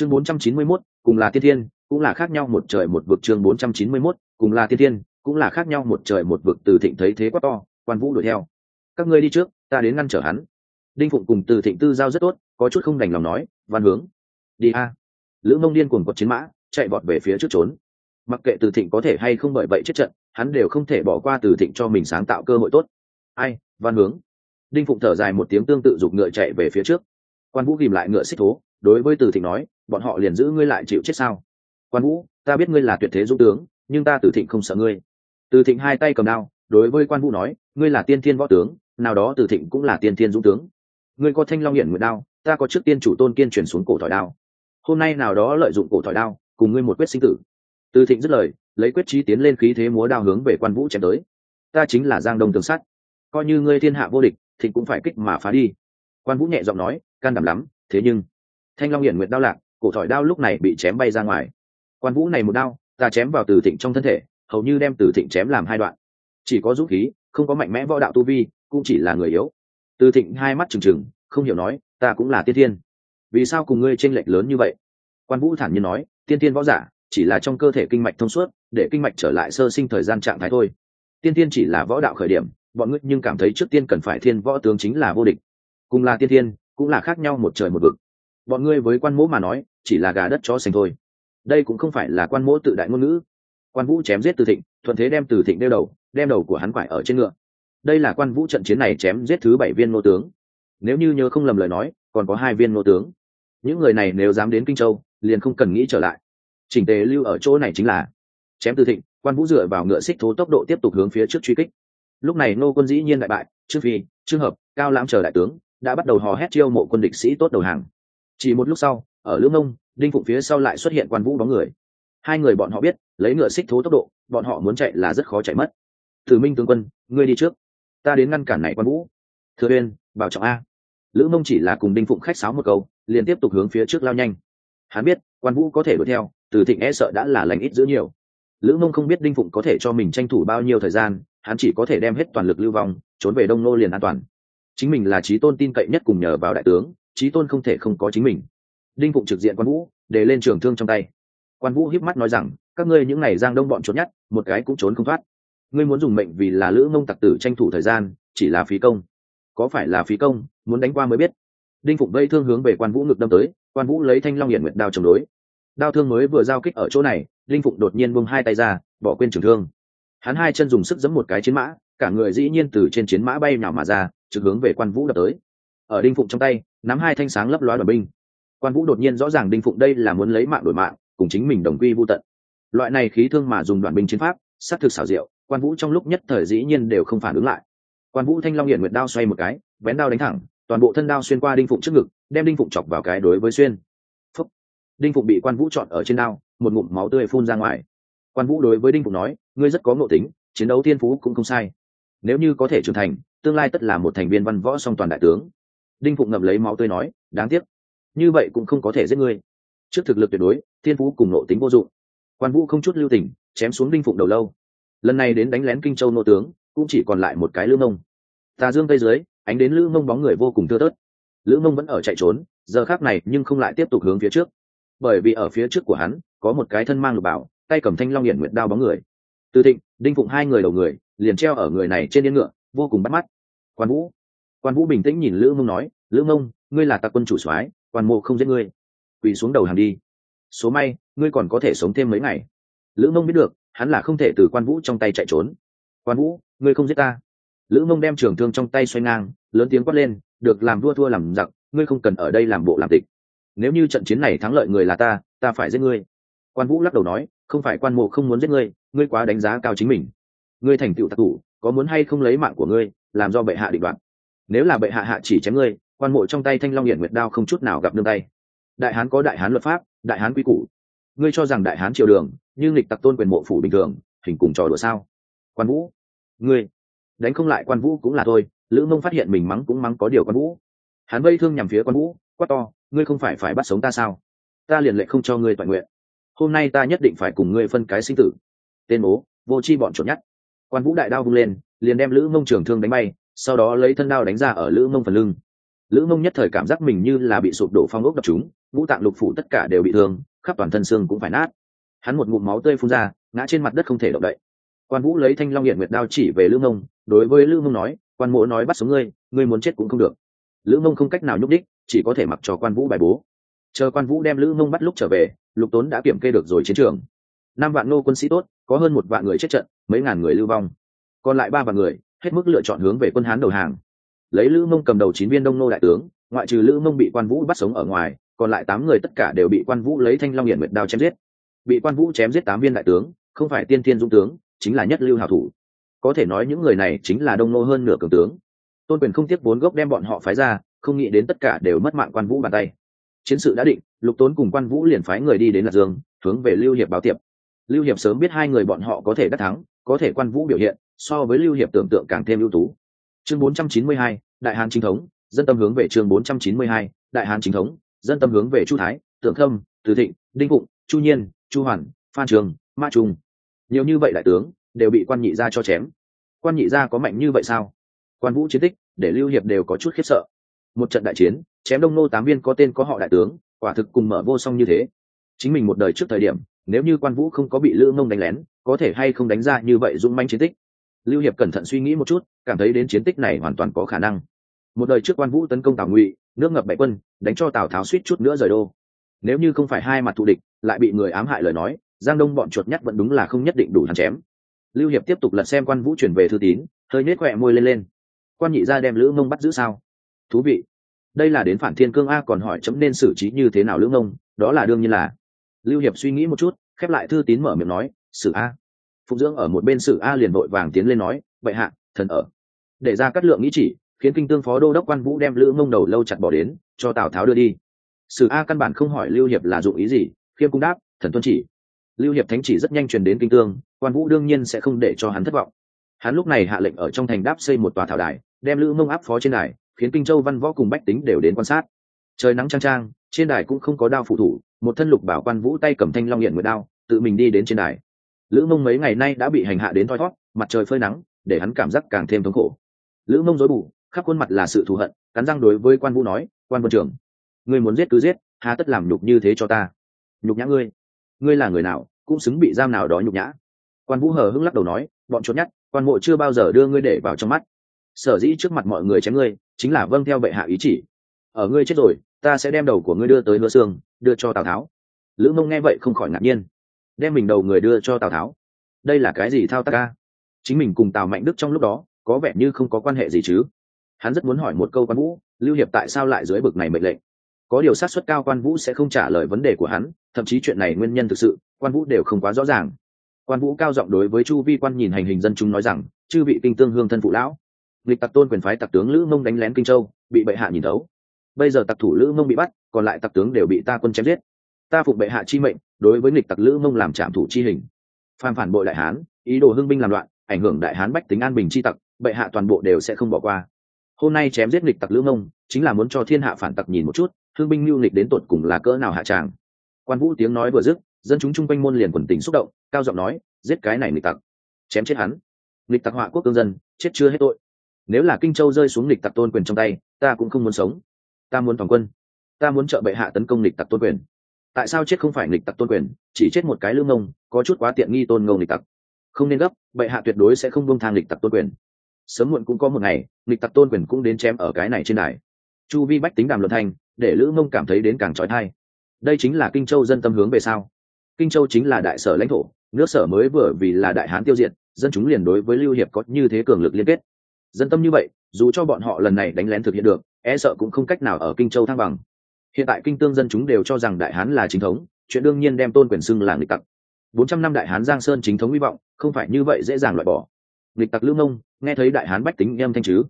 chương 491, cùng là tiên thiên cũng là khác nhau một trời một vực chương 491, cùng là tiên thiên cũng là khác nhau một trời một vực từ thịnh thấy thế quá to quan vũ đuổi theo. Các ngươi đi trước ta đến ngăn trở hắn. Đinh phụng cùng từ thịnh tư giao rất tốt có chút không đành lòng nói văn hướng đi a. Lữ mông điên cuồng quật chiến mã chạy vọt về phía trước trốn. Mặc kệ từ thịnh có thể hay không bởi vậy chết trận hắn đều không thể bỏ qua từ thịnh cho mình sáng tạo cơ hội tốt. Ai văn hướng. Đinh phụng thở dài một tiếng tương tự giục ngựa chạy về phía trước. Quan vũ ghìm lại ngựa xích thố đối với từ thịnh nói bọn họ liền giữ ngươi lại chịu chết sao? Quan vũ, ta biết ngươi là tuyệt thế dũng tướng, nhưng ta từ thịnh không sợ ngươi. Từ thịnh hai tay cầm đao, đối với quan vũ nói, ngươi là tiên thiên võ tướng, nào đó từ thịnh cũng là tiên thiên dũng tướng. Ngươi có thanh long hiển nguyện đao, ta có trước tiên chủ tôn kiên chuyển xuống cổ thỏi đao. Hôm nay nào đó lợi dụng cổ thỏi đao, cùng ngươi một quyết sinh tử. Từ thịnh dứt lời, lấy quyết trí tiến lên khí thế múa đao hướng về quan vũ chém tới. Ta chính là giang đông tường sắt coi như ngươi thiên hạ vô địch, thịnh cũng phải kích mà phá đi. Quan vũ nhẹ giọng nói, can đảm lắm, thế nhưng, thanh long hiển nguyện đao lạc cổ thỏi đao lúc này bị chém bay ra ngoài. Quan vũ này một đao, ta chém vào từ thịnh trong thân thể, hầu như đem từ thịnh chém làm hai đoạn. Chỉ có dũng khí, không có mạnh mẽ võ đạo tu vi, cũng chỉ là người yếu. Từ thịnh hai mắt trừng trừng, không hiểu nói, ta cũng là tiên thiên. Vì sao cùng ngươi tranh lệch lớn như vậy? Quan vũ thản nhiên nói, tiên thiên võ giả, chỉ là trong cơ thể kinh mạch thông suốt, để kinh mạch trở lại sơ sinh thời gian trạng thái thôi. Tiên thiên chỉ là võ đạo khởi điểm, bọn ngươi nhưng cảm thấy trước tiên cần phải thiên võ tướng chính là vô địch. Cùng là tiên thiên, cũng là khác nhau một trời một vực bọn ngươi với quan mỗ mà nói, chỉ là gà đất chó xanh thôi. Đây cũng không phải là quan mỗ tự đại ngôn ngữ. Quan vũ chém giết từ thịnh, thuận thế đem từ thịnh đeo đầu, đem đầu của hắn quải ở trên ngựa. Đây là quan vũ trận chiến này chém giết thứ bảy viên nô tướng. Nếu như nhớ không lầm lời nói, còn có hai viên nô tướng. Những người này nếu dám đến kinh châu, liền không cần nghĩ trở lại. Chỉnh tề lưu ở chỗ này chính là chém từ thịnh, quan vũ dựa vào ngựa xích thố tốc độ tiếp tục hướng phía trước truy kích. Lúc này nô quân dĩ nhiên đại bại, trương phi, trương hợp, cao lãm chờ đại tướng, đã bắt đầu hò hét chiêu mộ quân địch sĩ tốt đầu hàng chỉ một lúc sau, ở lưỡng nông, đinh phụng phía sau lại xuất hiện quan vũ bóng người. Hai người bọn họ biết, lấy ngựa xích thố tốc độ, bọn họ muốn chạy là rất khó chạy mất. Thử minh tướng quân, ngươi đi trước. Ta đến ngăn cản này quan vũ. Thừa uyên, bảo trọng a. Lữ mông chỉ là cùng đinh phụng khách sáo một câu, liền tiếp tục hướng phía trước lao nhanh. Hắn biết, quan vũ có thể đuổi theo, từ thịnh e sợ đã là lành ít giữ nhiều. Lữ mông không biết đinh phụng có thể cho mình tranh thủ bao nhiêu thời gian, hắn chỉ có thể đem hết toàn lực lưu vong, trốn về đông nô liền an toàn. Chính mình là trí tôn tin cậy nhất cùng nhờ vào đại tướng trí tôn không thể không có chính mình. Đinh phụng trực diện quan vũ, để lên trường thương trong tay. Quan vũ híp mắt nói rằng, các ngươi những ngày giang đông bọn trốn nhất, một cái cũng trốn không thoát. Ngươi muốn dùng mệnh vì là lữ mông tặc tử tranh thủ thời gian, chỉ là phí công. Có phải là phí công, muốn đánh qua mới biết. Đinh phụng vây thương hướng về quan vũ ngực đâm tới, quan vũ lấy thanh long hiển nguyện đao chống đối. Đao thương mới vừa giao kích ở chỗ này, đinh phụng đột nhiên bung hai tay ra, bỏ quên trường thương. Hắn hai chân dùng sức giẫm một cái chiến mã, cả người dĩ nhiên từ trên chiến mã bay nào mà ra, trực hướng về quan vũ đập tới. Ở đinh phụng trong tay nắm hai thanh sáng lấp loá đoàn binh. Quan vũ đột nhiên rõ ràng đinh phụng đây là muốn lấy mạng đổi mạng, cùng chính mình đồng quy vô tận. Loại này khí thương mà dùng đoàn binh chiến pháp sát thực xảo diệu, quan vũ trong lúc nhất thời dĩ nhiên đều không phản ứng lại. Quan vũ thanh long hiển nguyệt đao xoay một cái, vén đao đánh thẳng, toàn bộ thân đao xuyên qua đinh phụng trước ngực, đem đinh phụng chọc vào cái đối với xuyên. Phúc. đinh phụng bị quan vũ chọn ở trên đao, một ngụm máu tươi phun ra ngoài. Quan vũ đối với đinh phụng nói, ngươi rất có ngộ tính, chiến đấu thiên phú cũng không sai. Nếu như có thể trưởng thành, tương lai tất là một thành viên văn võ song toàn đại tướng đinh phụng ngậm lấy máu tươi nói, đáng tiếc, như vậy cũng không có thể giết ngươi. Trước thực lực tuyệt đối, thiên phú cùng nộ tính vô dụng. Quan vũ không chút lưu tình, chém xuống đinh phụng đầu lâu. Lần này đến đánh lén kinh châu nô tướng, cũng chỉ còn lại một cái lữ mông. Tà dương tây dưới, ánh đến lữ mông bóng người vô cùng thưa tớt lữ mông vẫn ở chạy trốn, giờ khác này nhưng không lại tiếp tục hướng phía trước. Bởi vì ở phía trước của hắn, có một cái thân mang lục bảo, tay cầm thanh long hiển nguyệt đao bóng người. Từ thịnh, đinh phụng hai người đầu người, liền treo ở người này trên yên ngựa, vô cùng bắt mắt. Quan vũ quan vũ bình tĩnh nhìn lữ mông nói, lữ mông, ngươi là tạc quân chủ soái, quan mộ không giết ngươi. Quỳ xuống đầu hàng đi. Số may, ngươi còn có thể sống thêm mấy ngày. Lữ mông biết được, hắn là không thể từ quan vũ trong tay chạy trốn. Quan vũ, ngươi không giết ta. Lữ mông đem trường thương trong tay xoay ngang, lớn tiếng quát lên, được làm vua thua làm giặc, ngươi không cần ở đây làm bộ làm tịch nếu như trận chiến này thắng lợi người là ta ta phải giết ngươi. Quan vũ lắc đầu nói, không phải quan mộ không muốn giết ngươi ngươi quá đánh giá cao chính mình. Ngươi thành tựu tạc thủ, có muốn hay không lấy mạng của ngươi, làm do bệ hạ định đoạt? Nếu là bệ hạ hạ chỉ chém ngươi, quan mộ trong tay thanh long hiển nguyệt đao không chút nào gặp nương tay. Đại hán có đại hán luật pháp, đại hán quy củ. Ngươi cho rằng đại hán triều đường, nhưng lịch tặc tôn quyền mộ phủ bình thường, hình cùng trò đùa sao? Quan vũ, ngươi, đánh không lại quan vũ cũng là thôi, lữ mông phát hiện mình mắng cũng mắng có điều quan vũ. Hắn vây thương nhằm phía quan vũ, quát to, ngươi không phải phải bắt sống ta sao? Ta liền lệ không cho ngươi toàn nguyện. Hôm nay ta nhất định phải cùng ngươi phân cái sinh tử. Tên bố, vô chi bọn trộm nhất quan vũ đại đao vung lên, liền đem lữ mông trường thương đánh bay sau đó lấy thân đao đánh ra ở lữ mông phần lưng. Lữ mông nhất thời cảm giác mình như là bị sụp đổ phong ốc đập chúng ngũ tạng lục phủ tất cả đều bị thương, khắp toàn thân xương cũng phải nát. Hắn một ngụm máu tươi phun ra, ngã trên mặt đất không thể động đậy. Quan vũ lấy thanh long hiện nguyệt đao chỉ về lữ mông, đối với lữ mông nói, quan mỗ nói bắt sống ngươi ngươi muốn chết cũng không được. Lữ mông không cách nào nhúc đích chỉ có thể mặc cho quan vũ bài bố. Chờ quan vũ đem lữ mông bắt lúc trở về, lục tốn đã kiểm kê được rồi chiến trường. Năm vạn nô quân sĩ tốt, có hơn một vạn người chết trận, mấy ngàn người lưu vong. Còn lại ba vạn người hết mức lựa chọn hướng về quân hán đầu hàng. Lấy lữ mông cầm đầu chín viên đông nô đại tướng, ngoại trừ lữ mông bị quan vũ bắt sống ở ngoài, còn lại tám người tất cả đều bị quan vũ lấy thanh long hiển nguyệt đao chém giết. Bị quan vũ chém giết tám viên đại tướng, không phải tiên thiên dũng tướng, chính là nhất lưu hào thủ. Có thể nói những người này chính là đông nô hơn nửa cường tướng. Tôn quyền không tiếc vốn gốc đem bọn họ phái ra, không nghĩ đến tất cả đều mất mạng quan vũ bàn tay. Chiến sự đã định, lục tốn cùng quan vũ liền phái người đi đến lạc dương, hướng về lưu hiệp báo tiệp. Lưu hiệp sớm biết hai người bọn họ có thể đắc thắng, có thể quan vũ biểu hiện so với lưu hiệp tưởng tượng càng thêm ưu tú. Chương 492, đại hán chính thống dân tâm hướng về chương 492, đại hán chính thống dân tâm hướng về chu thái Tưởng khâm từ thịnh đinh phụng chu nhiên chu hoàn phan trường ma trung. Nhiều như vậy đại tướng đều bị quan nhị gia cho chém. Quan nhị gia có mạnh như vậy sao? Quan vũ chiến tích để lưu hiệp đều có chút khiếp sợ. Một trận đại chiến chém đông nô tám viên có tên có họ đại tướng quả thực cùng mở vô song như thế. Chính mình một đời trước thời điểm nếu như quan vũ không có bị lữ mông đánh lén có thể hay không đánh ra như vậy dũng manh chiến tích? Lưu hiệp cẩn thận suy nghĩ một chút, cảm thấy đến chiến tích này hoàn toàn có khả năng. Một đời trước quan vũ tấn công tào ngụy, nước ngập bảy quân, đánh cho tào tháo suýt chút nữa rời đô. Nếu như không phải hai mặt thù địch, lại bị người ám hại lời nói, giang đông bọn chuột nhắt vẫn đúng là không nhất định đủ hắn chém. Lưu hiệp tiếp tục lật xem quan vũ chuyển về thư tín, hơi nết khỏe môi lên lên. Quan nhị ra đem lữ mông bắt giữ sao? Thú vị. Đây là đến phản thiên cương a còn hỏi chấm nên xử trí như thế nào lữ mông đó là đương nhiên là. Lưu hiệp suy nghĩ một chút, khép lại thư tín mở miệng nói, xử a phụng dưỡng ở một bên sử a liền vội vàng tiến lên nói vậy hạ, thần ở. Để ra cắt lượng nghĩ chỉ, khiến kinh tương phó đô đốc quan vũ đem lữ mông đầu lâu chặt bỏ đến, cho tào tháo đưa đi. Sử a căn bản không hỏi lưu hiệp là dụng ý gì, khiêm cung đáp, thần tuân chỉ. Lưu hiệp thánh chỉ rất nhanh truyền đến kinh tương, quan vũ đương nhiên sẽ không để cho hắn thất vọng. Hắn lúc này hạ lệnh ở trong thành đáp xây một tòa thảo đài, đem lữ mông áp phó trên đài, khiến kinh châu văn võ cùng bách tính đều đến quan sát. Trời nắng trang trang trên đài cũng không có đao phụ thủ, một thân lục bảo quan vũ tay cầm thanh long hiện nguyệt đao, tự mình đi đến trên đài lữ mông mấy ngày nay đã bị hành hạ đến thoi thót, mặt trời phơi nắng, để hắn cảm giác càng thêm thống khổ. Lữ mông dối bù, khắp khuôn mặt là sự thù hận, cắn răng đối với quan vũ nói, quan quân trưởng, ngươi muốn giết cứ giết, hà tất làm nhục như thế cho ta. Nhục nhã ngươi? Ngươi là người nào, cũng xứng bị giam nào đó nhục nhã. Quan vũ hờ hững lắc đầu nói, bọn trốn nhát, quan mộ chưa bao giờ đưa ngươi để vào trong mắt. Sở dĩ trước mặt mọi người chém ngươi, chính là vâng theo bệ hạ ý chỉ. Ở ngươi chết rồi, ta sẽ đem đầu của ngươi đưa tới hứa xương đưa cho tào tháo. Lữ mông nghe vậy không khỏi ngạc nhiên đem mình đầu người đưa cho tào tháo. Đây là cái gì thao tác ca? Chính mình cùng tào mạnh đức trong lúc đó, có vẻ như không có quan hệ gì chứ? Hắn rất muốn hỏi một câu quan vũ, lưu hiệp tại sao lại dưới bực này mệnh lệnh? Có điều sát xuất cao quan vũ sẽ không trả lời vấn đề của hắn, thậm chí chuyện này nguyên nhân thực sự, quan vũ đều không quá rõ ràng. Quan vũ cao giọng đối với chu vi quan nhìn hành hình dân chúng nói rằng, chư vị kinh tương hương thân phụ lão lịch tặc tôn quyền phái tặc tướng lữ mông đánh lén kinh châu, bị bệ hạ nhìn thấu. Bây giờ tặc thủ lữ mông bị bắt, còn lại tặc tướng đều bị ta quân chém giết ta phục bệ hạ chi mệnh, đối với lịch tặc lữ mông làm trạm thủ chi hình. Phàm phản bội đại hán, ý đồ hưng binh làm loạn, ảnh hưởng đại hán bách tính an bình chi tặc, bệ hạ toàn bộ đều sẽ không bỏ qua. Hôm nay chém giết lịch tặc lữ mông, chính là muốn cho thiên hạ phản tặc nhìn một chút hưng binh lưu lịch đến tột cùng là cỡ nào hạ tràng. Quan vũ tiếng nói vừa dứt, dân chúng chung quanh môn liền quần tình xúc động, cao giọng nói, giết cái này lịch tặc. Chém chết hắn. Lịch tặc họa quốc cương dân, chết chưa hết tội. Nếu là kinh châu rơi xuống lịch tặc tôn quyền trong tay, ta cũng không muốn sống. Ta muốn toàn quân. Ta muốn trợ bệ hạ tấn công lịch tặc tôn quyền tại sao chết không phải lịch tặc tôn quyền, chỉ chết một cái lương ngông, có chút quá tiện nghi tôn ngông lịch tặc? Không nên gấp, bệ hạ tuyệt đối sẽ không buông thang lịch tặc tôn quyền. Sớm muộn cũng có một ngày lịch tặc tôn quyền cũng đến chém ở cái này trên đài. Chu vi bách tính đàm luận thanh, để lữ mông cảm thấy đến càng trói thai. Đây chính là kinh châu dân tâm hướng về sao? Kinh châu chính là đại sở lãnh thổ, nước sở mới vừa vì là đại hán tiêu diệt, dân chúng liền đối với lưu hiệp có như thế cường lực liên kết. Dân tâm như vậy, dù cho bọn họ lần này đánh lén thực hiện được e sợ cũng không cách nào ở kinh châu thăng bằng hiện tại kinh tương dân chúng đều cho rằng đại hán là chính thống, chuyện đương nhiên đem tôn quyền xưng là nghịch tặc. Bốn trăm năm đại hán giang sơn chính thống hy vọng, không phải như vậy dễ dàng loại bỏ. Nghịch tặc lưu nông nghe thấy đại hán bách tính em thanh chứ?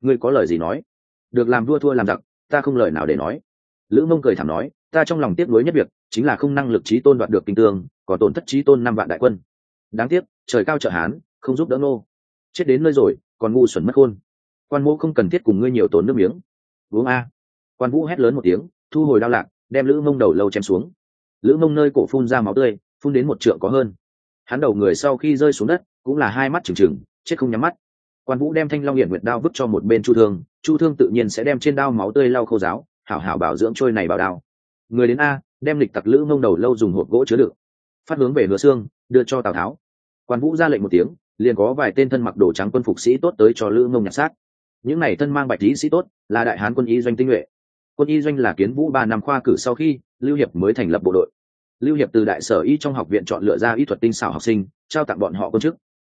Ngươi có lời gì nói? Được làm vua thua làm giặc, ta không lời nào để nói. Lữ mông cười thảm nói, ta trong lòng tiếc nuối nhất việc, chính là không năng lực trí tôn đoạt được kinh tương còn tổn thất trí tôn năm vạn đại quân. Đáng tiếc, trời cao trợ hán, không giúp đỡ nô. Chết đến nơi rồi, còn ngu xuẩn mất khôn. Quan mũ không cần thiết cùng ngươi nhiều tổn nước miếng. Uống a. Quan vũ hét lớn một tiếng thu hồi đao lạc, đem lữ mông đầu lâu chém xuống. Lữ mông nơi cổ phun ra máu tươi, phun đến một trượng có hơn. Hắn đầu người sau khi rơi xuống đất, cũng là hai mắt trừng trừng, chết không nhắm mắt. Quan vũ đem thanh long hiển nguyệt đao vứt cho một bên chu thương chu thương tự nhiên sẽ đem trên đao máu tươi lau khô giáo, hảo hảo bảo dưỡng trôi này bảo đao. Người đến a, đem lịch tặc lữ mông đầu lâu dùng hộp gỗ chứa đựng. Phát hướng về hứa xương đưa cho tào tháo. Quan vũ ra lệnh một tiếng, liền có vài tên thân mặc đồ trắng quân phục sĩ tốt tới cho lữ mông nhặt xác. Những này thân mang bạch lý sĩ tốt, là đại hán quân y doanh tinh nhuệ quân y doanh là kiến vũ ba năm khoa cử sau khi lưu hiệp mới thành lập bộ đội. Lưu hiệp từ đại sở y trong học viện chọn lựa ra y thuật tinh xảo học sinh, trao tặng bọn họ quân chức.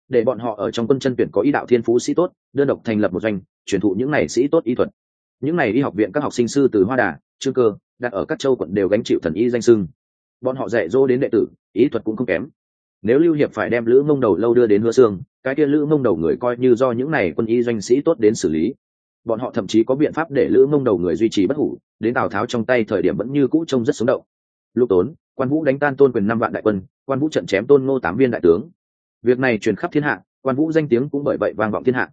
Để bọn họ ở trong quân chân tuyển có y đạo thiên phú sĩ tốt, đơn độc thành lập một doanh, truyền thụ những này sĩ tốt y thuật. Những này y học viện các học sinh sư từ hoa đà, trương cơ, đặt ở các châu quận đều gánh chịu thần y danh sưng bọn họ dạy dỗ đến đệ tử ý thuật cũng không kém. Nếu lưu hiệp phải đem lữ mông đầu lâu đưa đến hứa xương cái kia lữ mông đầu người coi như do những này quân y doanh sĩ tốt đến xử lý bọn họ thậm chí có biện pháp để lữ mông đầu người duy trì bất hủ, đến tào tháo trong tay thời điểm vẫn như cũ trông rất sống động. Lúc tốn, quan vũ đánh tan tôn quyền năm vạn đại quân, quan vũ trận chém tôn ngô tám viên đại tướng. Việc này truyền khắp thiên hạ, quan vũ danh tiếng cũng bởi vậy vang vọng thiên hạ.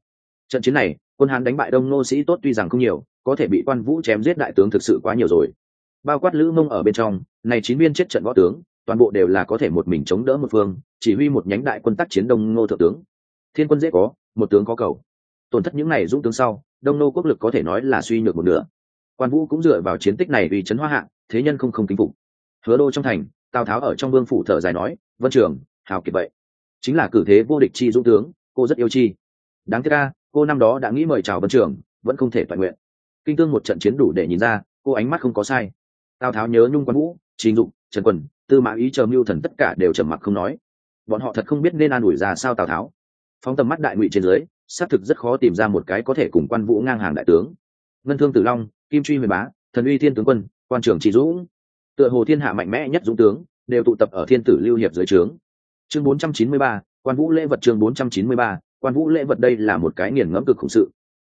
Trận chiến này, quân hán đánh bại đông nô sĩ tốt tuy rằng không nhiều, có thể bị quan vũ chém giết đại tướng thực sự quá nhiều rồi. Bao quát lữ mông ở bên trong, này chín viên chết trận võ tướng, toàn bộ đều là có thể một mình chống đỡ một phương, chỉ huy một nhánh đại quân tác chiến đông ngô thượng tướng. Thiên quân dễ có, một tướng có cầu. Tổn thất những này dũng tướng sau đông nô quốc lực có thể nói là suy nhược một nửa. Quan vũ cũng dựa vào chiến tích này vì trấn hoa hạng thế nhân không không kính phục. Hứa đô trong thành, tào tháo ở trong vương phủ thở dài nói, vân trường, hào kiệt vậy. Chính là cử thế vô địch chi dũng tướng, cô rất yêu chi. Đáng tiếc ra cô năm đó đã nghĩ mời chào vân trường, vẫn không thể toàn nguyện. Kinh tương một trận chiến đủ để nhìn ra, cô ánh mắt không có sai. Tào tháo nhớ nhung quan vũ, trình dụng trần quần, tư mã ý chờ mưu thần tất cả đều trầm mặc không nói. Bọn họ thật không biết nên an ủi ra sao tào tháo. Phóng tầm mắt đại ngụy trên dưới xác thực rất khó tìm ra một cái có thể cùng quan vũ ngang hàng đại tướng. Ngân thương tử long kim truy huyền bá thần uy thiên tướng quân quan trưởng trị dũng. Tựa hồ thiên hạ mạnh mẽ nhất dũng tướng đều tụ tập ở thiên tử lưu hiệp dưới trướng. Chương 493, quan vũ lễ vật chương 493, quan vũ lễ vật đây là một cái nghiền ngẫm cực khủng sự.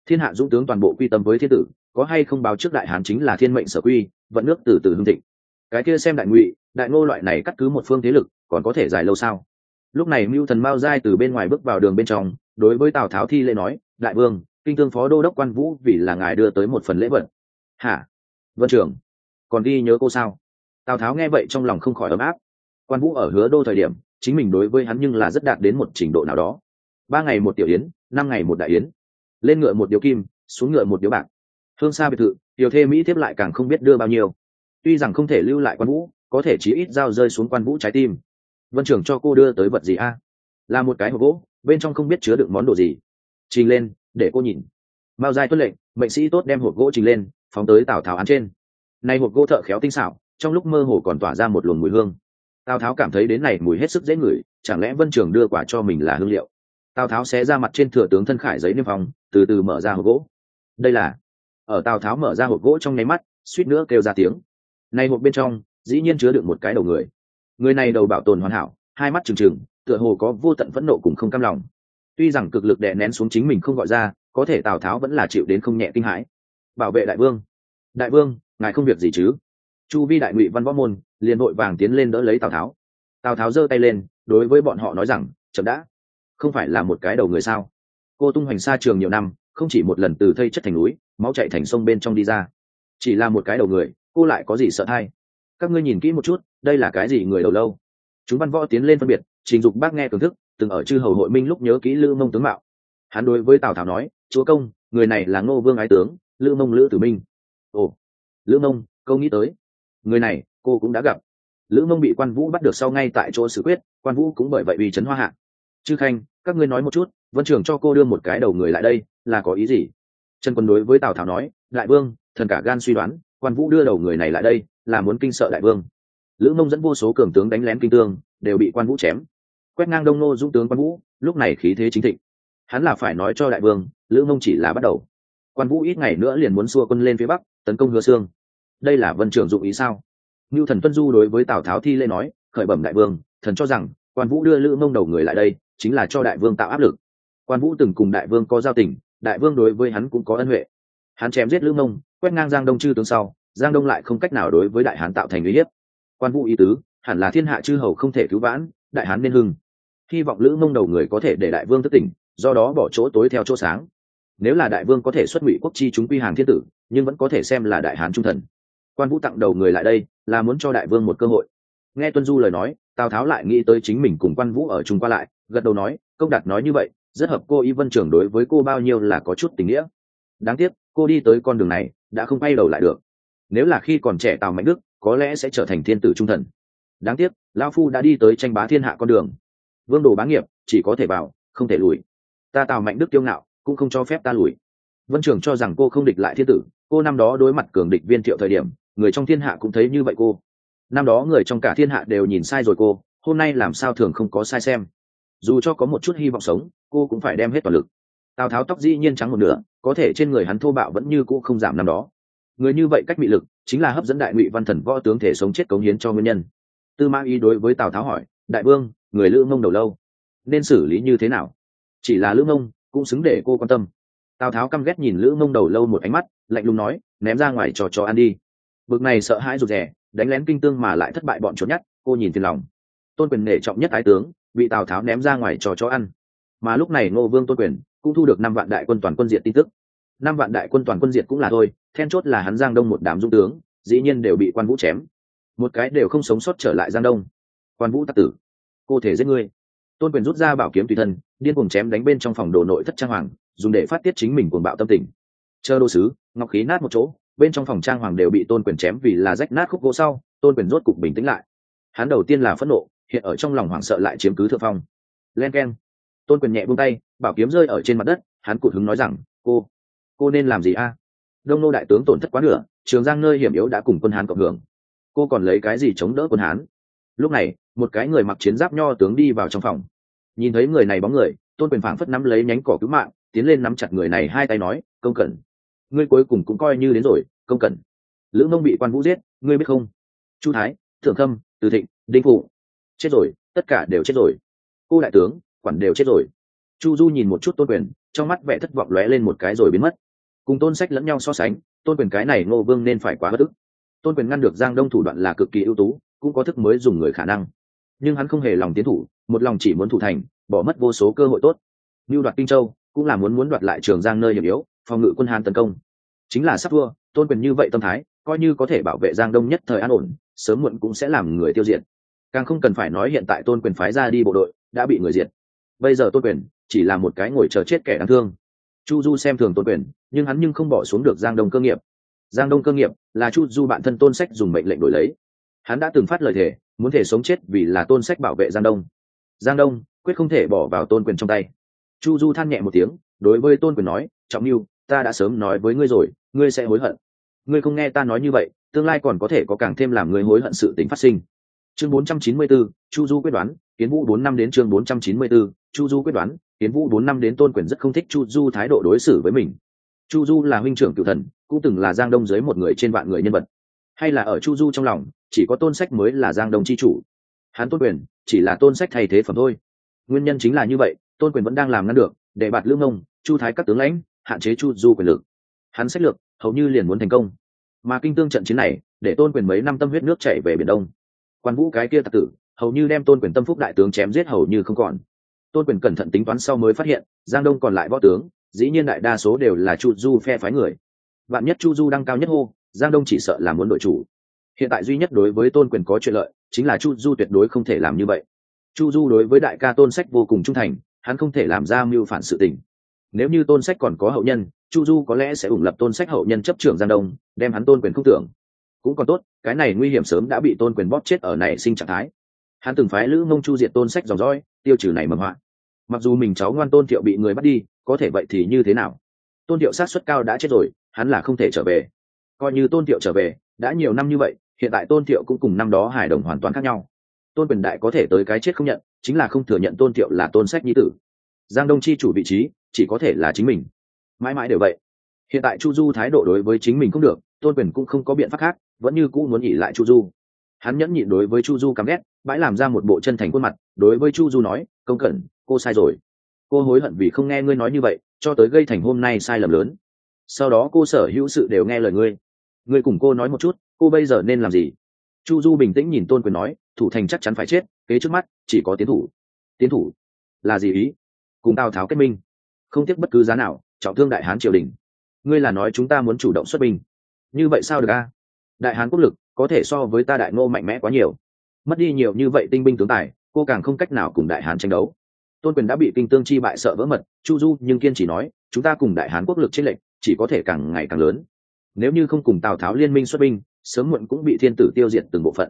Thiên hạ dũng tướng toàn bộ quy tâm với thiên tử có hay không báo trước đại hán chính là thiên mệnh sở quy vận nước từ từ hưng thịnh. Cái kia xem đại ngụy đại ngô loại này cắt cứ một phương thế lực còn có thể dài lâu sao? Lúc này mưu thần mao giai từ bên ngoài bước vào đường bên trong đối với tào tháo thi lễ nói, đại vương, kinh thương phó đô đốc quan vũ vì là ngài đưa tới một phần lễ vật. Hả? Vân trưởng, còn đi nhớ cô sao? Tào tháo nghe vậy trong lòng không khỏi ấm áp. Quan vũ ở hứa đô thời điểm, chính mình đối với hắn nhưng là rất đạt đến một trình độ nào đó. Ba ngày một tiểu yến, năm ngày một đại yến. Lên ngựa một điếu kim, xuống ngựa một điếu bạc. Hương xa biệt thự, tiểu thê mỹ tiếp lại càng không biết đưa bao nhiêu. Tuy rằng không thể lưu lại quan vũ, có thể chí ít dao rơi xuống quan vũ trái tim. Vân trưởng cho cô đưa tới vật gì a? Là một cái hộp gỗ, bên trong không biết chứa đựng món đồ gì. Trình lên, để cô nhìn. Mao giai tuân lệnh, mệnh sĩ tốt đem hộp gỗ trình lên, phóng tới tào tháo án trên. Nay hộp gỗ thợ khéo tinh xảo, trong lúc mơ hồ còn tỏa ra một luồng mùi hương. Tào tháo cảm thấy đến này mùi hết sức dễ ngửi, chẳng lẽ vân trường đưa quả cho mình là hương liệu? Tào tháo xé ra mặt trên thừa tướng thân khải giấy niêm phong, từ từ mở ra hộp gỗ. Đây là. Ở tào tháo mở ra hộp gỗ trong nháy mắt, suýt nữa kêu ra tiếng. Nay hộp bên trong, dĩ nhiên chứa được một cái đầu người. Người này đầu bảo tồn hoàn hảo hai mắt trừng trừng, tựa hồ có vô tận phẫn nộ cùng không cam lòng. Tuy rằng cực lực đè nén xuống chính mình không gọi ra, có thể tào tháo vẫn là chịu đến không nhẹ kinh hãi. Bảo vệ đại vương. Đại vương, ngài không việc gì chứ? Chu vi đại ngụy văn võ môn, liền vội vàng tiến lên đỡ lấy tào tháo. Tào tháo giơ tay lên, đối với bọn họ nói rằng, chậm đã. Không phải là một cái đầu người sao? Cô tung hoành xa trường nhiều năm, không chỉ một lần từ thây chất thành núi, máu chạy thành sông bên trong đi ra. Chỉ là một cái đầu người, cô lại có gì sợ thay? Các ngươi nhìn kỹ một chút, đây là cái gì người đầu lâu? Chúng văn võ tiến lên phân biệt, trình dục bác nghe thưởng thức, từng ở chư hầu hội minh lúc nhớ kỹ lư mông tướng mạo. Hắn đối với tào tháo nói, chúa công, người này là ngô vương ái tướng lư mông lữ tử minh. Ồ, lữ mông, câu nghĩ tới. Người này, cô cũng đã gặp. Lữ mông bị quan vũ bắt được sau ngay tại chỗ xử quyết, quan vũ cũng bởi vậy vì trấn hoa hạ. Chư khanh, các ngươi nói một chút, vân trưởng cho cô đưa một cái đầu người lại đây, là có ý gì? Trần quân đối với tào tháo nói, đại vương, thần cả gan suy đoán, quan vũ đưa đầu người này lại đây, là muốn kinh sợ đại vương lữ mông dẫn vô số cường tướng đánh lén kinh tương, đều bị quan vũ chém. Quét ngang đông nô dũng tướng quan vũ, lúc này khí thế chính thịnh. Hắn là phải nói cho đại vương, lữ mông chỉ là bắt đầu. Quan vũ ít ngày nữa liền muốn xua quân lên phía bắc, tấn công hứa xương đây là vân trưởng dụng ý sao? Ngưu thần tuân du đối với tào tháo thi lễ nói, khởi bẩm đại vương, thần cho rằng, quan vũ đưa lữ mông đầu người lại đây, chính là cho đại vương tạo áp lực. Quan vũ từng cùng đại vương có giao tình, đại vương đối với hắn cũng có ân huệ. Hắn chém giết lữ mông, quét ngang giang đông chư tướng sau, giang đông lại không cách nào đối với đại hán tạo thành uy hiếp quan vũ ý tứ, hẳn là thiên hạ chư hầu không thể cứu vãn, đại hán nên hưng. Hy vọng lữ mông đầu người có thể để đại vương thất tỉnh, do đó bỏ chỗ tối theo chỗ sáng. Nếu là đại vương có thể xuất ngụy quốc chi chúng quy hàng thiên tử, nhưng vẫn có thể xem là đại hán trung thần. Quan vũ tặng đầu người lại đây, là muốn cho đại vương một cơ hội. Nghe tuân du lời nói, tào tháo lại nghĩ tới chính mình cùng quan vũ ở chung qua lại, gật đầu nói, công đạt nói như vậy, rất hợp cô y vân trưởng đối với cô bao nhiêu là có chút tình nghĩa. Đáng tiếc, cô đi tới con đường này, đã không bay đầu lại được. Nếu là khi còn trẻ tào mạnh đức có lẽ sẽ trở thành thiên tử trung thần. Đáng tiếc lao phu đã đi tới tranh bá thiên hạ con đường. Vương đồ bá nghiệp, chỉ có thể vào không thể lùi. Ta tào mạnh đức tiêu ngạo, cũng không cho phép ta lùi. Vân trường cho rằng cô không địch lại thiên tử, cô năm đó đối mặt cường địch viên thiệu thời điểm, người trong thiên hạ cũng thấy như vậy cô. Năm đó người trong cả thiên hạ đều nhìn sai rồi cô, hôm nay làm sao thường không có sai xem. Dù cho có một chút hy vọng sống, cô cũng phải đem hết toàn lực. Tào tháo tóc dĩ nhiên trắng một nửa, có thể trên người hắn thô bạo vẫn như cũ không giảm năm đó người như vậy cách bị lực, chính là hấp dẫn đại ngụy văn thần võ tướng thể sống chết cống hiến cho nguyên nhân. Tư mã ý đối với tào tháo hỏi, đại vương, người lữ mông đầu lâu, nên xử lý như thế nào? Chỉ là lữ mông cũng xứng để cô quan tâm. Tào tháo căm ghét nhìn lữ mông đầu lâu một ánh mắt, lạnh lùng nói, ném ra ngoài trò trò ăn đi. Bực này sợ hãi rụt rè, đánh lén kinh tương mà lại thất bại bọn trốn nhất, cô nhìn tiền lòng. Tôn quyền nể trọng nhất ái tướng, bị tào tháo ném ra ngoài trò chó ăn. Mà lúc này ngô vương tôn quyền cũng thu được năm vạn đại quân toàn quân diệt tin tức. Năm vạn đại quân toàn quân diệt cũng là thôi then chốt là hắn giang đông một đám dung tướng, dĩ nhiên đều bị quan vũ chém. Một cái đều không sống sót trở lại giang đông. Quan vũ tắc tử, cô thể giết ngươi. Tôn quyền rút ra bảo kiếm tùy thân, điên cuồng chém đánh bên trong phòng đồ nội thất trang hoàng, dùng để phát tiết chính mình cuồng bạo tâm tình. Chờ đồ sứ, ngọc khí nát một chỗ, bên trong phòng trang hoàng đều bị tôn quyền chém vì là rách nát khúc gỗ sau, tôn quyền rốt cục bình tĩnh lại. Hắn đầu tiên là phẫn nộ, hiện ở trong lòng hoảng sợ lại chiếm cứ thượng phong. Len k e n tôn quyền nhẹ buông tay, bảo kiếm rơi ở trên mặt đất, hắn cụt hứng nói rằng, cô cô nên làm gì a? Đông nô đại tướng tổn thất quá nửa, trường giang nơi hiểm yếu đã cùng quân hán cộng hưởng. Cô còn lấy cái gì chống đỡ quân hán? Lúc này, một cái người mặc chiến giáp nho tướng đi vào trong phòng. Nhìn thấy người này bóng người, tôn quyền phảng phất nắm lấy nhánh cỏ cứu mạng, tiến lên nắm chặt người này hai tay nói, công cẩn, ngươi cuối cùng cũng coi như đến rồi, công cẩn. Lữ mông bị quan vũ giết, ngươi biết không? Chu thái, thượng khâm từ thịnh, đinh phụ, chết rồi, tất cả đều chết rồi. Cô đại tướng, quản đều chết rồi. Chu du nhìn một chút tôn quyền, trong mắt vẻ thất vọng lóe lên một cái rồi biến mất cùng tôn sách lẫn nhau so sánh, tôn quyền cái này ngô vương nên phải quá bất ức. Tôn quyền ngăn được giang đông thủ đoạn là cực kỳ ưu tú, cũng có thức mới dùng người khả năng. Nhưng hắn không hề lòng tiến thủ, một lòng chỉ muốn thủ thành, bỏ mất vô số cơ hội tốt. Như đoạt kinh châu, cũng là muốn muốn đoạt lại trường giang nơi hiểm yếu, phòng ngự quân hàn tấn công. Chính là sắp thua, tôn quyền như vậy tâm thái, coi như có thể bảo vệ giang đông nhất thời an ổn, sớm muộn cũng sẽ làm người tiêu diệt. Càng không cần phải nói hiện tại tôn quyền phái ra đi bộ đội, đã bị người diệt. Bây giờ tôn quyền chỉ là một cái ngồi chờ chết kẻ đáng thương chu du xem thường tôn quyền nhưng hắn nhưng không bỏ xuống được giang đông cơ nghiệp. Giang đông cơ nghiệp là chu du bạn thân tôn sách dùng mệnh lệnh đổi lấy. Hắn đã từng phát lời thề muốn thể sống chết vì là tôn sách bảo vệ giang đông. Giang đông quyết không thể bỏ vào tôn quyền trong tay. Chu du than nhẹ một tiếng đối với tôn quyền nói trọng mưu ta đã sớm nói với ngươi rồi ngươi sẽ hối hận. Ngươi không nghe ta nói như vậy tương lai còn có thể có càng thêm làm ngươi hối hận sự tính phát sinh. Chương 494, chu du quyết đoán kiến vũ bốn năm đến chương 494, chu du quyết đoán kiến vũ bốn năm đến tôn quyền rất không thích chu du thái độ đối xử với mình. Chu du là huynh trưởng cựu thần cũng từng là giang đông dưới một người trên vạn người nhân vật. Hay là ở chu du trong lòng chỉ có tôn sách mới là giang đông c h i chủ. Hắn tôn quyền chỉ là tôn sách thay thế phẩm thôi. Nguyên nhân chính là như vậy tôn quyền vẫn đang làm ngăn được để bạt lương nông, chu thái các tướng lãnh hạn chế chu du quyền lực. Hắn sách lược hầu như liền muốn thành công. Mà kinh tương trận chiến này để tôn quyền mấy năm tâm huyết nước chảy về biển đông. Quan vũ cái kia tạc tử hầu như đem tôn quyền tâm phúc đại tướng chém giết hầu như không còn tôn quyền cẩn thận tính toán sau mới phát hiện, giang đông còn lại võ tướng, dĩ nhiên đại đa số đều là chu du phe phái người. Bạn nhất chu du đăng cao nhất hô, giang đông chỉ sợ là muốn đội chủ. Hiện tại duy nhất đối với tôn quyền có chuyện lợi, chính là chu du tuyệt đối không thể làm như vậy. Chu du đối với đại ca tôn sách vô cùng trung thành, hắn không thể làm ra mưu phản sự tình. Nếu như tôn sách còn có hậu nhân, chu du có lẽ sẽ ủng lập tôn sách hậu nhân chấp trưởng giang đông, đem hắn tôn quyền không tưởng cũng còn tốt, cái này nguy hiểm sớm đã bị tôn quyền bóp chết ở này sinh trạng thái. Hắn từng phái lữ mông chu diệt tôn sách dòng dõi, tiêu trừ này mầm họa mặc dù mình cháu ngoan tôn thiệu bị người bắt đi, có thể vậy thì như thế nào? Tôn thiệu sát xuất cao đã chết rồi, hắn là không thể trở về. Coi như tôn thiệu trở về, đã nhiều năm như vậy, hiện tại tôn thiệu cũng cùng năm đó hài đồng hoàn toàn khác nhau. Tôn quyền đại có thể tới cái chết không nhận, chính là không thừa nhận tôn thiệu là tôn sách nhĩ tử. Giang đông chi chủ vị trí, chỉ có thể là chính mình. Mãi mãi đều vậy. Hiện tại chu du thái độ đối với chính mình không được, tôn quyền cũng không có biện pháp khác, vẫn như cũ muốn nghỉ lại chu du. Hắn nhẫn nhịn đối với chu du căm ghét, bãi làm ra một bộ chân thành khuôn mặt, đối với chu du nói, công cẩn cô sai rồi. Cô hối hận vì không nghe ngươi nói như vậy, cho tới gây thành hôm nay sai lầm lớn. Sau đó cô sở hữu sự đều nghe lời ngươi. Ngươi cùng cô nói một chút, cô bây giờ nên làm gì? Chu du bình tĩnh nhìn tôn quyền nói, thủ thành chắc chắn phải chết, kế trước mắt, chỉ có tiến thủ. Tiến thủ? Là gì ý? Cùng tào tháo kết minh. Không tiếc bất cứ giá nào, trọng thương đại hán triều đình. Ngươi là nói chúng ta muốn chủ động xuất binh. Như vậy sao được a? Đại hán quốc lực, có thể so với ta đại ngô mạnh mẽ quá nhiều. Mất đi nhiều như vậy tinh binh tướng tài, cô càng không cách nào cùng đại hán tranh đấu tôn quyền đã bị kinh tương chi bại sợ vỡ mật, chu du nhưng kiên chỉ nói, chúng ta cùng đại hán quốc lực trên lệnh chỉ có thể càng ngày càng lớn. Nếu như không cùng tào tháo liên minh xuất binh, sớm muộn cũng bị thiên tử tiêu diệt từng bộ phận.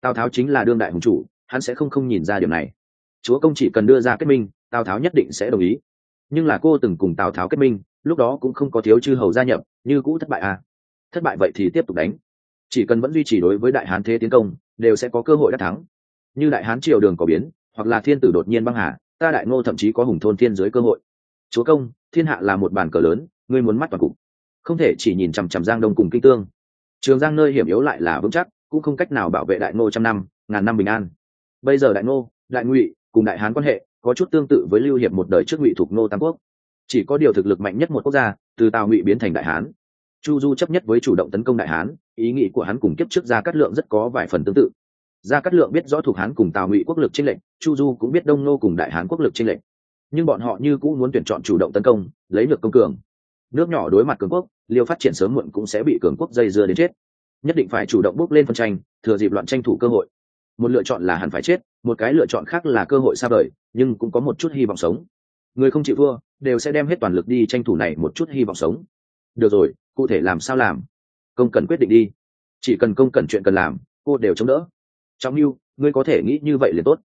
Tào tháo chính là đương đại hùng chủ, hắn sẽ không không nhìn ra điều này. Chúa công chỉ cần đưa ra kết minh, tào tháo nhất định sẽ đồng ý. Nhưng là cô từng cùng tào tháo kết minh, lúc đó cũng không có thiếu chư hầu gia nhập, như cũ thất bại à. Thất bại vậy thì tiếp tục đánh. Chỉ cần vẫn duy trì đối với đại hán thế tiến công, đều sẽ có cơ hội đắc thắng. Như đại hán triều đường có biến, hoặc là thiên tử đột nhiên băng hà ta đại ngô thậm chí có hùng thôn thiên dưới cơ hội. Chúa công, thiên hạ là một bàn cờ lớn, ngươi muốn mắt toàn cục. Không thể chỉ nhìn chằm chằm giang đông cùng kinh tương. Trường giang nơi hiểm yếu lại là vững chắc, cũng không cách nào bảo vệ đại ngô trăm năm, ngàn năm bình an. Bây giờ đại ngô, đại ngụy cùng đại hán quan hệ có chút tương tự với lưu hiệp một đời trước ngụy thuộc ngô tam quốc. Chỉ có điều thực lực mạnh nhất một quốc gia, từ tào ngụy biến thành đại hán. Chu du chấp nhất với chủ động tấn công đại hán, ý nghĩ của hắn cùng kiếp trước gia cát lượng rất có vài phần tương tự gia cát lượng biết rõ thuộc hán cùng tào ngụy quốc lực trinh lệnh chu du cũng biết đông nô cùng đại hán quốc lực trinh lệnh nhưng bọn họ như cũng muốn tuyển chọn chủ động tấn công, lấy được công cường. Nước nhỏ đối mặt cường quốc, liêu phát triển sớm muộn cũng sẽ bị cường quốc dây dưa đến chết. Nhất định phải chủ động bước lên phân tranh, thừa dịp loạn tranh thủ cơ hội. Một lựa chọn là hẳn phải chết, một cái lựa chọn khác là cơ hội xa vời, nhưng cũng có một chút hy vọng sống. Người không chịu thua, đều sẽ đem hết toàn lực đi tranh thủ này một chút hy vọng sống. Được rồi, cụ thể làm sao làm? Công cần quyết định đi. Chỉ cần công cần chuyện cần làm, cô đều chống đỡ. Trọng mưu ngươi có thể nghĩ như vậy liền tốt.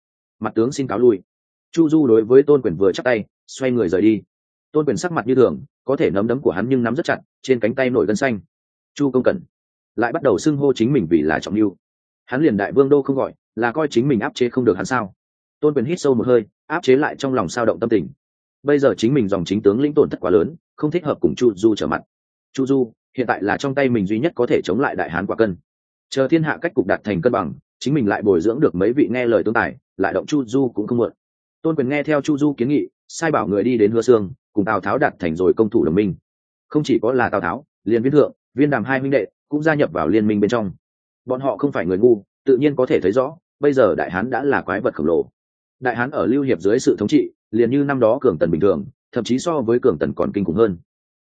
Mặt tướng xin cáo lui. Chu du đối với tôn quyền vừa chắc tay, xoay người rời đi. Tôn quyền sắc mặt như thường, có thể nấm đấm của hắn nhưng nắm rất chặt, trên cánh tay nổi gân xanh. Chu công cần lại bắt đầu xưng hô chính mình vì là trọng mưu hắn liền đại vương đô không gọi, là coi chính mình áp chế không được hắn sao? Tôn quyền hít sâu một hơi, áp chế lại trong lòng sao động tâm tình. Bây giờ chính mình dòng chính tướng lĩnh tổn thất quá lớn, không thích hợp cùng chu du trở mặt. Chu du, hiện tại là trong tay mình duy nhất có thể chống lại đại hán quả cân. Chờ thiên hạ cách cục đạt thành cân bằng chính mình lại bồi dưỡng được mấy vị nghe lời tương tài, lại động chu du cũng không muộn. Tôn quyền nghe theo chu du kiến nghị, sai bảo người đi đến hứa sương, cùng tào tháo đạt thành rồi công thủ đồng minh. Không chỉ có là tào tháo, liền viên thượng, viên đàm hai minh đệ cũng gia nhập vào liên minh bên trong. Bọn họ không phải người ngu, tự nhiên có thể thấy rõ, bây giờ đại hán đã là quái vật khổng lồ. Đại hán ở lưu hiệp dưới sự thống trị, liền như năm đó cường tần bình thường, thậm chí so với cường tần còn kinh khủng hơn.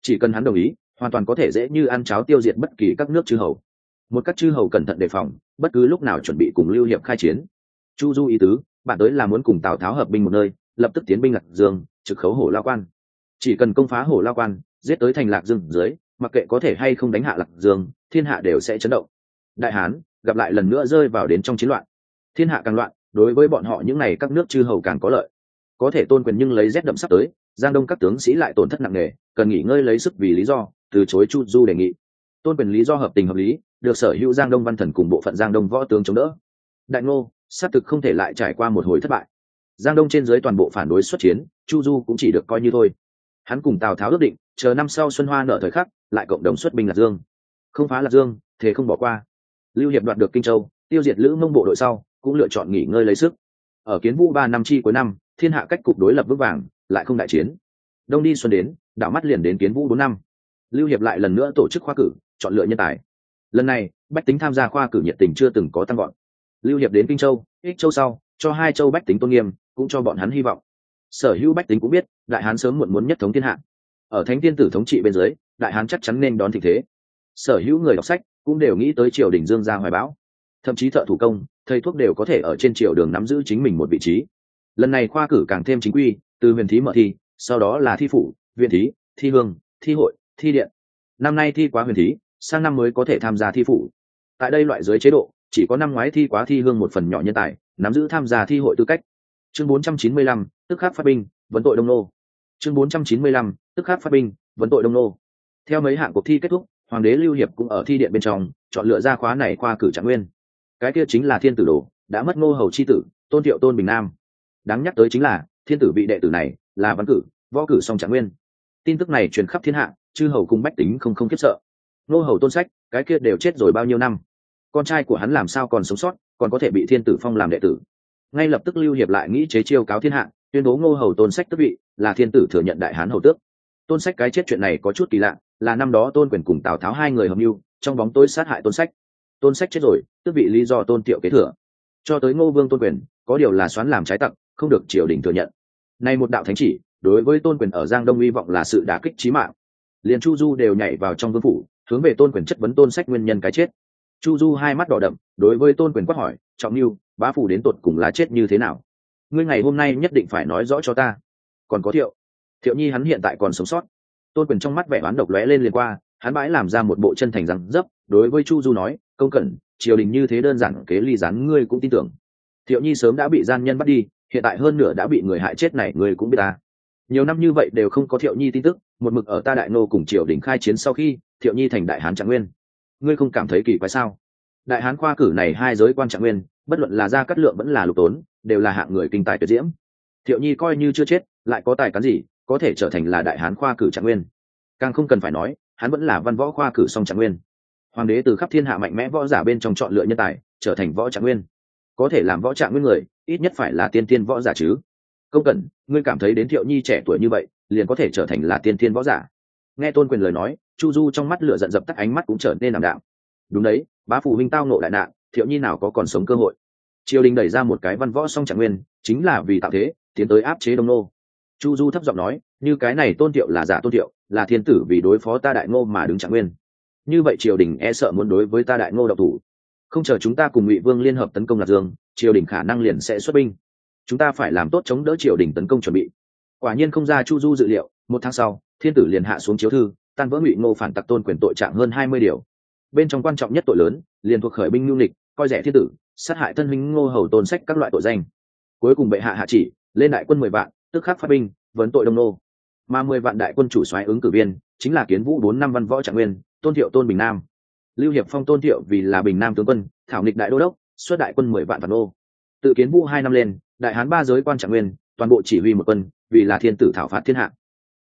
Chỉ cần hắn đồng ý, hoàn toàn có thể dễ như ăn cháo tiêu diệt bất kỳ các nước chư hầu một các chư hầu cẩn thận đề phòng, bất cứ lúc nào chuẩn bị cùng lưu hiệp khai chiến. Chu du ý tứ, bạn tới là muốn cùng tào tháo hợp binh một nơi, lập tức tiến binh lạc dương, trực khấu hổ lao quan. Chỉ cần công phá hổ lao quan, giết tới thành lạc dương dưới, mặc kệ có thể hay không đánh hạ lạc dương, thiên hạ đều sẽ chấn động. Đại hán, gặp lại lần nữa rơi vào đến trong chiến loạn. Thiên hạ càng loạn, đối với bọn họ những n à y các nước chư hầu càng có lợi. Có thể tôn quyền nhưng lấy rét đậm sắp tới, giang đông các tướng sĩ lại tổn thất nặng nề, cần nghỉ ngơi lấy sức vì lý do, từ chối chu du đề nghị. Tôn quyền lý do hợp tình hợp lý được sở hữu giang đông văn thần cùng bộ phận giang đông võ tướng chống đỡ. Đại ngô, xác thực không thể lại trải qua một hồi thất bại. Giang đông trên dưới toàn bộ phản đối xuất chiến, chu du cũng chỉ được coi như thôi. Hắn cùng tào tháo ước định, chờ năm sau xuân hoa nở thời khắc, lại cộng đồng xuất binh lạc dương. Không phá lạc dương thế không bỏ qua. Lưu hiệp đoạt được kinh châu, tiêu diệt lữ mông bộ đội sau, cũng lựa chọn nghỉ ngơi lấy sức. Ở kiến vũ ba năm chi cuối năm, thiên hạ cách cục đối lập vững vàng, lại không đại chiến. Đông đi xuân đến, đảo mắt liền đến kiến vũ bốn năm. Lưu hiệp lại lần nữa tổ chức khoa cử, chọn lựa nhân tài lần này, bách tính tham gia khoa cử nhiệt tình chưa từng có tăng gọn lưu hiệp đến kinh châu, ích châu sau, cho hai châu bách tính tôn nghiêm, cũng cho bọn hắn hy vọng. Sở hữu bách tính cũng biết, đại hán sớm muộn muốn nhất thống thiên hạ. Ở thánh tiên tử thống trị bên dưới, đại hán chắc chắn nên đón thị thế. Sở hữu người đọc sách cũng đều nghĩ tới triều đình dương gia hoài bão. Thậm chí thợ thủ công, thầy thuốc đều có thể ở trên triều đường nắm giữ chính mình một vị trí. Lần này khoa cử càng thêm chính quy, từ huyền thí mở thi, sau đó là thi phủ, viện thí, thi hương, thi hội, thi điện. Năm nay thi quá huyền thí sang năm mới có thể tham gia thi phủ. Tại đây loại dưới chế độ chỉ có năm ngoái thi quá thi hương một phần nhỏ nhân tài nắm giữ tham gia thi hội tư cách. Chương 495, tức khắc phát binh vấn tội đông nô. Chương 495, tức khắc phát binh vấn tội đông nô. Theo mấy hạng cuộc thi kết thúc hoàng đế lưu hiệp cũng ở thi điện bên trong chọn lựa ra khóa này khoa cử trạng nguyên. Cái kia chính là thiên tử đồ đã mất ngô hầu c h i tử tôn thiệu tôn bình nam. Đáng nhắc tới chính là thiên tử vị đệ tử này là văn cử võ cử song trạng nguyên. Tin tức này truyền khắp thiên hạ chư hầu cùng bách tính không không khiếp sợ nô hầu tôn sách, cái kia đều chết rồi bao nhiêu năm? Con trai của hắn làm sao còn sống sót, còn có thể bị thiên tử phong làm đệ tử? Ngay lập tức lưu hiệp lại nghĩ chế chiêu cáo thiên hạ, tuyên bố ngô hầu tôn sách tức vị, là thiên tử thừa nhận đại hán hầu tước. Tôn sách cái chết chuyện này có chút kỳ lạ, là năm đó tôn quyền cùng tào tháo hai người hợp mưu, trong bóng tối sát hại tôn sách. Tôn sách chết rồi, tước vị lý do tôn tiệu kế thừa. Cho tới ngô vương tôn quyền, có điều là xoán làm trái tặc, không được triều đình thừa nhận. Nay một đạo thánh chỉ, đối với tôn quyền ở giang đông hy vọng là sự đả kích trí mạng. Liền chu du đều nhảy vào trong vương phủ hướng về tôn quyền chất vấn tôn sách nguyên nhân cái chết. Chu du hai mắt đỏ đậm, đối với tôn quyền quát hỏi, trọng mưu bá phủ đến tột cùng lá chết như thế nào? Ngươi ngày hôm nay nhất định phải nói rõ cho ta. Còn có thiệu. Thiệu nhi hắn hiện tại còn sống sót. Tôn quyền trong mắt vẻ oán độc lóe lên liền qua, hắn bãi làm ra một bộ chân thành rắn dấp, đối với chu du nói, công cẩn, triều đình như thế đơn giản, kế ly gián ngươi cũng tin tưởng. Thiệu nhi sớm đã bị gian nhân bắt đi, hiện tại hơn nửa đã bị người hại chết này ngươi cũng biết ta. Nhiều năm như vậy đều không có thiệu nhi tin tức, một mực ở ta đại nô cùng triều đình khai chiến sau khi thiệu nhi thành đại hán trạng nguyên. Ngươi không cảm thấy kỳ quái sao? Đại hán khoa cử này hai giới quan trạng nguyên, bất luận là gia cát lượng vẫn là lục tốn, đều là hạng người kinh tài tuyệt diễm. Thiệu nhi coi như chưa chết, lại có tài cán gì, có thể trở thành là đại hán khoa cử trạng nguyên? Càng không cần phải nói, hắn vẫn là văn võ khoa cử song trạng nguyên. Hoàng đế từ khắp thiên hạ mạnh mẽ võ giả bên trong chọn lựa nhân tài, trở thành võ trạng nguyên. Có thể làm võ trạng nguyên người, ít nhất phải là tiên tiên võ giả chứ. Công cẩn ngươi cảm thấy đến thiệu nhi trẻ tuổi như vậy, liền có thể trở thành là tiên tiên võ giả. Nghe tôn quyền lời nói chu du trong mắt lửa giận dập tắt ánh mắt cũng trở nên làm đạo đúng đấy, bá phụ huynh tao nộ đại nạn, thiệu nhi nào có còn sống cơ hội? Triều đình đẩy ra một cái văn võ song trạng nguyên, chính là vì tạo thế, tiến tới áp chế đông nô. Chu du thấp giọng nói, như cái này tôn thiệu là giả tôn thiệu, là thiên tử vì đối phó ta đại ngô mà đứng trạng nguyên. Như vậy triều đình e sợ muốn đối với ta đại ngô độc thủ. Không chờ chúng ta cùng ngụy vương liên hợp tấn công lạc dương, triều đình khả năng liền sẽ xuất binh. Chúng ta phải làm tốt chống đỡ triều đình tấn công chuẩn bị. Quả nhiên không ra chu du dự liệu, một tháng sau, thiên tử liền hạ xuống chiếu thư tan vỡ ngụy ngô phản tặc tôn quyền tội trạng hơn hai mươi điều. Bên trong quan trọng nhất tội lớn, liền thuộc khởi binh nhu nịch coi rẻ thiên tử, sát hại thân huynh ngô hầu tôn sách các loại tội danh. Cuối cùng bệ hạ hạ chỉ, lên đại quân mười vạn, tức khắc phát binh, vấn tội đông nô. Mà mười vạn đại quân chủ soái ứng cử viên, chính là kiến vũ bốn năm văn võ trạng nguyên, tôn thiệu tôn bình nam. Lưu hiệp phong tôn thiệu vì là bình nam tướng quân, thảo nghịch đại đô đốc, xuất đại quân mười vạn vạn ô tự kiến vũ hai năm lên, đại hán ba giới quan trạng nguyên, toàn bộ chỉ huy một quân, vì là thiên tử thảo phạt thiên hạ.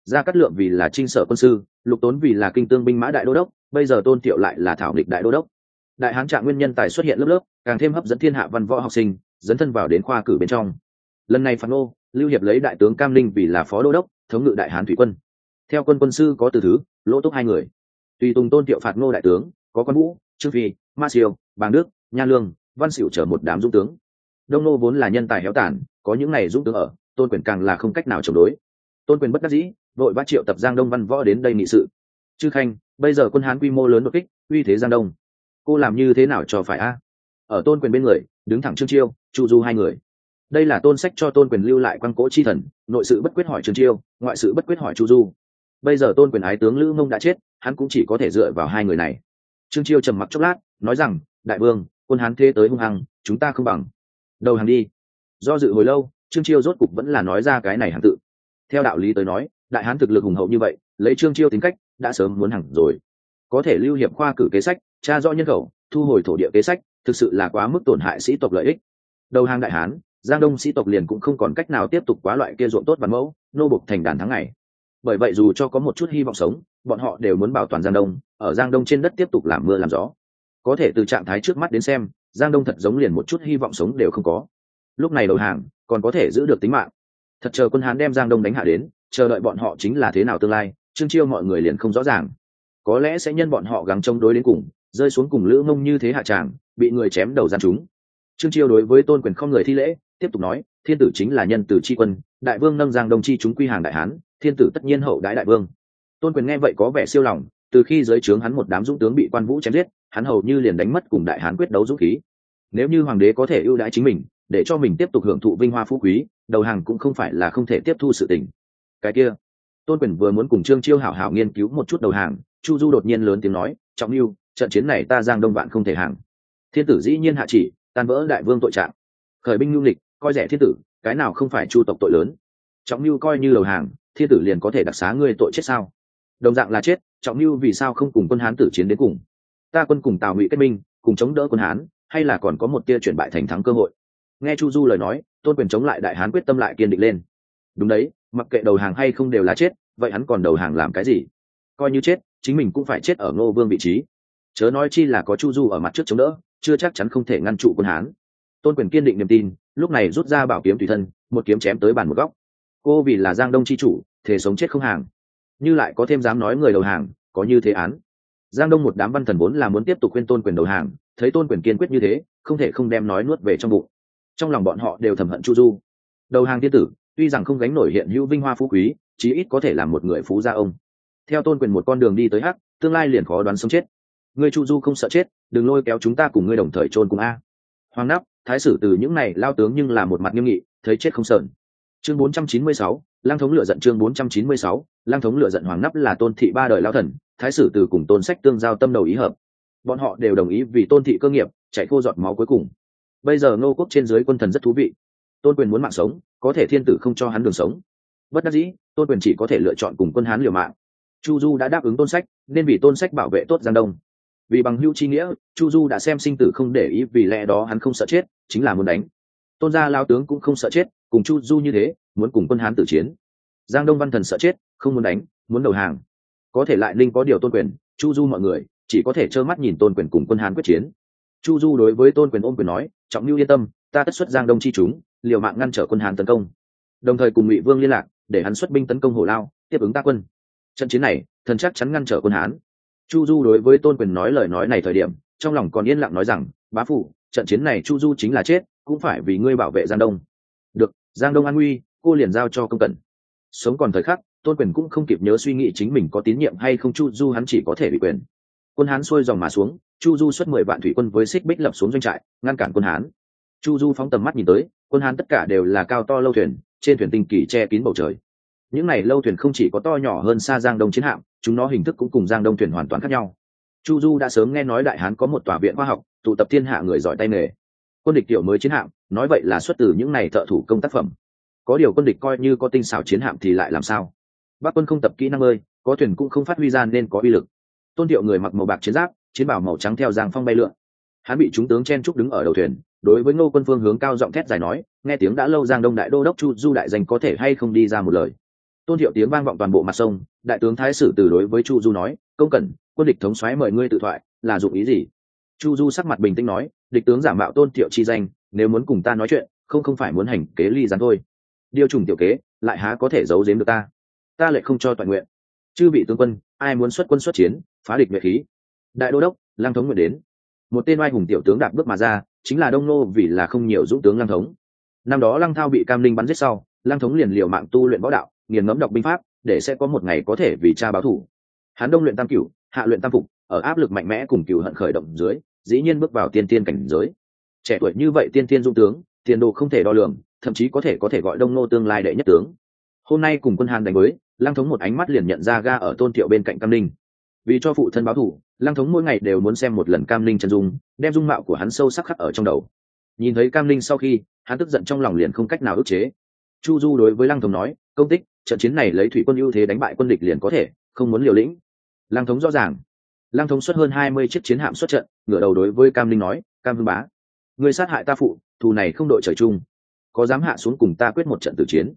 Gia cát lượng vì là trinh sở quân sư lục tốn vì là kinh tương binh mã đại đô đốc, bây giờ tôn thiệu lại là thảo nghịch đại đô đốc. Đại hán trạng nguyên nhân tài xuất hiện lớp lớp, càng thêm hấp dẫn thiên hạ văn võ học sinh dẫn thân vào đến khoa cử bên trong. Lần này phản ô lưu hiệp lấy đại tướng cam linh vì là phó đô đốc, thống ngự đại hán thủy quân. Theo quân quân sư có từ thứ, lỗ túc hai người. Tùy tùng tôn tiệu phạt ngô đại tướng, có quan vũ, trương phi, ma siêu, bàng đức, nha lương, văn xỉu chở một đám dũng tướng. Đông nô vốn là nhân tài héo tản có những này dũng tướng ở, tôn quyền càng là không cách nào chống đối. Tôn quyền bất đắc dĩ vội bắt triệu tập giang đông văn võ đến đây nghị sự. Chư khanh, bây giờ quân hán quy mô lớn đột kích, uy thế giang đông. Cô làm như thế nào cho phải a? Ở tôn quyền bên người, đứng thẳng trương chiêu chu du hai người. Đây là tôn sách cho tôn quyền lưu lại quan cỗ chi thần, nội sự bất quyết hỏi trương chiêu, ngoại sự bất quyết hỏi chu du. Bây giờ tôn quyền ái tướng lữ mông đã chết, hắn cũng chỉ có thể dựa vào hai người này. Trương chiêu trầm mặc chốc lát, nói rằng, đại vương, quân hán thế tới hung hăng, chúng ta không bằng. Đầu hàng đi. Do dự hồi lâu, trương chiêu rốt cục vẫn là nói ra cái này hàng tự. Theo đạo lý tới nói đại hán thực lực hùng hậu như vậy, lấy trương chiêu tính cách, đã sớm muốn hẳn rồi. Có thể lưu hiệp khoa cử kế sách, tra rõ nhân khẩu, thu hồi thổ địa kế sách, thực sự là quá mức tổn hại sĩ tộc lợi ích. Đầu hàng đại hán, giang đông sĩ tộc liền cũng không còn cách nào tiếp tục quá loại kia ruộng tốt văn mẫu, nô bục thành đàn tháng ngày. Bởi vậy dù cho có một chút hy vọng sống, bọn họ đều muốn bảo toàn giang đông, ở giang đông trên đất tiếp tục làm mưa làm gió. Có thể từ trạng thái trước mắt đến xem, giang đông thật giống liền một chút hy vọng sống đều không có. Lúc này đầu hàng, còn có thể giữ được tính mạng. Thật chờ quân hán đem giang đông đánh hạ đến chờ đợi bọn họ chính là thế nào tương lai, trương chiêu mọi người liền không rõ ràng. Có lẽ sẽ nhân bọn họ gắng chống đối đến cùng, rơi xuống cùng lữ mông như thế hạ tràng, bị người chém đầu gian chúng. Trương chiêu đối với tôn quyền không người thi lễ, tiếp tục nói, thiên tử chính là nhân tử c h i quân, đại vương nâng giang đồng chi chúng quy hàng đại hán, thiên tử tất nhiên hậu đái đại vương. Tôn quyền nghe vậy có vẻ siêu lòng, từ khi giới trướng hắn một đám dũng tướng bị quan vũ chém giết, hắn hầu như liền đánh mất cùng đại hán quyết đấu dũng khí. Nếu như hoàng đế có thể ưu đãi chính mình, để cho mình tiếp tục hưởng thụ vinh hoa phú quý, đầu hàng cũng không phải là không thể tiếp thu sự tình cái kia. Tôn quyền vừa muốn cùng trương chiêu hảo hảo nghiên cứu một chút đầu hàng, chu du đột nhiên lớn tiếng nói, trọng mưu trận chiến này ta giang đông vạn không thể hàng. Thiên tử dĩ nhiên hạ chỉ, tan vỡ đại vương tội trạng. Khởi binh nhu lịch coi rẻ thiên tử, cái nào không phải chu tộc tội lớn? Trọng mưu coi như đầu hàng, thiên tử liền có thể đặc xá ngươi tội chết sao? Đồng dạng là chết, trọng mưu vì sao không cùng quân hán tử chiến đến cùng? Ta quân cùng tào ngụy kết minh, cùng chống đỡ quân hán, hay là còn có một tia chuyển bại thành thắng cơ hội? Nghe chu du lời nói, tôn quyền chống lại đại hán quyết tâm lại kiên định lên. Đúng đấy mặc kệ đầu hàng hay không đều là chết, vậy hắn còn đầu hàng làm cái gì? Coi như chết, chính mình cũng phải chết ở ngô vương vị trí. Chớ nói chi là có chu du ở mặt trước chống đỡ, chưa chắc chắn không thể ngăn trụ quân hán. Tôn quyền kiên định niềm tin, lúc này rút ra bảo kiếm tùy thân, một kiếm chém tới bàn một góc. Cô vì là giang đông c h i chủ thể sống chết không hàng. Như lại có thêm dám nói người đầu hàng, có như thế án. Giang đông một đám văn thần vốn là muốn tiếp tục khuyên tôn quyền đầu hàng, thấy tôn quyền kiên quyết như thế, không thể không đem nói nuốt về trong bụng. Trong lòng bọn họ đều thầm hận chu du. Đầu hàng thiên tử tuy rằng không gánh nổi hiện hữu vinh hoa phú quý chí ít có thể làm một người phú gia ông. Theo tôn quyền một con đường đi tới hắc tương lai liền khó đoán sống chết. Người chu du không sợ chết đừng lôi kéo chúng ta cùng ngươi đồng thời chôn cùng a. Hoàng nắp thái sử từ những này lao tướng nhưng là một mặt nghiêm nghị thấy chết không sợn chương 496, lang thống lựa giận chương 496, lang thống lựa giận hoàng nắp là tôn thị ba đời lao thần thái sử từ cùng tôn sách tương giao tâm đầu ý hợp. Bọn họ đều đồng ý vì tôn thị cơ nghiệp chạy khô giọt máu cuối cùng. Bây giờ ngô quốc trên dưới quân thần rất thú vị tôn quyền muốn mạng sống, có thể thiên tử không cho hắn đường sống. Bất đắc dĩ, tôn quyền chỉ có thể lựa chọn cùng quân hán liều mạng. Chu du đã đáp ứng tôn sách, nên vì tôn sách bảo vệ tốt giang đông. Vì bằng hữu chi nghĩa, chu du đã xem sinh tử không để ý, vì lẽ đó hắn không sợ chết, chính là muốn đánh. Tôn gia lao tướng cũng không sợ chết, cùng chu du như thế, muốn cùng quân hán tử chiến. Giang đông văn thần sợ chết, không muốn đánh, muốn đầu hàng. Có thể lại linh có điều tôn quyền, chu du mọi người, chỉ có thể trơ mắt nhìn tôn quyền cùng quân hán quyết chiến. Chu du đối với tôn quyền ôm quyền nói, trọng lưu yên tâm, ta tất xuất giang đông chi chúng liều mạng ngăn trở quân hán tấn công. Đồng thời cùng ngụy vương liên lạc, để hắn xuất binh tấn công hồ lao, tiếp ứng ta quân. Trận chiến này, thần chắc chắn ngăn trở quân hán. Chu du đối với tôn quyền nói lời nói này thời điểm, trong lòng còn yên lặng nói rằng, bá phụ, trận chiến này chu du chính là chết, cũng phải vì ngươi bảo vệ giang đông. Được, giang đông an nguy, cô liền giao cho công cận. Sống còn thời khắc, tôn quyền cũng không kịp nhớ suy nghĩ chính mình có tín nhiệm hay không chu du hắn chỉ có thể bị quyền. Quân hán xuôi dòng mà xuống, chu du xuất mười vạn thủy quân với xích bích lập xuống doanh trại, ngăn cản quân hán chu du phóng tầm mắt nhìn tới, quân hán tất cả đều là cao to lâu thuyền, trên thuyền tinh kỳ che kín bầu trời. Những này lâu thuyền không chỉ có to nhỏ hơn xa giang đông chiến hạm, chúng nó hình thức cũng cùng giang đông thuyền hoàn toàn khác nhau. Chu du đã sớm nghe nói đại hán có một tòa viện khoa học, tụ tập thiên hạ người giỏi tay nghề. Quân địch tiểu mới chiến hạm, nói vậy là xuất từ những này thợ thủ công tác phẩm. Có điều quân địch coi như có tinh xảo chiến hạm thì lại làm sao? Bắc quân không tập kỹ năng ơi, có thuyền cũng không phát huy ra nên có uy lực. Tôn thiệu người mặc màu bạc chiến giáp, chiến bảo màu trắng theo giang phong bay lượn. Hắn bị chúng tướng chen trúc đứng ở đầu thuyền đối với ngô quân phương hướng cao giọng thét dài nói, nghe tiếng đã lâu giang đông đại đô đốc chu du đại danh có thể hay không đi ra một lời. Tôn thiệu tiếng vang vọng toàn bộ mặt sông, đại tướng thái sử từ đối với chu du nói, công cần quân địch thống xoáy mời ngươi tự thoại, là dụng ý gì? Chu du sắc mặt bình tĩnh nói, địch tướng giả mạo tôn thiệu chi danh, nếu muốn cùng ta nói chuyện, không không phải muốn hành kế ly gián thôi. Điều trùng tiểu kế, lại há có thể giấu giếm được ta? Ta lại không cho toàn nguyện. Chư vị tướng quân, ai muốn xuất quân xuất chiến, phá địch nhuệ khí? Đại đô đốc lang thống nguyện đến. Một tên oai hùng tiểu tướng đạp bước mà ra chính là đông nô vì là không nhiều dũng tướng lăng thống. Năm đó lăng thao bị cam linh bắn giết sau lang thống liền liều mạng tu luyện võ đạo, nghiền ngẫm đọc binh pháp, để sẽ có một ngày có thể vì cha báo thủ. Hắn đông luyện tam cửu, hạ luyện tam phục, ở áp lực mạnh mẽ cùng cửu hận khởi động dưới, dĩ nhiên bước vào tiên tiên cảnh giới. Trẻ tuổi như vậy tiên tiên dung tướng, tiền đồ không thể đo lường, thậm chí có thể có thể gọi đông nô tương lai đệ nhất tướng. Hôm nay cùng quân hàn đánh với, lăng thống một ánh mắt liền nhận ra ga ở tôn thiệu bên cạnh cam linh vì cho phụ thân báo thủ lăng thống mỗi ngày đều muốn xem một lần cam linh chân dung, đem dung mạo của hắn sâu sắc khắc ở trong đầu. Nhìn thấy cam linh sau khi, hắn tức giận trong lòng liền không cách nào ức chế. Chu du đối với lăng thống nói, công tích, trận chiến này lấy thủy quân ưu thế đánh bại quân địch liền có thể, không muốn liều lĩnh. Lăng thống rõ ràng. Lăng thống xuất hơn hai mươi chiếc chiến hạm xuất trận, ngửa đầu đối với cam linh nói, cam vương bá, người sát hại ta phụ, thù này không đội trời chung. Có dám hạ xuống cùng ta quyết một trận tử chiến?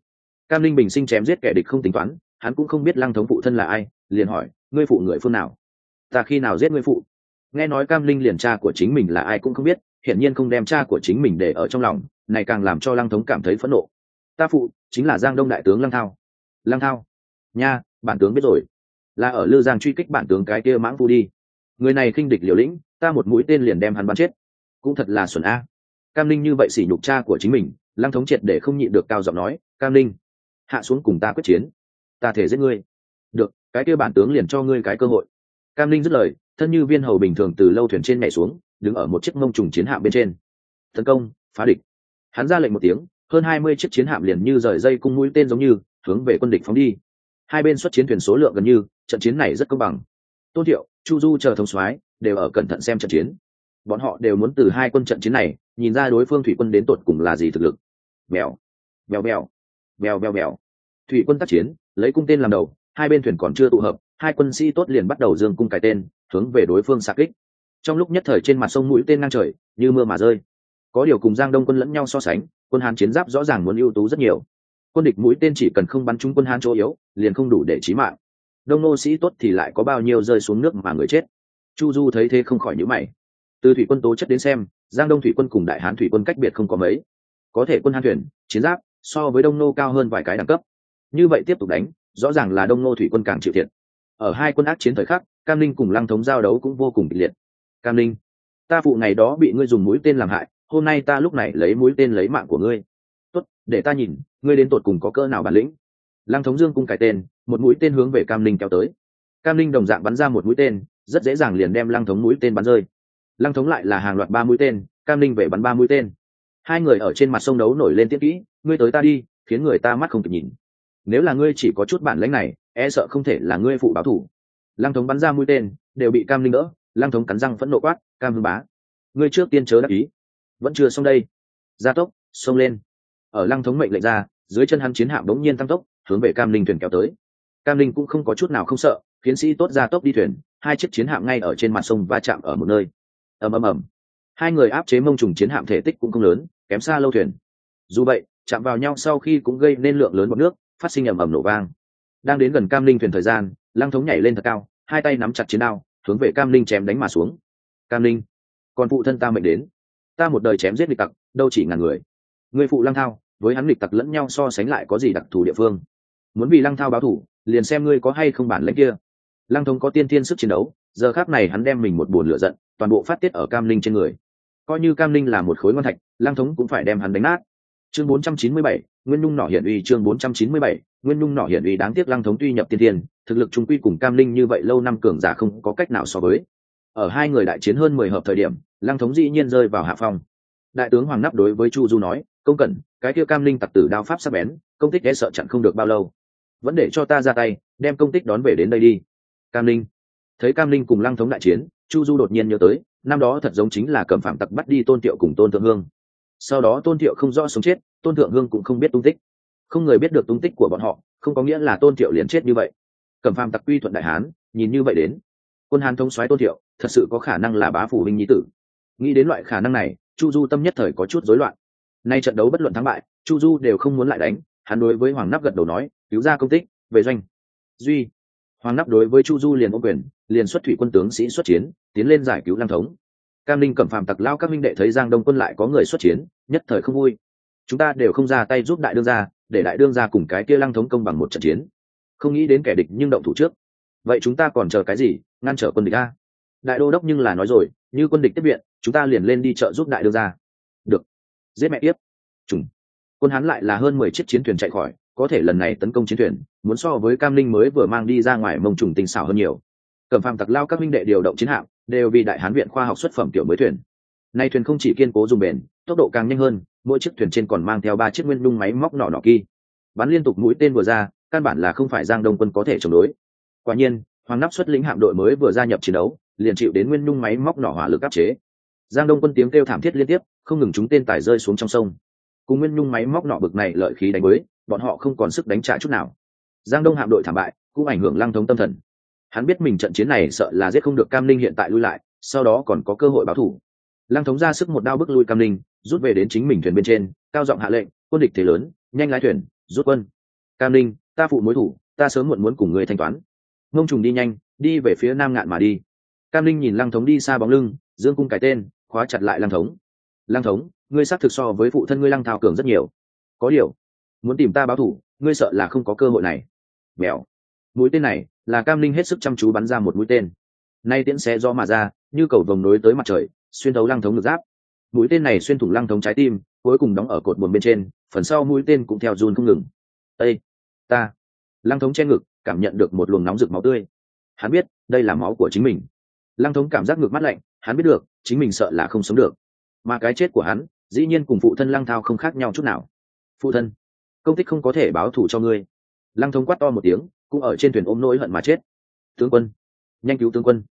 Cam linh bình sinh chém giết kẻ địch không tính toán, hắn cũng không biết lăng thống phụ thân là ai liền hỏi, ngươi phụ người phương nào? Ta khi nào giết ngươi phụ? Nghe nói cam linh liền cha của chính mình là ai cũng không biết, hiển nhiên không đem cha của chính mình để ở trong lòng, này càng làm cho lăng thống cảm thấy phẫn nộ. Ta phụ chính là giang đông đại tướng lăng thao. Lăng thao? Nha, bản tướng biết rồi. Là ở lư giang truy kích bản tướng cái kia mãng phu đi. Người này khinh địch liều lĩnh, ta một mũi tên liền đem hắn bắn chết. Cũng thật là xuẩn a. Cam linh như vậy sỉ nhục cha của chính mình, lăng thống triệt để không nhịn được cao giọng nói, cam linh, hạ xuống cùng ta quyết chiến. Ta thể giết ngươi cái kia bản tướng liền cho ngươi cái cơ hội. Cam linh dứt lời, thân như viên hầu bình thường từ lâu thuyền trên nhảy xuống, đứng ở một chiếc mông trùng chiến hạm bên trên. Tấn công, phá địch. Hắn ra lệnh một tiếng, hơn hai mươi chiếc chiến hạm liền như rời dây cung mũi tên giống như, hướng về quân địch phóng đi. Hai bên xuất chiến thuyền số lượng gần như, trận chiến này rất công bằng. Tôn thiệu, chu du chờ thông soái, đều ở cẩn thận xem trận chiến. Bọn họ đều muốn từ hai quân trận chiến này, nhìn ra đối phương thủy quân đến tột cùng là gì thực lực. Bèo bèo bèo bèo bèo bèo thủy quân tác chiến, lấy cung tên làm đầu hai bên thuyền còn chưa tụ hợp, hai quân sĩ tốt liền bắt đầu dương cung cài tên, hướng về đối phương xa kích. Trong lúc nhất thời trên mặt sông mũi tên ngang trời, như mưa mà rơi. Có điều cùng giang đông quân lẫn nhau so sánh, quân hán chiến giáp rõ ràng muốn ưu tú rất nhiều. Quân địch mũi tên chỉ cần không bắn trúng quân hán chỗ yếu, liền không đủ để chí mạng. Đông nô sĩ tốt thì lại có bao nhiêu rơi xuống nước mà người chết. Chu du thấy thế không khỏi nhữ mày. Từ thủy quân tố chất đến xem, giang đông thủy quân cùng đại hán thủy quân cách biệt không có mấy. Có thể quân hán thuyền, chiến giáp, so với đông nô cao hơn vài cái đẳng cấp. Như vậy tiếp tục đánh rõ ràng là đông Ngô thủy quân càng chịu thiệt. Ở hai quân ác chiến thời khắc, cam linh cùng lăng thống giao đấu cũng vô cùng kịch liệt. Cam linh ta phụ ngày đó bị ngươi dùng mũi tên làm hại, hôm nay ta lúc này lấy mũi tên lấy mạng của ngươi. Tốt, để ta nhìn, ngươi đến tột cùng có cỡ nào bản lĩnh. Lăng thống dương cung cài tên, một mũi tên hướng về cam linh kéo tới. Cam linh đồng dạng bắn ra một mũi tên, rất dễ dàng liền đem lăng thống mũi tên bắn rơi. Lăng thống lại là hàng loạt ba mũi tên, cam linh về bắn ba mũi tên. Hai người ở trên mặt sông đấu nổi lên tiết kỹ, ngươi tới ta đi, khiến người ta mắt không kịp nhìn nếu là ngươi chỉ có chút bản lãnh này e sợ không thể là ngươi phụ báo thủ. Lăng thống bắn ra mũi tên, đều bị cam linh đỡ, lăng thống cắn răng phẫn nộ quát, cam hưng bá, ngươi trước tiên chớ đắc ý. Vẫn chưa xong đây. Gia tốc, xông lên. Ở lăng thống mệnh lệnh ra, dưới chân hắn chiến hạm đống nhiên tăng tốc, hướng về cam linh thuyền kéo tới. Cam linh cũng không có chút nào không sợ, chiến sĩ tốt gia tốc đi thuyền, hai chiếc chiến hạm ngay ở trên mặt sông va chạm ở một nơi. Ầm ầm ầm. Hai người áp chế mông trùng chiến hạm thể tích cũng không lớn, kém xa lâu thuyền. Dù vậy, chạm vào nhau sau khi cũng gây nên lượng lớn bọt nước phát sinh ầm ầm nổ vang. Đang đến gần cam linh thuyền thời gian, lăng thống nhảy lên thật cao, hai tay nắm chặt chiến đao, hướng về cam linh chém đánh mà xuống. Cam linh còn phụ thân ta mệnh đến. Ta một đời chém giết địch tặc, đâu chỉ ngàn người. Người phụ lăng thao, với hắn địch tặc lẫn nhau so sánh lại có gì đặc thù địa phương? Muốn vì lăng thao báo thủ, liền xem ngươi có hay không bản lãnh kia. Lăng thống có tiên thiên sức chiến đấu, giờ khác này hắn đem mình một buồn lửa giận, toàn bộ phát tiết ở cam linh trên người. Coi như cam linh là một khối ngon thạch, lăng thống cũng phải đem hắn đánh nát chương 497, nguyên nhung nỏ hiển uy chương 497, nguyên nhung nỏ hiển uy đáng tiếc lăng thống tuy nhập tiên thiên thực lực trung quy cùng cam linh như vậy lâu năm cường giả không có cách nào so với. Ở hai người đại chiến hơn mười hợp thời điểm lăng thống dĩ nhiên rơi vào hạ phong. Đại tướng hoàng nắp đối với chu du nói công cẩn cái kia cam linh tặc tử đao pháp sắp bén công tích e sợ chặn không được bao lâu. Vẫn để cho ta ra tay đem công tích đón về đến đây đi. Cam linh. Thấy cam linh cùng lăng thống đại chiến chu du đột nhiên nhớ tới năm đó thật giống chính là cầm phạm tặc bắt đi tôn tiệu cùng tôn thượng hương sau đó tôn thiệu không rõ sống chết, tôn thượng hương cũng không biết tung tích. Không người biết được tung tích của bọn họ, không có nghĩa là tôn thiệu liền chết như vậy. Cầm phàm tặc quy thuận đại hán, nhìn như vậy đến. Quân hán thống soái tôn thiệu, thật sự có khả năng là bá phủ huynh nhi tử. Nghĩ đến loại khả năng này, chu du tâm nhất thời có chút rối loạn. Nay trận đấu bất luận thắng bại, chu du đều không muốn lại đánh, hắn đối với hoàng nắp gật đầu nói, cứu ra công tích, về doanh. Duy, hoàng nắp đối với chu du liền ô quyền, liền xuất thủy quân tướng sĩ xuất chiến, tiến lên giải cứu lăng thống cam linh cẩm phàm tặc lao các minh đệ thấy giang đông quân lại có người xuất chiến, nhất thời không vui. Chúng ta đều không ra tay giúp đại đương gia, để đại đương gia cùng cái kia lăng thống công bằng một trận chiến. Không nghĩ đến kẻ địch nhưng động thủ trước. Vậy chúng ta còn chờ cái gì, ngăn trở quân địch a? Đại đô đốc nhưng là nói rồi, như quân địch tiếp viện, chúng ta liền lên đi chợ giúp đại đương gia. Được. Giết mẹ tiếp. Trùng. Quân hắn lại là hơn mười chiếc chiến thuyền chạy khỏi, có thể lần này tấn công chiến thuyền, muốn so với cam linh mới vừa mang đi ra ngoài mông trùng tinh xảo hơn nhiều. Cẩm phàm tặc lao các minh đệ điều động chiến hạm đều vì đại hán viện khoa học xuất phẩm tiểu mới thuyền. Nay thuyền không chỉ kiên cố dùng bền, tốc độ càng nhanh hơn, mỗi chiếc thuyền trên còn mang theo ba chiếc nguyên nung máy móc nỏ nỏ kỳ bắn liên tục mũi tên vừa ra, căn bản là không phải giang đông quân có thể chống đối. Quả nhiên, hoàng nắp xuất lĩnh hạm đội mới vừa gia nhập chiến đấu, liền chịu đến nguyên nung máy móc nỏ hỏa lực áp chế. Giang đông quân tiếng kêu thảm thiết liên tiếp, không ngừng chúng tên tải rơi xuống trong sông. Cùng nguyên nhung máy móc nọ bực này lợi khí đánh mới bọn họ không còn sức đánh trả chút nào. Giang đông hạm đội thảm bại, cũng ảnh hưởng lăng thống tâm thần hắn biết mình trận chiến này sợ là giết không được cam linh hiện tại lui lại, sau đó còn có cơ hội báo thủ. Lăng thống ra sức một đao bức lui cam linh rút về đến chính mình thuyền bên trên, cao giọng hạ lệnh, quân địch thế lớn, nhanh lái thuyền, rút quân. Cam linh ta phụ mối thủ, ta sớm muộn muốn cùng người thanh toán. Ngông trùng đi nhanh, đi về phía nam ngạn mà đi. Cam linh nhìn lăng thống đi xa bóng lưng, dương cung cái tên, khóa chặt lại lăng thống. Lăng thống, ngươi xác thực so với phụ thân ngươi lăng thao cường rất nhiều. Có điều, muốn tìm ta báo thủ, ngươi sợ là không có cơ hội này. Mèo. Mũi tên này là cam linh hết sức chăm chú bắn ra một mũi tên. Nay tiễn xé do mà ra, như cầu vồng nối tới mặt trời, xuyên thấu lăng thống ngực giáp. Mũi tên này xuyên thủng lăng thống trái tim, cuối cùng đóng ở cột buồn bên trên, phần sau mũi tên cũng theo run không ngừng. Ây ta. Lăng thống che ngực, cảm nhận được một luồng nóng rực máu tươi. Hắn biết, đây là máu của chính mình. Lăng thống cảm giác ngược mắt lạnh, hắn biết được, chính mình sợ là không sống được. Mà cái chết của hắn, dĩ nhiên cùng phụ thân lăng thao không khác nhau chút nào. Phụ thân, công tích không có thể báo thù cho ngươi lăng thống quát to một tiếng, cũng ở trên thuyền ôm nỗi hận mà chết. Tướng quân, nhanh cứu tướng quân.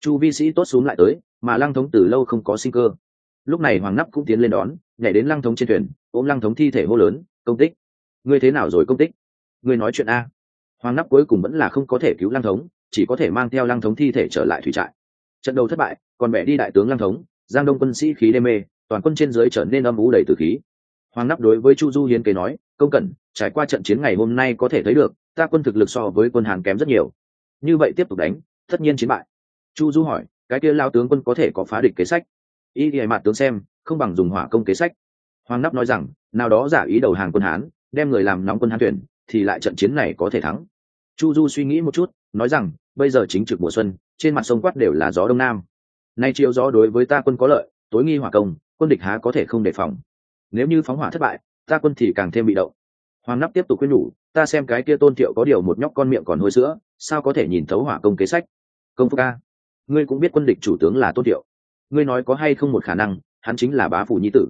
Chu vi sĩ tốt xuống lại tới, mà lăng thống từ lâu không có sinh cơ. Lúc này hoàng nắp cũng tiến lên đón, nhảy đến lăng thống trên thuyền, ôm lăng thống thi thể hô lớn, công tích! Ngươi thế nào rồi, công tích? Ngươi nói chuyện a. Hoàng nắp cuối cùng vẫn là không có thể cứu lăng thống chỉ có thể mang theo lăng thống thi thể trở lại thủy trại. Trận đầu thất bại, còn mẹ đi đại tướng lăng thống giang đông quân sĩ khí đê mê, toàn quân trên dưới trở nên âm ú đầy từ khí. Hoàng nắp đối với chu du hiến kế nói công cẩn trải qua trận chiến ngày hôm nay có thể thấy được, ta quân thực lực so với quân hàn kém rất nhiều. Như vậy tiếp tục đánh, tất nhiên chiến bại. Chu du hỏi, cái kia lao tướng quân có thể có phá địch kế sách? Ý thì mặt tướng xem, không bằng dùng hỏa công kế sách. Hoàng nắp nói rằng, nào đó giả ý đầu hàng quân hán, đem người làm nóng quân hán tuyển, thì lại trận chiến này có thể thắng. Chu du suy nghĩ một chút, nói rằng, bây giờ chính trực mùa xuân, trên mặt sông quát đều là gió đông nam. Nay chiều gió đối với ta quân có lợi, tối nghi hỏa công, quân địch há có thể không đề phòng. Nếu như phóng hỏa thất bại ta quân thì càng thêm bị động. Hoàng nắp tiếp tục khuyên nhủ, ta xem cái kia tôn thiệu có điều một nhóc con miệng còn hôi sữa, sao có thể nhìn thấu hỏa công kế sách? Công phu ca, ngươi cũng biết quân địch chủ tướng là tôn thiệu. Ngươi nói có hay không một khả năng, hắn chính là bá phủ nhi tử.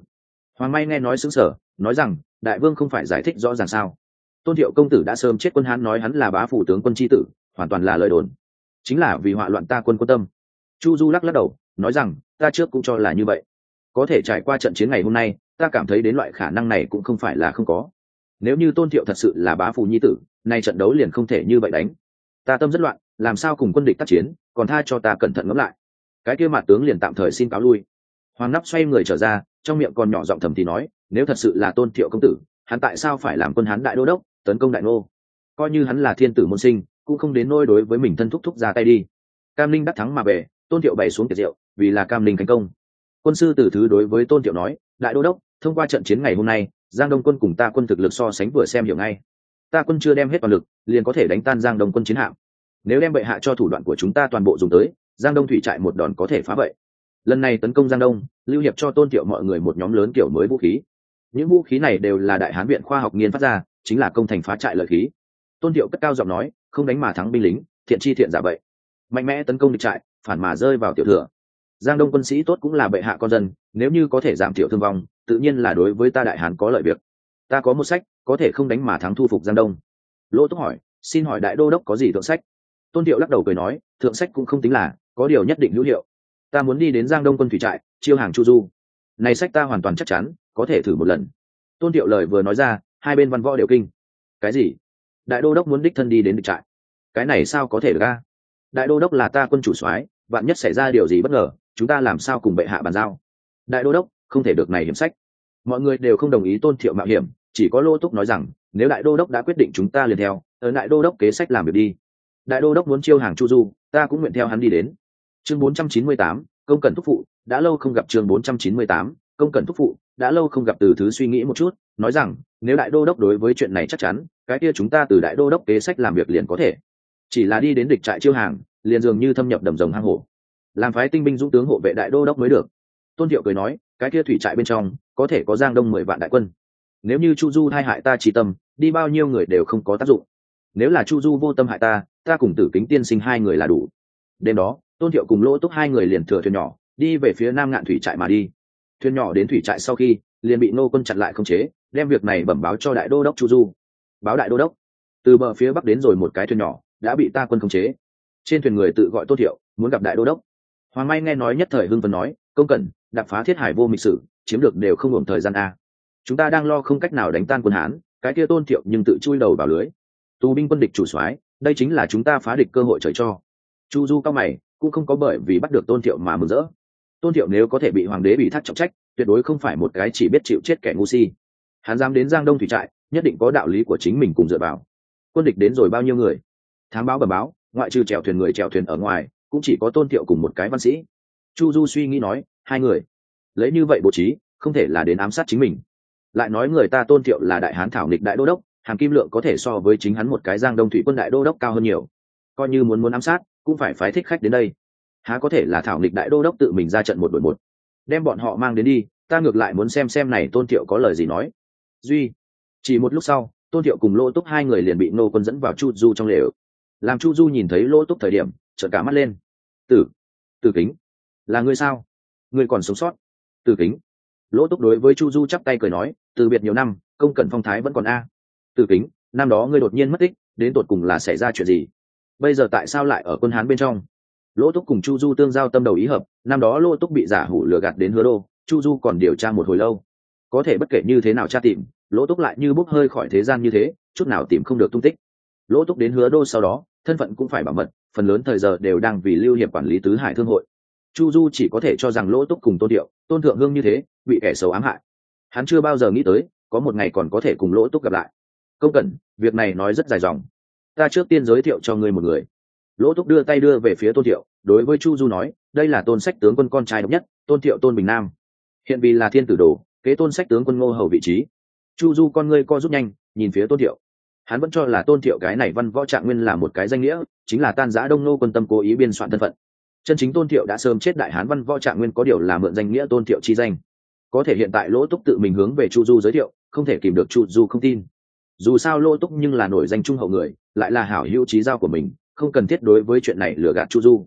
Hoàng may nghe nói xứng sở nói rằng, đại vương không phải giải thích rõ ràng sao? Tôn thiệu công tử đã sớm chết quân hán nói hắn là bá phủ tướng quân tri tử, hoàn toàn là lời đồn. Chính là vì họa loạn ta quân quân tâm. Chu du lắc lắc đầu, nói rằng, ta trước cũng cho là như vậy. Có thể trải qua trận chiến ngày hôm nay ta cảm thấy đến loại khả năng này cũng không phải là không có. Nếu như tôn thiệu thật sự là bá phù nhi tử, nay trận đấu liền không thể như vậy đánh. Ta tâm rất loạn, làm sao cùng quân địch tác chiến, còn tha cho ta cẩn thận ngẫm lại. Cái kia mặt tướng liền tạm thời xin cáo lui. Hoàng nắp xoay người trở ra, trong miệng còn nhỏ giọng thầm thì nói, nếu thật sự là tôn thiệu công tử, hắn tại sao phải làm quân hán đại đô đốc, tấn công đại ngô? Coi như hắn là thiên tử môn sinh, cũng không đến nôi đối với mình thân thúc thúc ra tay đi. Cam linh đắc thắng mà về, tôn thiệu bày xuống tiệc rượu, vì là cam linh thành công. Quân sư tử thứ đối với tôn thiệu nói đại đô đốc, thông qua trận chiến ngày hôm nay, giang đông quân cùng ta quân thực lực so sánh vừa xem hiểu ngay. Ta quân chưa đem hết toàn lực, liền có thể đánh tan giang đông quân chiến hạm. Nếu đem bệ hạ cho thủ đoạn của chúng ta toàn bộ dùng tới, giang đông thủy trại một đòn có thể phá vậy lần này tấn công giang đông, lưu hiệp cho tôn thiệu mọi người một nhóm lớn kiểu mới vũ khí. Những vũ khí này đều là đại hán viện khoa học nghiên phát ra, chính là công thành phá trại lợi khí. Tôn thiệu cất cao giọng nói, không đánh mà thắng binh lính, thiện chi thiện giả vậy. Mạnh mẽ tấn công địch trại, phản mà rơi vào tiểu thừa giang đông quân sĩ tốt cũng là bệ hạ con dân, nếu như có thể giảm thiểu thương vong, tự nhiên là đối với ta đại hán có lợi việc. Ta có một sách, có thể không đánh mà thắng thu phục giang đông. Lỗ túc hỏi, xin hỏi đại đô đốc có gì thượng sách? Tôn thiệu lắc đầu cười nói, thượng sách cũng không tính là, có điều nhất định hữu hiệu. Ta muốn đi đến giang đông quân thủy trại, chiêu hàng chu du. Này sách ta hoàn toàn chắc chắn, có thể thử một lần. Tôn thiệu lời vừa nói ra, hai bên văn võ đều kinh. Cái gì? Đại đô đốc muốn đích thân đi đến địch trại. Cái này sao có thể được ra đại đô đốc là ta quân chủ soái, vạn nhất xảy ra điều gì bất ngờ chúng ta làm sao cùng bệ hạ bàn giao? Đại đô đốc không thể được này hiểm sách. Mọi người đều không đồng ý tôn thiệu mạo hiểm chỉ có lô túc nói rằng nếu đại đô đốc đã quyết định chúng ta liền theo ở đại đô đốc kế sách làm việc đi. Đại đô đốc muốn chiêu hàng chu du ta cũng nguyện theo hắn đi đến. Chương 498, công cần thúc phụ đã lâu không gặp chương 498, công cần thúc phụ đã lâu không gặp từ thứ suy nghĩ một chút nói rằng nếu đại đô đốc đối với chuyện này chắc chắn cái kia chúng ta từ đại đô đốc kế sách làm việc liền có thể. Chỉ là đi đến địch trại chiêu hàng liền dường như thâm nhập đầm rồng hang hổ làm phái tinh binh dũng tướng hộ vệ đại đô đốc mới được. Tôn thiệu cười nói, cái kia thủy trại bên trong, có thể có giang đông mười vạn đại quân. Nếu như chu du hai hại ta chỉ tâm, đi bao nhiêu người đều không có tác dụng. Nếu là chu du vô tâm hại ta ta cùng tử kính tiên sinh hai người là đủ. Đêm đó, tôn thiệu cùng lỗ túc hai người liền thừa thuyền nhỏ, đi về phía nam ngạn thủy trại mà đi. Thuyền nhỏ đến thủy trại sau khi, liền bị nô quân chặn lại không chế, đem việc này bẩm báo cho đại đô đốc chu du. Báo đại đô đốc, từ bờ phía bắc đến rồi một cái thuyền nhỏ, đã bị ta quân không chế. Trên thuyền người tự gọi tôn thiệu, muốn gặp đại đô đốc hoàng may nghe nói nhất thời hưng vân nói, công cần, đạp phá thiết hải vô mịch sử, chiếm được đều không ổn thời gian a. Chúng ta đang lo không cách nào đánh tan quân hán, cái kia tôn thiệu nhưng tự chui đầu vào lưới. Tù binh quân địch chủ soái, đây chính là chúng ta phá địch cơ hội trời cho. Chu du cao mày, cũng không có bởi vì bắt được tôn thiệu mà mừng rỡ. Tôn thiệu nếu có thể bị hoàng đế bị thắt trọng trách, tuyệt đối không phải một cái chỉ biết chịu chết kẻ ngu si. Hắn dám đến giang đông thủy trại, nhất định có đạo lý của chính mình cùng dựa vào. Quân địch đến rồi bao nhiêu người? Thám báo bẩm báo, ngoại trừ chèo thuyền người chèo thuyền ở ngoài cũng chỉ có tôn thiệu cùng một cái văn sĩ. Chu du suy nghĩ nói, hai người, lấy như vậy bố trí, không thể là đến ám sát chính mình. Lại nói người ta tôn thiệu là đại hán thảo nghịch đại đô đốc, hàm kim lượng có thể so với chính hắn một cái giang đông thủy quân đại đô đốc cao hơn nhiều. Coi như muốn muốn ám sát, cũng phải phái thích khách đến đây. Há có thể là thảo nghịch đại đô đốc tự mình ra trận một đội một. Đem bọn họ mang đến đi, ta ngược lại muốn xem xem này tôn thiệu có lời gì nói. Duy, chỉ một lúc sau, tôn thiệu cùng lỗ túc hai người liền bị nô quân dẫn vào chu du trong lều. Làm chu du nhìn thấy lỗ túc thời điểm, trợn cả mắt lên tử tử kính. Là ngươi sao? Ngươi còn sống sót. Tử kính. Lỗ túc đối với chu du chắp tay cười nói, từ biệt nhiều năm, công cẩn phong thái vẫn còn a. Tử kính, năm đó ngươi đột nhiên mất tích, đến tột cùng là xảy ra chuyện gì? Bây giờ tại sao lại ở quân hán bên trong? Lỗ túc cùng chu du tương giao tâm đầu ý hợp, năm đó lỗ túc bị giả hủ lừa gạt đến hứa đô, chu du còn điều tra một hồi lâu. Có thể bất kể như thế nào tra tìm, lỗ túc lại như bốc hơi khỏi thế gian như thế, chút nào tìm không được tung tích. Lỗ túc đến hứa đô sau đó thân phận cũng phải bảo mật, phần lớn thời giờ đều đang vì lưu hiệp quản lý tứ hải thương hội. Chu du chỉ có thể cho rằng lỗ túc cùng tôn điệu, tôn thượng hương như thế, bị kẻ xấu ám hại. Hắn chưa bao giờ nghĩ tới, có một ngày còn có thể cùng lỗ túc gặp lại. Công cẩn, việc này nói rất dài dòng. Ta trước tiên giới thiệu cho ngươi một người. Lỗ túc đưa tay đưa về phía tôn thiệu, đối với chu du nói, đây là tôn sách tướng quân con trai độc nhất, tôn thiệu tôn bình nam. Hiện vì là thiên tử đồ, kế tôn sách tướng quân ngô hầu vị trí. Chu du con ngươi co rút nhanh, nhìn phía tôn thiệu hắn vẫn cho là tôn thiệu cái này văn võ trạng nguyên là một cái danh nghĩa, chính là tan giã đông nô quân tâm cố ý biên soạn thân phận. Chân chính tôn thiệu đã sớm chết đại hán văn võ trạng nguyên có điều là mượn danh nghĩa tôn thiệu chi danh. Có thể hiện tại lỗ túc tự mình hướng về chu du giới thiệu, không thể kìm được chu du không tin. Dù sao lỗ túc nhưng là nổi danh trung hậu người, lại là hảo hữu trí giao của mình, không cần thiết đối với chuyện này lừa gạt chu du.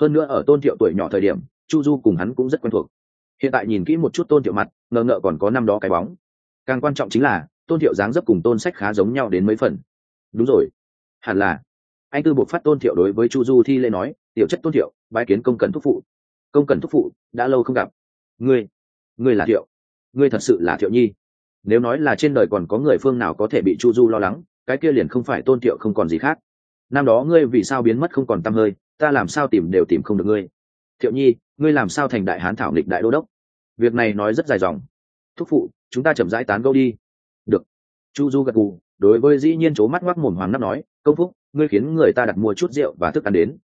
Hơn nữa ở tôn thiệu tuổi nhỏ thời điểm, chu du cùng hắn cũng rất quen thuộc. Hiện tại nhìn kỹ một chút tôn thiệu mặt, ngờ ngợ còn có năm đó cái bóng. Càng quan trọng chính là tôn thiệu dáng dấp cùng tôn sách khá giống nhau đến mấy phần. Đúng rồi. Hẳn là. Anh tư buộc phát tôn thiệu đối với chu du thi lễ nói, tiểu chất tôn thiệu, bái kiến công cần thúc phụ. Công cần thúc phụ, đã lâu không gặp. Ngươi ngươi là thiệu. Ngươi thật sự là thiệu nhi. Nếu nói là trên đời còn có người phương nào có thể bị chu du lo lắng, cái kia liền không phải tôn thiệu không còn gì khác. Năm đó ngươi vì sao biến mất không còn t hơi, ta làm sao tìm đều tìm không được ngươi. Thiệu nhi, ngươi làm sao thành đại hán thảo nghịch đại đô đốc? Việc này nói rất dài dòng. Thúc phụ, chúng ta chậm rãi tán gâu đi được. Chu du gật gù, đối với dĩ nhiên c mắt ngoắc mồm hoàng nắp nói, công phúc, ngươi khiến người ta đặt mua chút rượu và thức ăn đến.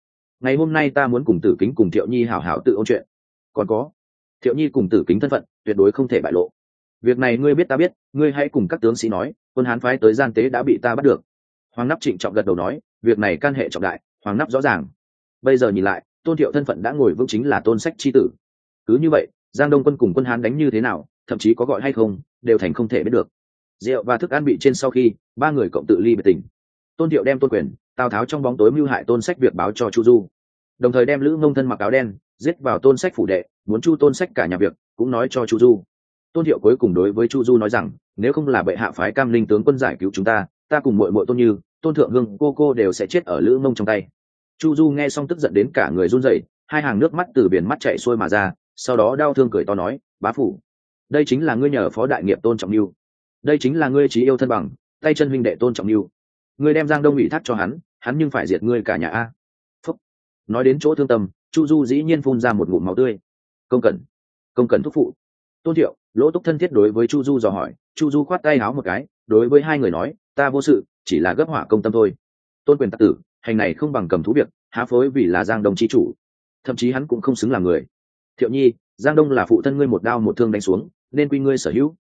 Ngày hôm nay ta muốn cùng tử kính cùng thiệu nhi hảo hảo tự ôn chuyện. Còn có. Thiệu nhi cùng tử kính thân phận, tuyệt đối không thể bại lộ. Việc này ngươi biết ta biết, ngươi hãy cùng các tướng sĩ nói, quân hán phái tới gian tế đã bị ta bắt được. Hoàng nắp trịnh trọng gật đầu nói, việc này can hệ trọng đại, hoàng nắp rõ ràng. Bây giờ nhìn lại, tôn thiệu thân phận đã ngồi vững chính là tôn sách c tử. Cứ như vậy, giang đông quân cùng quân hán đánh như thế nào, thậm chí có gọi hay không, đều thành không thể biết được rượu và thức ăn bị trên sau khi, ba người cộng tự ly biệt tình. Tôn thiệu đem tôn quyền, tào tháo trong bóng tối mưu hại tôn sách việc báo cho chu du. Đồng thời đem lữ ngông thân mặc áo đen, giết vào tôn sách phủ đệ, muốn chu tôn sách cả nhà việc, cũng nói cho chu du. Tôn thiệu cuối cùng đối với chu du nói rằng, nếu không là bệ hạ phái cam linh tướng quân giải cứu chúng ta ta cùng mội mội tôn như, tôn thượng hương, cô cô đều sẽ chết ở lữ ngông trong tay. Chu du nghe xong tức giận đến cả người run rẩy, hai hàng nước mắt từ biển mắt chạy xuôi mà ra, sau đó đau thương cười to nói, bá phủ, đây chính là ngươi nhờ phó đại nghiệp tôn trọng mưu đây chính là ngươi trí yêu thân bằng, tay chân huynh đệ tôn trọng yêu. Ngươi đem giang đông ủy thác cho hắn hắn nhưng phải diệt ngươi cả nhà a. Phúc. Nói đến chỗ thương tâm, chu du dĩ nhiên phun ra một ngụm máu tươi. Công cần công cần thúc phụ. Tôn thiệu, lỗ túc thân thiết đối với chu du dò hỏi, chu du khoát tay háo một cái, đối với hai người nói, ta vô sự, chỉ là gấp hỏa công tâm thôi. Tôn quyền tạc tử, hành này không bằng cầm thú việc, há phối vì là giang đông chi chủ. Thậm chí hắn cũng không xứng là người. Thiệu nhi, giang đông là phụ thân ngươi một đao một thương đánh xuống, nên quy ngươi sở hữu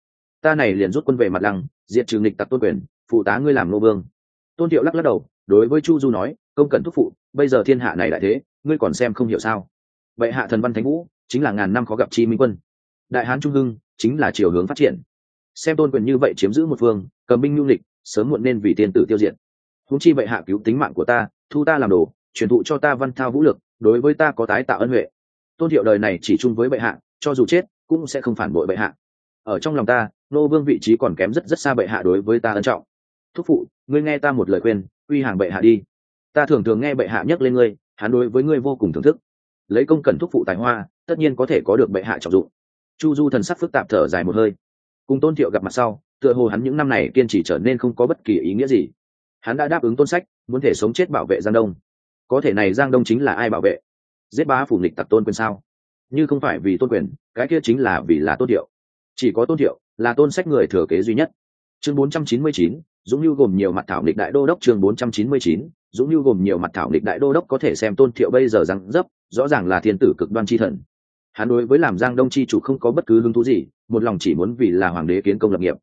ta này liền rút quân về mặt lăng, diệt trừ nghịch tặc tôn quyền, phụ tá ngươi làm nô vương. Tôn thiệu lắc lắc đầu, đối với chu du nói, công cần thúc phụ, bây giờ thiên hạ này đại thế, ngươi còn xem không hiểu sao? Vậy hạ thần văn thánh vũ, chính là ngàn năm khó gặp chi minh quân. Đại hán trung hưng, chính là chiều hướng phát triển. Xem tôn quyền như vậy chiếm giữ một phương, cầm binh nhu lịch, sớm muộn nên vì tiên tử tiêu diệt. Húng chi vậy hạ cứu tính mạng của ta, thu ta làm đồ, truyền thụ cho ta văn thao vũ lực, đối với ta có tái tạo ân huệ. Tôn thiệu đời này chỉ chung với bệ hạ, cho dù chết, cũng sẽ không phản bội bệ hạ ở trong lòng ta, nô vương vị trí còn kém rất rất xa bệ hạ đối với ta ân trọng. Thúc phụ, ngươi nghe ta một lời khuyên, uy hàng bệ hạ đi. Ta thường thường nghe bệ hạ nhắc lên ngươi, hắn đối với ngươi vô cùng thưởng thức. Lấy công cần thúc phụ tài hoa, tất nhiên có thể có được bệ hạ trọng dụng. Chu du thần sắc phức tạp thở dài một hơi. Cùng tôn thiệu gặp mặt sau, tựa hồ hắn những năm này kiên trì trở nên không có bất kỳ ý nghĩa gì. Hắn đã đáp ứng tôn sách, muốn thể sống chết bảo vệ giang đông. Có thể này giang đông chính là ai bảo vệ? Giết bá phủ nghịch tặc tôn quyền sao? Như không phải vì tôn quyền, cái kia chính là vì là tôn thiệu chỉ có tôn thiệu là tôn sách người thừa kế duy nhất. Chương 499, dũng lưu gồm nhiều mặt thảo nghịch đại đô đốc. Chương 499, dũng lưu gồm nhiều mặt thảo nghịch đại đô đốc có thể xem tôn thiệu bây giờ răng dấp rõ ràng là thiên tử cực đoan chi thần. Hắn đối với làm giang đông chi chủ không có bất cứ hứng thú gì một lòng chỉ muốn vì là hoàng đế kiến công lập nghiệp.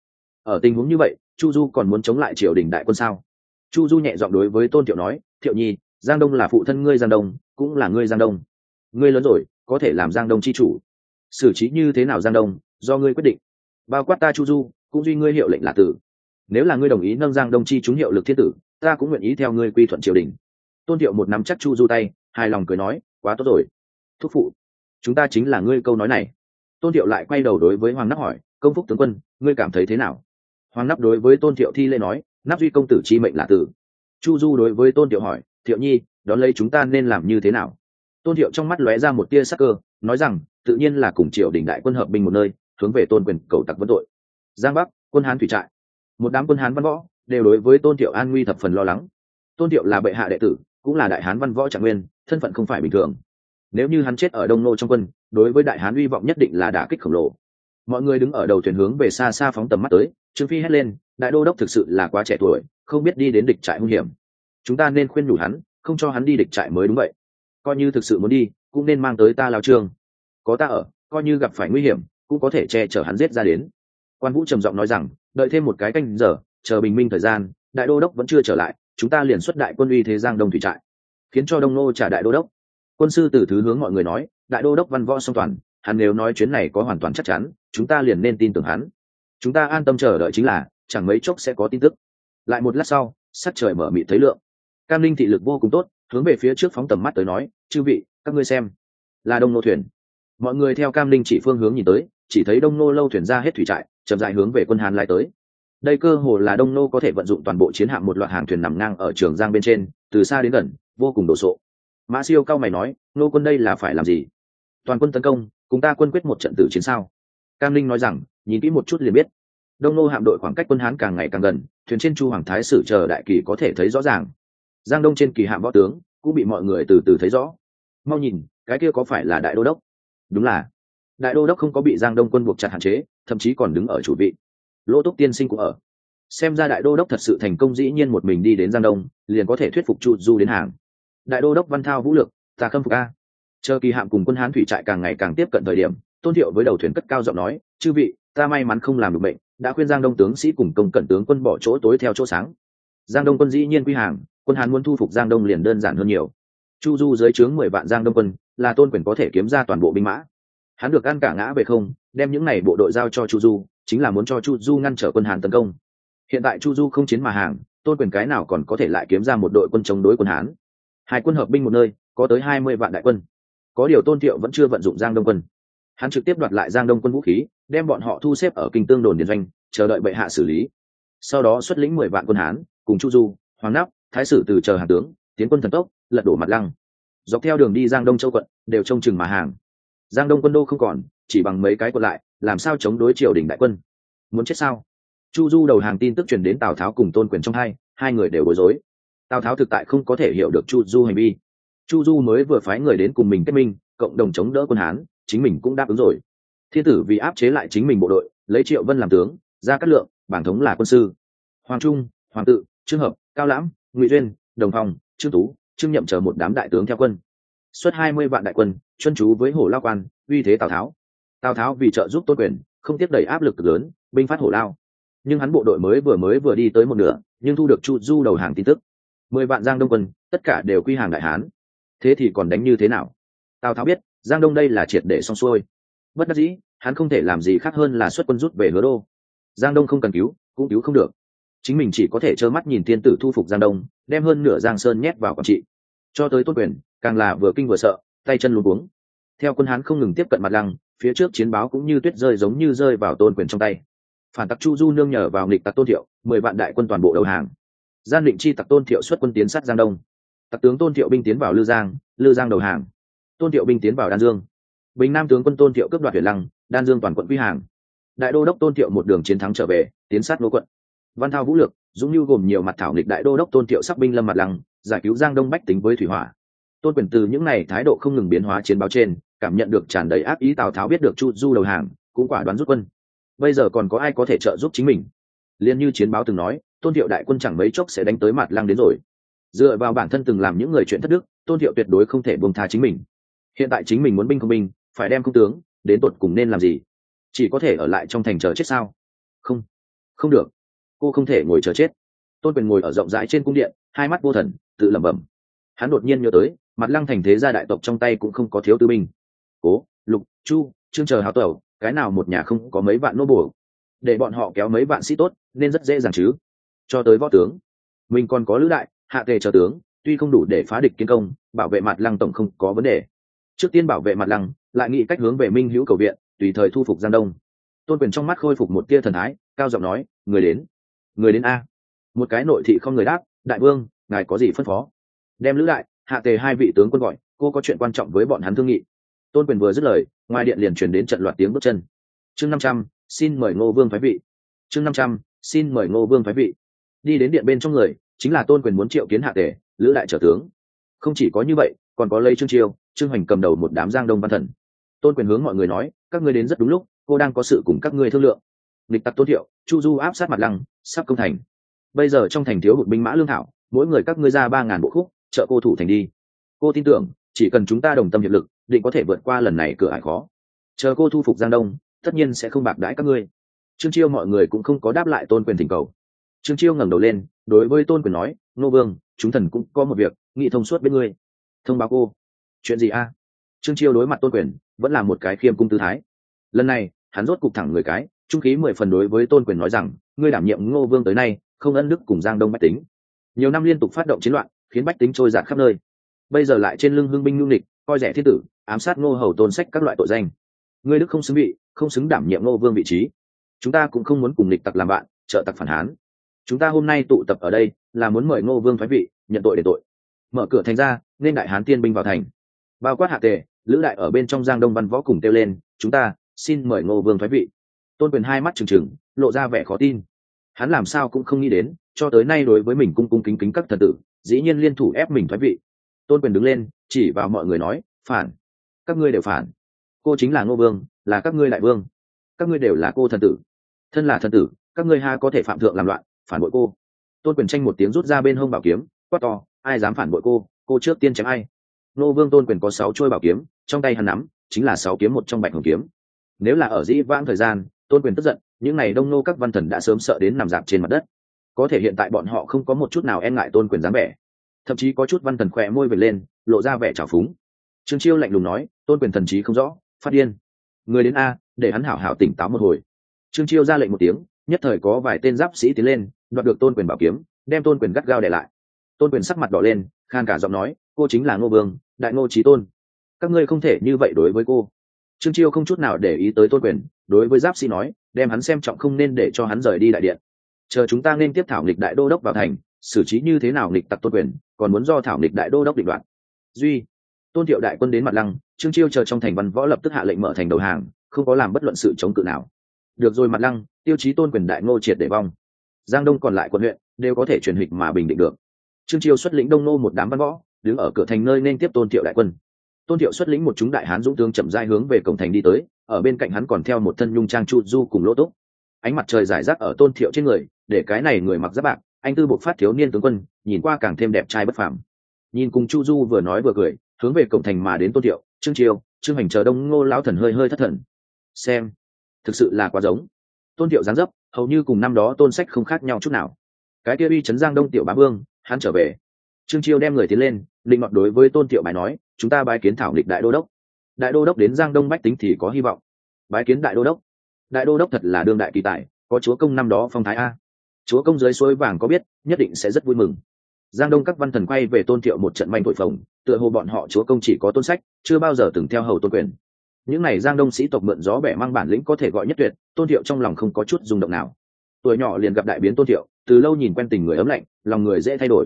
Ở tình huống như vậy chu du còn muốn chống lại triều đình đại quân sao? Chu du nhẹ giọng đối với tôn thiệu nói thiệu nhi giang đông là phụ thân ngươi giang đông cũng là ngươi giang đông. Ngươi lớn rồi có thể làm giang đông chi chủ. Xử trí như thế nào giang đông do ngươi quyết định. Bao quát ta chu du, cũng duy ngươi hiệu lệnh là tử. Nếu là ngươi đồng ý nâng giang đông chi chúng hiệu lực thiên tử, ta cũng nguyện ý theo ngươi quy thuận triều đình. Tôn thiệu một nắm chắc chu du tay, hài lòng cười nói, quá tốt rồi. Thúc phụ, chúng ta chính là ngươi câu nói này. Tôn thiệu lại quay đầu đối với hoàng nắp hỏi, công phúc tướng quân, ngươi cảm thấy thế nào? Hoàng nắp đối với tôn thiệu thi lễ nói nắp duy công tử chi mệnh là tử. Chu du đối với tôn thiệu hỏi, thiệu nhi, đón lấy chúng ta nên làm như thế nào? Tôn thiệu trong mắt lóe ra một tia sắc cơ, nói rằng, tự nhiên là cùng triều đình đại quân hợp binh một nơi hướng về tôn quyền cầu tặc vấn tội. Giang bắc, quân hán thủy trại. Một đám quân hán văn võ đều đối với tôn thiệu an nguy thập phần lo lắng. Tôn thiệu là bệ hạ đệ tử, cũng là đại hán văn võ trạng nguyên, thân phận không phải bình thường. Nếu như hắn chết ở đông nô trong quân, đối với đại hán uy vọng nhất định là đả kích khổng lồ. Mọi người đứng ở đầu thuyền hướng về xa xa phóng tầm mắt tới, trương phi hét lên, đại đô đốc thực sự là quá trẻ tuổi, không biết đi đến địch trại hung hiểm. Chúng ta nên khuyên nhủ hắn, không cho hắn đi địch trại mới đúng vậy. Coi như thực sự muốn đi, cũng nên mang tới ta lao trương. Có ta ở, coi như gặp phải nguy hiểm cũng có thể che chở hắn giết ra đến. Quan vũ trầm giọng nói rằng, đợi thêm một cái canh giờ, chờ bình minh thời gian, đại đô đốc vẫn chưa trở lại, chúng ta liền xuất đại quân uy thế giang đông thủy trại. Khiến cho đông nô trả đại đô đốc. Quân sư từ thứ hướng mọi người nói, đại đô đốc văn võ song toàn, hắn nếu nói chuyến này có hoàn toàn chắc chắn, chúng ta liền nên tin tưởng hắn. Chúng ta an tâm chờ đợi chính là, chẳng mấy chốc sẽ có tin tức. Lại một lát sau, sắc trời mở mịt thấy lượng. Cam linh thị lực vô cùng tốt, hướng về phía trước phóng tầm mắt tới nói, chư vị, các ngươi xem, là đông nô thuyền. Mọi người theo cam linh chỉ phương hướng nhìn tới chỉ thấy đông nô lâu thuyền ra hết thủy trại, chậm dại hướng về quân hàn lại tới. Đây cơ hồ là đông nô có thể vận dụng toàn bộ chiến hạm một loạt hàng thuyền nằm ngang ở trường giang bên trên, từ xa đến gần, vô cùng đồ sộ. Mã siêu cao mày nói, nô quân đây là phải làm gì? Toàn quân tấn công, cùng ta quân quyết một trận tử chiến sao? Cam linh nói rằng, nhìn kỹ một chút liền biết. Đông nô hạm đội khoảng cách quân hán càng ngày càng gần, thuyền trên chu hoàng thái sử chờ đại kỳ có thể thấy rõ ràng. Giang đông trên kỳ hạm võ tướng cũng bị mọi người từ từ thấy rõ. Mau nhìn, cái kia có phải là đại đô đốc? Đúng là đại đô đốc không có bị giang đông quân buộc chặt hạn chế, thậm chí còn đứng ở chủ vị. Lỗ túc tiên sinh cũng ở. Xem ra đại đô đốc thật sự thành công dĩ nhiên một mình đi đến giang đông, liền có thể thuyết phục chu du đến hàng. Đại đô đốc văn thao vũ lực, ta khâm phục a. Chờ kỳ hạm cùng quân hán thủy trại càng ngày càng tiếp cận thời điểm, tôn thiệu với đầu thuyền cất cao giọng nói, chư vị, ta may mắn không làm được bệnh, đã khuyên giang đông tướng sĩ cùng công cận tướng quân bỏ chỗ tối theo chỗ sáng. Giang đông quân dĩ nhiên quy hàng, quân hán muốn thu phục giang đông liền đơn giản hơn nhiều. Chu du dưới trướng mười vạn giang đông quân, là tôn quyền có thể kiếm ra toàn bộ binh mã hắn được ăn cả ngã về không, đem những n à y bộ đội giao cho chu du, chính là muốn cho chu du ngăn trở quân hán tấn công. Hiện tại chu du không chiến mà hàng, tôn quyền cái nào còn có thể lại kiếm ra một đội quân chống đối quân hán. Hai quân hợp binh một nơi, có tới hai mươi vạn đại quân. Có điều tôn thiệu vẫn chưa vận dụng giang đông quân. Hắn trực tiếp đoạt lại giang đông quân vũ khí, đem bọn họ thu xếp ở kinh tương đồn điền doanh, chờ đợi bệ hạ xử lý. Sau đó xuất lĩnh mười vạn quân hán, cùng chu du, hoàng nắp thái sử từ chờ hàng tướng, tiến quân thần tốc, lật đổ mặt lăng. Dọc theo đường đi giang đông châu quận, đều trông chừng mà hàng giang đông quân đô không còn, chỉ bằng mấy cái còn lại, làm sao chống đối triều đình đại quân? Muốn chết sao? Chu du đầu hàng tin tức truyền đến tào tháo cùng tôn quyền trong hai hai người đều bối rối. Tào tháo thực tại không có thể hiểu được chu du hành vi. Chu du mới vừa phái người đến cùng mình kết minh, cộng đồng chống đỡ quân hán, chính mình cũng đáp ứng rồi. Thiên tử vì áp chế lại chính mình bộ đội, lấy triệu vân làm tướng, ra cát lượng bản thống là quân sư. Hoàng trung, hoàng tự, trương hợp, cao lãm, ngụy duyên, đồng phong, trương tú, trương nhậm chờ một đám đại tướng theo quân xuất hai mươi vạn đại quân, chuyên chú với hổ lao quan, uy thế tào tháo. Tào tháo vì trợ giúp tôn quyền, không tiếp đẩy áp lực lớn, binh phát hổ lao. Nhưng hắn bộ đội mới vừa mới vừa đi tới một nửa, nhưng thu được chu du đầu hàng tin tức. Mười vạn giang đông quân, tất cả đều quy hàng đại hán. Thế thì còn đánh như thế nào? Tào tháo biết, giang đông đây là triệt để xong xuôi. Bất đắc dĩ, hắn không thể làm gì khác hơn là xuất quân rút về hứa đô. Giang đông không cần cứu, cũng cứu không được. Chính mình chỉ có thể trơ mắt nhìn thiên tử thu phục giang đông, đem hơn nửa giang sơn nhét vào quản trị. Cho tới tôn quyền càng là vừa kinh vừa sợ, tay chân luôn cuống. Theo quân hán không ngừng tiếp cận mặt lăng, phía trước chiến báo cũng như tuyết rơi giống như rơi vào tôn quyền trong tay. Phản tặc chu du nương nhờ vào nghịch tặc tôn thiệu, mười vạn đại quân toàn bộ đầu hàng. Gian định chi tặc tôn thiệu xuất quân tiến sát giang đông. Tặc tướng tôn thiệu binh tiến vào lư giang lư giang đầu hàng. Tôn thiệu binh tiến vào đan dương. Bình nam tướng quân tôn thiệu cướp đoạt huyện lăng, đan dương toàn quận quy hàng. Đại đô đốc tôn thiệu một đường chiến thắng trở về, tiến sát ngô quận. Văn thao vũ lược, dũng như gồm nhiều mặt thảo nghịch đại đô đốc tôn thiệu sắc binh lâm mặt lăng, giải cứu giang đông bách tính với thủy hỏa tôn quyền từ những này thái độ không ngừng biến hóa chiến báo trên, cảm nhận được tràn đầy ác ý tào tháo biết được chu du đầu hàng, cũng quả đoán rút quân. Bây giờ còn có ai có thể trợ giúp chính mình? Liền như chiến báo từng nói, tôn thiệu đại quân chẳng mấy chốc sẽ đánh tới mặt lăng đến rồi. Dựa vào bản thân từng làm những người chuyện thất đức, tôn thiệu tuyệt đối không thể buông tha chính mình. Hiện tại chính mình muốn binh không binh, phải đem công tướng, đến tột cùng nên làm gì? Chỉ có thể ở lại trong thành chờ chết sao? Không không được. Cô không thể ngồi chờ chết. Tôn quyền ngồi ở rộng rãi trên cung điện, hai mắt vô thần, tự lẩm bẩm. Hắn đột nhiên nhớ tới mặt lăng thành thế gia đại tộc trong tay cũng không có thiếu tư binh. Cố, lục, chu, trương chờ hào tẩu, cái nào một nhà không có mấy vạn nô bổ. Để bọn họ kéo mấy vạn sĩ tốt, nên rất dễ dàng chứ. Cho tới võ tướng. Mình còn có lữ đại, hạ tề chờ tướng, tuy không đủ để phá địch kiến công, bảo vệ mặt lăng tổng không có vấn đề. Trước tiên bảo vệ mặt lăng, lại nghĩ cách hướng về minh hữu cầu viện, tùy thời thu phục giang đông. Tôn quyền trong mắt khôi phục một tia thần thái, cao giọng nói, người đến người đến a. Một cái nội thị không người đáp, đại vương, ngài có gì phân phó? Đem lữ đại hạ tề hai vị tướng quân gọi, cô có chuyện quan trọng với bọn hắn thương nghị. Tôn quyền vừa dứt lời, ngoài điện liền truyền đến trận loạt tiếng bước chân. Chương năm trăm, xin mời ngô vương phái vị. Chương năm trăm, xin mời ngô vương phái vị. Đi đến điện bên trong người, chính là tôn quyền muốn triệu kiến hạ tề, lữ đại trở tướng. Không chỉ có như vậy, còn có lây trương chiêu, trương hoành cầm đầu một đám giang đông văn thần. Tôn quyền hướng mọi người nói, các ngươi đến rất đúng lúc, cô đang có sự cùng các ngươi thương lượng. Lịch tặc tôn thiệu, chu du áp sát mặt lăng, sắp công thành. Bây giờ trong thành thiếu hụt binh mã lương thảo, mỗi người các ngươi ra ba ngàn bộ khúc trợ cô thủ thành đi. Cô tin tưởng, chỉ cần chúng ta đồng tâm hiệp lực, định có thể vượt qua lần này cửa ải khó. Chờ cô thu phục giang đông, tất nhiên sẽ không bạc đãi các ngươi. Trương chiêu mọi người cũng không có đáp lại tôn quyền thỉnh cầu. Trương chiêu ngẩng đầu lên, đối với tôn quyền nói, nô vương, chúng thần cũng có một việc, nghị thông suốt với ngươi. Thông báo cô. Chuyện gì a? Trương chiêu đối mặt tôn quyền, vẫn là một cái khiêm cung tư thái. Lần này, hắn rốt cục thẳng người cái, trung khí mười phần đối với tôn quyền nói rằng, ngươi đảm nhiệm ngô vương tới nay, không ân đức cùng giang đông bách tính. Nhiều năm liên tục phát động chiến loạn khiến bách tính trôi giạt khắp nơi. Bây giờ lại trên lưng hương binh nhu nịch coi rẻ thiên tử, ám sát ngô hầu tôn sách các loại tội danh. Ngươi đức không xứng bị không xứng đảm nhiệm ngô vương vị trí. Chúng ta cũng không muốn cùng địch tặc làm bạn, trợ tặc phản hán. Chúng ta hôm nay tụ tập ở đây, là muốn mời ngô vương thoái vị, nhận tội để tội. Mở cửa thành ra, nên đại hán tiên binh vào thành. Bao quát hạ tề, lữ đại ở bên trong giang đông văn võ cùng kêu lên, chúng ta xin mời ngô vương thoái vị. Tôn quyền hai mắt trừng trừng, lộ ra vẻ khó tin. Hắn làm sao cũng không nghĩ đến, cho tới nay đối với mình cung cung kính kính các thần tử dĩ nhiên liên thủ ép mình thoái vị. Tôn quyền đứng lên, chỉ vào mọi người nói, phản. Các ngươi đều phản. Cô chính là ngô vương, là các ngươi đại vương. Các ngươi đều là cô thần tử. Thân là thần tử, các ngươi ha có thể phạm thượng làm loạn, phản bội cô. Tôn quyền tranh một tiếng rút ra bên hông bảo kiếm, quát to, ai dám phản bội cô? Cô trước tiên chém ai? Nô vương tôn quyền có sáu trôi bảo kiếm, trong tay hắn nắm, chính là sáu kiếm một trong bạch hồng kiếm. Nếu là ở dĩ vãng thời gian, tôn quyền tức giận, những n à y đông nô các văn thần đã sớm sợ đến nằm dạp trên mặt đất có thể hiện tại bọn họ không có một chút nào e ngại tôn quyền dáng vẻ. Thậm chí có chút văn thần khỏe môi về lên, lộ ra vẻ trào phúng. Trương chiêu lạnh lùng nói, tôn quyền thần trí không rõ, phát điên. Người đến a, để hắn hảo hảo tỉnh táo một hồi. Trương chiêu ra lệnh một tiếng, nhất thời có vài tên giáp sĩ tiến lên, đoạt được tôn quyền bảo kiếm, đem tôn quyền gắt gao để lại. Tôn quyền sắc mặt đỏ lên, khan cả giọng nói, cô chính là ngô vương, đại ngô trí tôn. Các ngươi không thể như vậy đối với cô. Trương chiêu không chút nào để ý tới tôn quyền, đối với giáp sĩ nói, đem hắn xem trọng không nên để cho hắn rời đi đại điện chờ chúng ta nên tiếp thảo nghịch đại đô đốc vào thành, xử trí như thế nào nghịch tặc tôn quyền, còn muốn do thảo nghịch đại đô đốc định đoạt. duy, tôn thiệu đại quân đến mặt lăng, trương chiêu chờ trong thành văn võ lập tức hạ lệnh mở thành đầu hàng, không có làm bất luận sự chống cự nào. Được rồi mặt lăng, tiêu chí tôn quyền đại ngô triệt để vong. Giang đông còn lại quận huyện, đều có thể truyền hịch mà bình định được. Trương chiêu xuất lĩnh đông nô một đám văn võ, đứng ở cửa thành nơi nên tiếp tôn thiệu đại quân. Tôn thiệu xuất lĩnh một chúng đại hán dũng tướng chậm dai hướng về cổng thành đi tới, ở bên cạnh hắn còn theo một thân nhung trang chu du cùng lỗ túc. Ánh mặt trời giải rác ở tôn thiệu trên người để cái này người mặc giáp bạc, anh tư bộc phát thiếu niên tướng quân, nhìn qua càng thêm đẹp trai bất phàm. Nhìn cùng chu du vừa nói vừa cười, hướng về cổng thành mà đến tôn thiệu, trương chiêu, trương hành chờ đông ngô lão thần hơi hơi thất thần. Xem, thực sự là quá giống. Tôn thiệu giáng dấp, hầu như cùng năm đó tôn sách không khác nhau chút nào. Cái kia uy trấn giang đông tiểu bá vương, hắn trở về. Trương chiêu đem người tiến lên, định mọt đối với tôn thiệu bài nói, chúng ta bái kiến thảo nghịch đại đô đốc. Đại đô đốc đến giang đông bách tính thì có hy vọng. Bái kiến đại đô đốc. Đại đô đốc thật là đương đại kỳ tài, có chúa công năm đó phong thái a chúa công dưới suối vàng có biết, nhất định sẽ rất vui mừng. Giang đông các văn thần quay về tôn thiệu một trận manh thổi phồng, tựa hồ bọn họ chúa công chỉ có tôn sách, chưa bao giờ từng theo hầu tôn quyền. Những n à y giang đông sĩ tộc mượn gió bẻ mang bản lĩnh có thể gọi nhất tuyệt, tôn thiệu trong lòng không có chút rung động nào. Tuổi nhỏ liền gặp đại biến tôn thiệu, từ lâu nhìn quen tình người ấm lạnh, lòng người dễ thay đổi.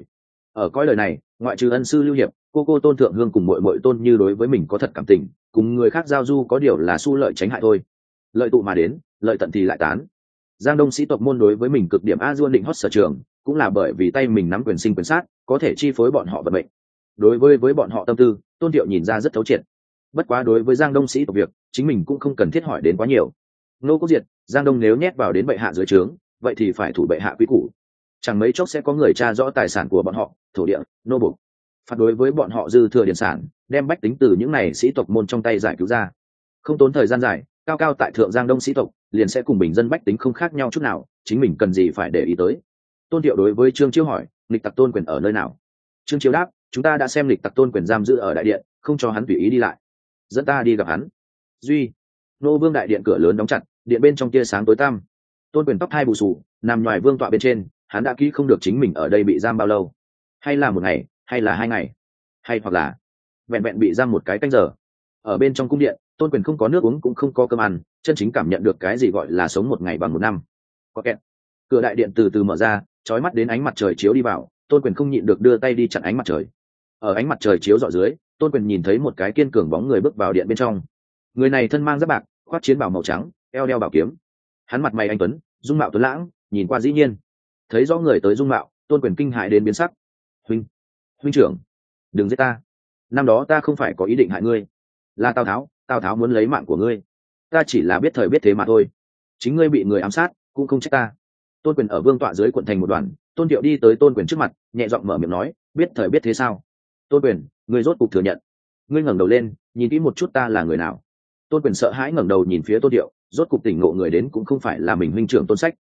Ở coi lời này, ngoại trừ ân sư lưu hiệp, cô cô tôn thượng hương cùng mội mội tôn như đối với mình có thật cảm tình, cùng người khác giao du có điều là su lợi tránh hại thôi. Lợi tụ mà đến, lợi tận thì lại tán giang đông sĩ tộc môn đối với mình cực điểm a duôn định hót sở trường, cũng là bởi vì tay mình nắm quyền sinh quyền sát, có thể chi phối bọn họ vận mệnh. Đối với với bọn họ tâm tư, tôn thiệu nhìn ra rất thấu triệt. Bất quá đối với giang đông sĩ tộc việc, chính mình cũng không cần thiết hỏi đến quá nhiều. Nô quốc diệt, giang đông nếu nhét vào đến bệ hạ dưới trướng, vậy thì phải thủ bệ hạ quý củ. Chẳng mấy chốc sẽ có người tra rõ tài sản của bọn họ, thổ địa, nô bục phạt đối với bọn họ dư thừa điện sản, đem bách tính từ những này sĩ tộc môn trong tay giải cứu ra. Không tốn thời gian dài cao cao tại thượng giang đông sĩ tộc, liền sẽ cùng bình dân bách tính không khác nhau chút nào, chính mình cần gì phải để ý tới. Tôn thiệu đối với trương chiêu hỏi lịch tặc tôn quyền ở nơi nào? Trương chiêu đáp, chúng ta đã xem lịch tặc tôn quyền giam giữ ở đại điện, không cho hắn tùy ý đi lại. Dẫn ta đi gặp hắn. Duy. Nô vương đại điện cửa lớn đóng chặt, điện bên trong tia sáng tối tăm. Tôn quyền tóc hai bù sù nằm ngoài vương tọa bên trên, hắn đã kỹ không được chính mình ở đây bị giam bao lâu? Hay là một ngày, hay là hai ngày? Hay hoặc là vẹn vẹn bị giam một cái canh giờ? Ở bên trong cung điện tôn quyền không có nước uống cũng không có cơm ăn, chân chính cảm nhận được cái gì gọi là sống một ngày bằng một năm. Có kẹt. Cửa đại điện từ từ mở ra trói mắt đến ánh mặt trời chiếu đi vào, tôn quyền không nhịn được đưa tay đi chặn ánh mặt trời. Ở ánh mặt trời chiếu dọ dưới, tôn quyền nhìn thấy một cái kiên cường bóng người bước vào điện bên trong. Người này thân mang giáp bạc, khoác chiến bảo màu trắng, eo đeo bảo kiếm. Hắn mặt mày anh tuấn, dung mạo tuấn lãng, nhìn qua dĩ nhiên. Thấy rõ người tới dung mạo, tôn quyền kinh hại đến biến sắc. Huynh huynh trưởng, đừng giết ta. Năm đó ta không phải có ý định hại ngươi. Là tào tháo tào tháo muốn lấy mạng của ngươi. Ta chỉ là biết thời biết thế mà thôi. Chính ngươi bị người ám sát, cũng không trách ta. Tôn quyền ở vương tọa dưới quận thành một đoàn, tôn thiệu đi tới tôn quyền trước mặt, nhẹ giọng mở miệng nói, biết thời biết thế sao? Tôn quyền, ngươi rốt cục thừa nhận. Ngươi ngẩng đầu lên, nhìn kỹ một chút ta là người nào. Tôn quyền sợ hãi ngẩng đầu nhìn phía tôn thiệu, rốt cục tỉnh ngộ người đến cũng không phải là mình huynh trưởng tôn sách.